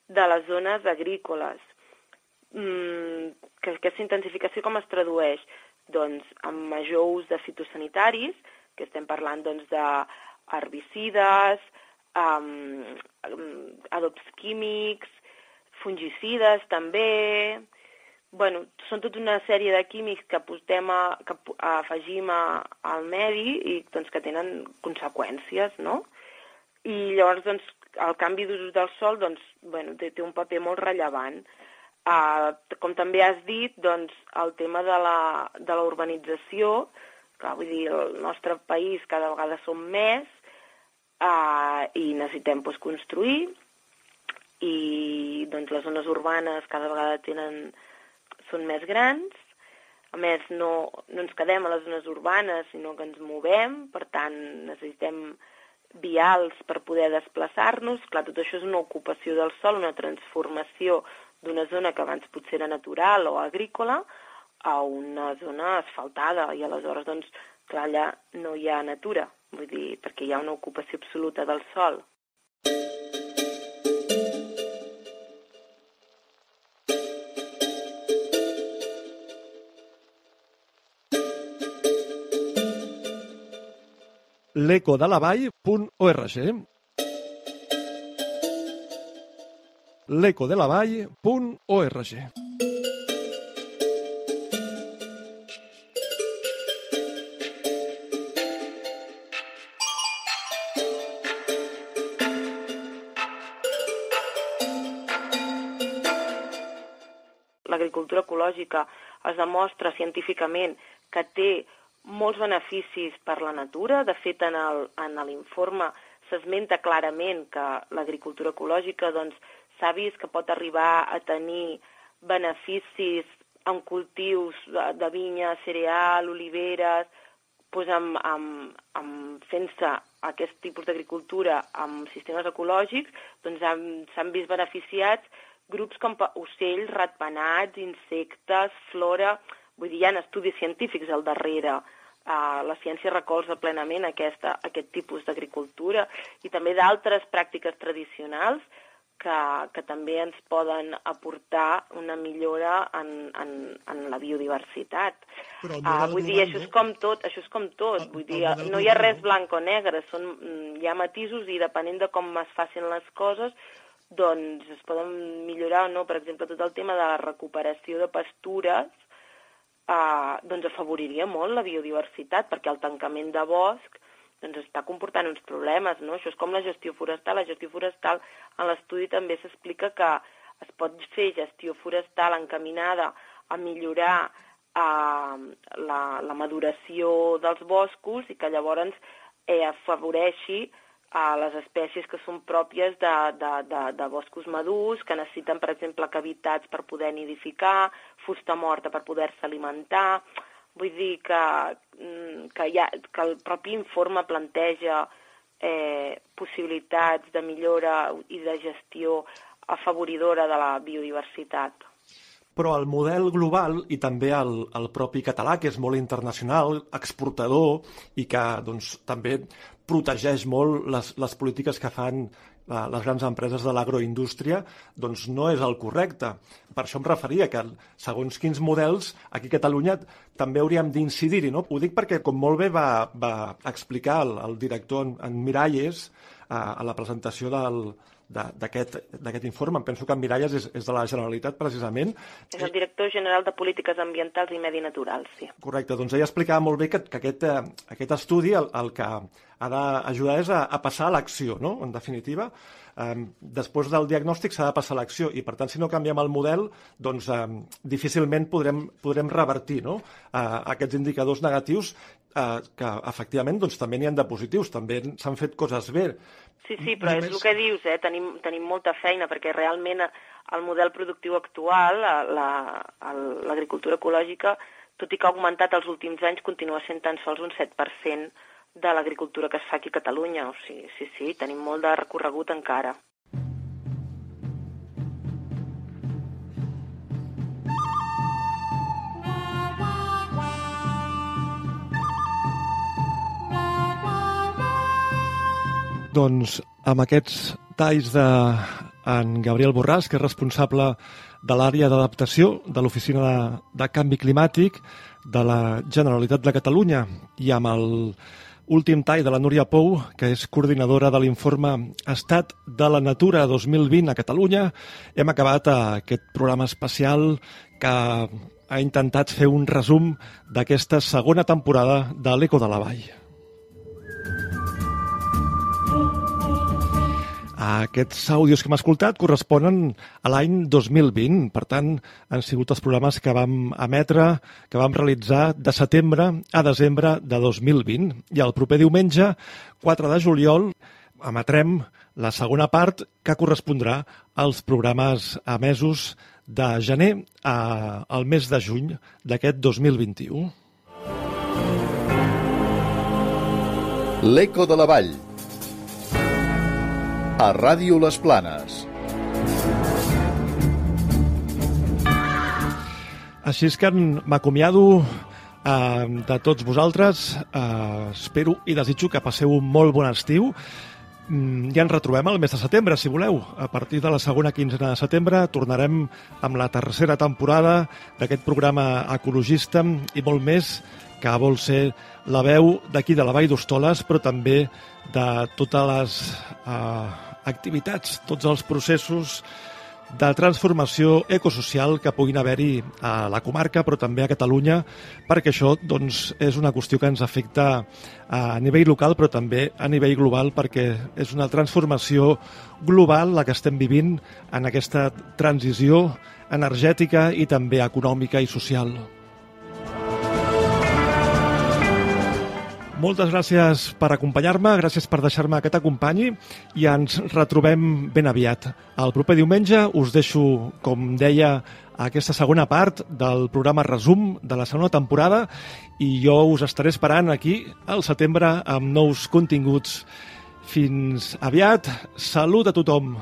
V: de les zones agrícoles. Mm, que aquesta intensificació com es tradueix? Doncs amb major ús de fitosanitaris, que estem parlant doncs, de herbicides, um, adobs químics, fungicides també, bueno, són tota una sèrie de químics que, postem a, que afegim a, al medi i doncs, que tenen conseqüències, no? I llavors, doncs, el canvi d'usos del sol doncs, bueno, té, té un paper molt rellevant. Uh, com també has dit, doncs, el tema de la, de la urbanització, clar, vull dir, el nostre país cada vegada som més uh, i necessitem pues, construir. I doncs, les zones urbanes cada vegada tenen, són més grans, a més no, no ens quedem a les zones urbanes, sinó que ens movem, per tant necessitem vials per poder desplaçar-nos. Clar, tot això és una ocupació del sol, una transformació d'una zona que abans potser era natural o agrícola a una zona asfaltada i aleshores, doncs, clar, allà no hi ha natura, vull dir, perquè hi ha una ocupació absoluta del sol.
A: l'ecodelavall.org l'ecodelavall.org
V: L'agricultura ecològica es demostra científicament que té molts beneficis per la natura. De fet, en l'informe s'esmenta clarament que l'agricultura ecològica doncs, s'ha vist que pot arribar a tenir beneficis en cultius de, de vinya, cereal, oliveres, doncs amb, amb, amb fent-se aquest tipus d'agricultura amb sistemes ecològics, doncs s'han vist beneficiats grups com ocells, ratpenats, insectes, flora... Vull dir, hi ha estudis científics al darrere. Uh, la ciència recolza plenament aquesta, aquest tipus d'agricultura i també d'altres pràctiques tradicionals que, que també ens poden aportar una millora en, en, en la biodiversitat.
A: Però el
V: Uh, vull dir, això és com tot, això és com tot. Vull dir, no hi ha res blanc o negre, són, mm, hi ha matisos i depenent de com es facin les coses, doncs es poden millorar o no. Per exemple, tot el tema de la recuperació de pastures, eh, doncs afavoriria molt la biodiversitat, perquè el tancament de bosc doncs està comportant uns problemes, no? Això és com la gestió forestal. La gestió forestal, en l'estudi també s'explica que es pot fer gestió forestal encaminada a millorar eh, la, la maduració dels boscos i que llavors eh, afavoreixi a les espècies que són pròpies de, de, de, de boscos madurs, que necessiten, per exemple, cavitats per poder nidificar, fusta morta per poder-se alimentar... Vull dir que, mm, que, ha, que el propi informe planteja eh, possibilitats de millora i de gestió afavoridora de la biodiversitat
A: però el model global i també el, el propi català, que és molt internacional, exportador i que doncs, també protegeix molt les, les polítiques que fan la, les grans empreses de l'agroindústria, doncs no és el correcte. Per això em referia que, segons quins models, aquí a Catalunya també hauríem d'incidir-hi. No? Ho dic perquè, com molt bé va, va explicar el, el director en, en Miralles a, a la presentació del, d'aquest informe. Em penso que en Miralles és, és de la Generalitat, precisament.
V: És el director general de Polítiques Ambientals i Medi Natural, sí.
A: Correcte, doncs ella explicava molt bé que, que aquest, eh, aquest estudi el, el que ha d'ajudar és a, a passar a l'acció, no?, en definitiva. Um, després del diagnòstic s'ha de passar a l'acció i, per tant, si no canviem el model, doncs um, difícilment podrem, podrem revertir no? uh, aquests indicadors negatius uh, que, efectivament, doncs, també n'hi han de positius, també s'han fet coses bé,
V: Sí, sí, però Només... és el que dius, eh? tenim, tenim molta feina, perquè realment el model productiu actual, l'agricultura la, ecològica, tot i que ha augmentat els últims anys, continua sent tan sols un 7% de l'agricultura que es fa aquí a Catalunya. O sigui, sí, sí, tenim molt de recorregut encara. Doncs amb aquests talls de en Gabriel Borràs, que és responsable de l'àrea d'adaptació de l'Oficina de, de Canvi Climàtic de la Generalitat de Catalunya i amb el últim tall de la Núria Pou, que és coordinadora de l'informe Estat de la Natura 2020 a Catalunya, hem acabat aquest programa especial que ha intentat fer un resum d'aquesta segona temporada de l'Eco de la Vall. Aquests àudios que hem escoltat corresponen a l'any 2020, per tant, han sigut els programes que vam emetre, que vam realitzar de setembre a desembre de 2020. I el proper diumenge, 4 de juliol, emetrem la segona part que correspondrà als programes emesos de gener a, al mes de juny d'aquest 2021.
B: L'Eco de la Vall a Ràdio Les Planes.
A: Així és que m'acomiado eh, de tots vosaltres. Eh, espero i desitjo que passeu un molt bon estiu. Mm, ja ens retrobem al mes de setembre, si voleu. A partir de la segona quinzena de setembre tornarem amb la tercera temporada d'aquest programa ecologista i molt més que vol ser la veu d'aquí de la Vall d'Hostoles, però també de totes les eh, activitats, tots els processos de transformació ecosocial que puguin haver-hi a la comarca, però també a Catalunya, perquè això doncs, és una qüestió que ens afecta a nivell local, però també a nivell global, perquè és una transformació global la que estem vivint en aquesta transició energètica i també econòmica i social. Moltes gràcies per acompanyar-me, gràcies per deixar-me que t'acompanyi i ens retrobem ben aviat. El proper diumenge us deixo, com deia, aquesta segona part del programa Resum de la segona temporada i jo us estaré esperant aquí al setembre amb nous continguts. Fins aviat, salut a tothom!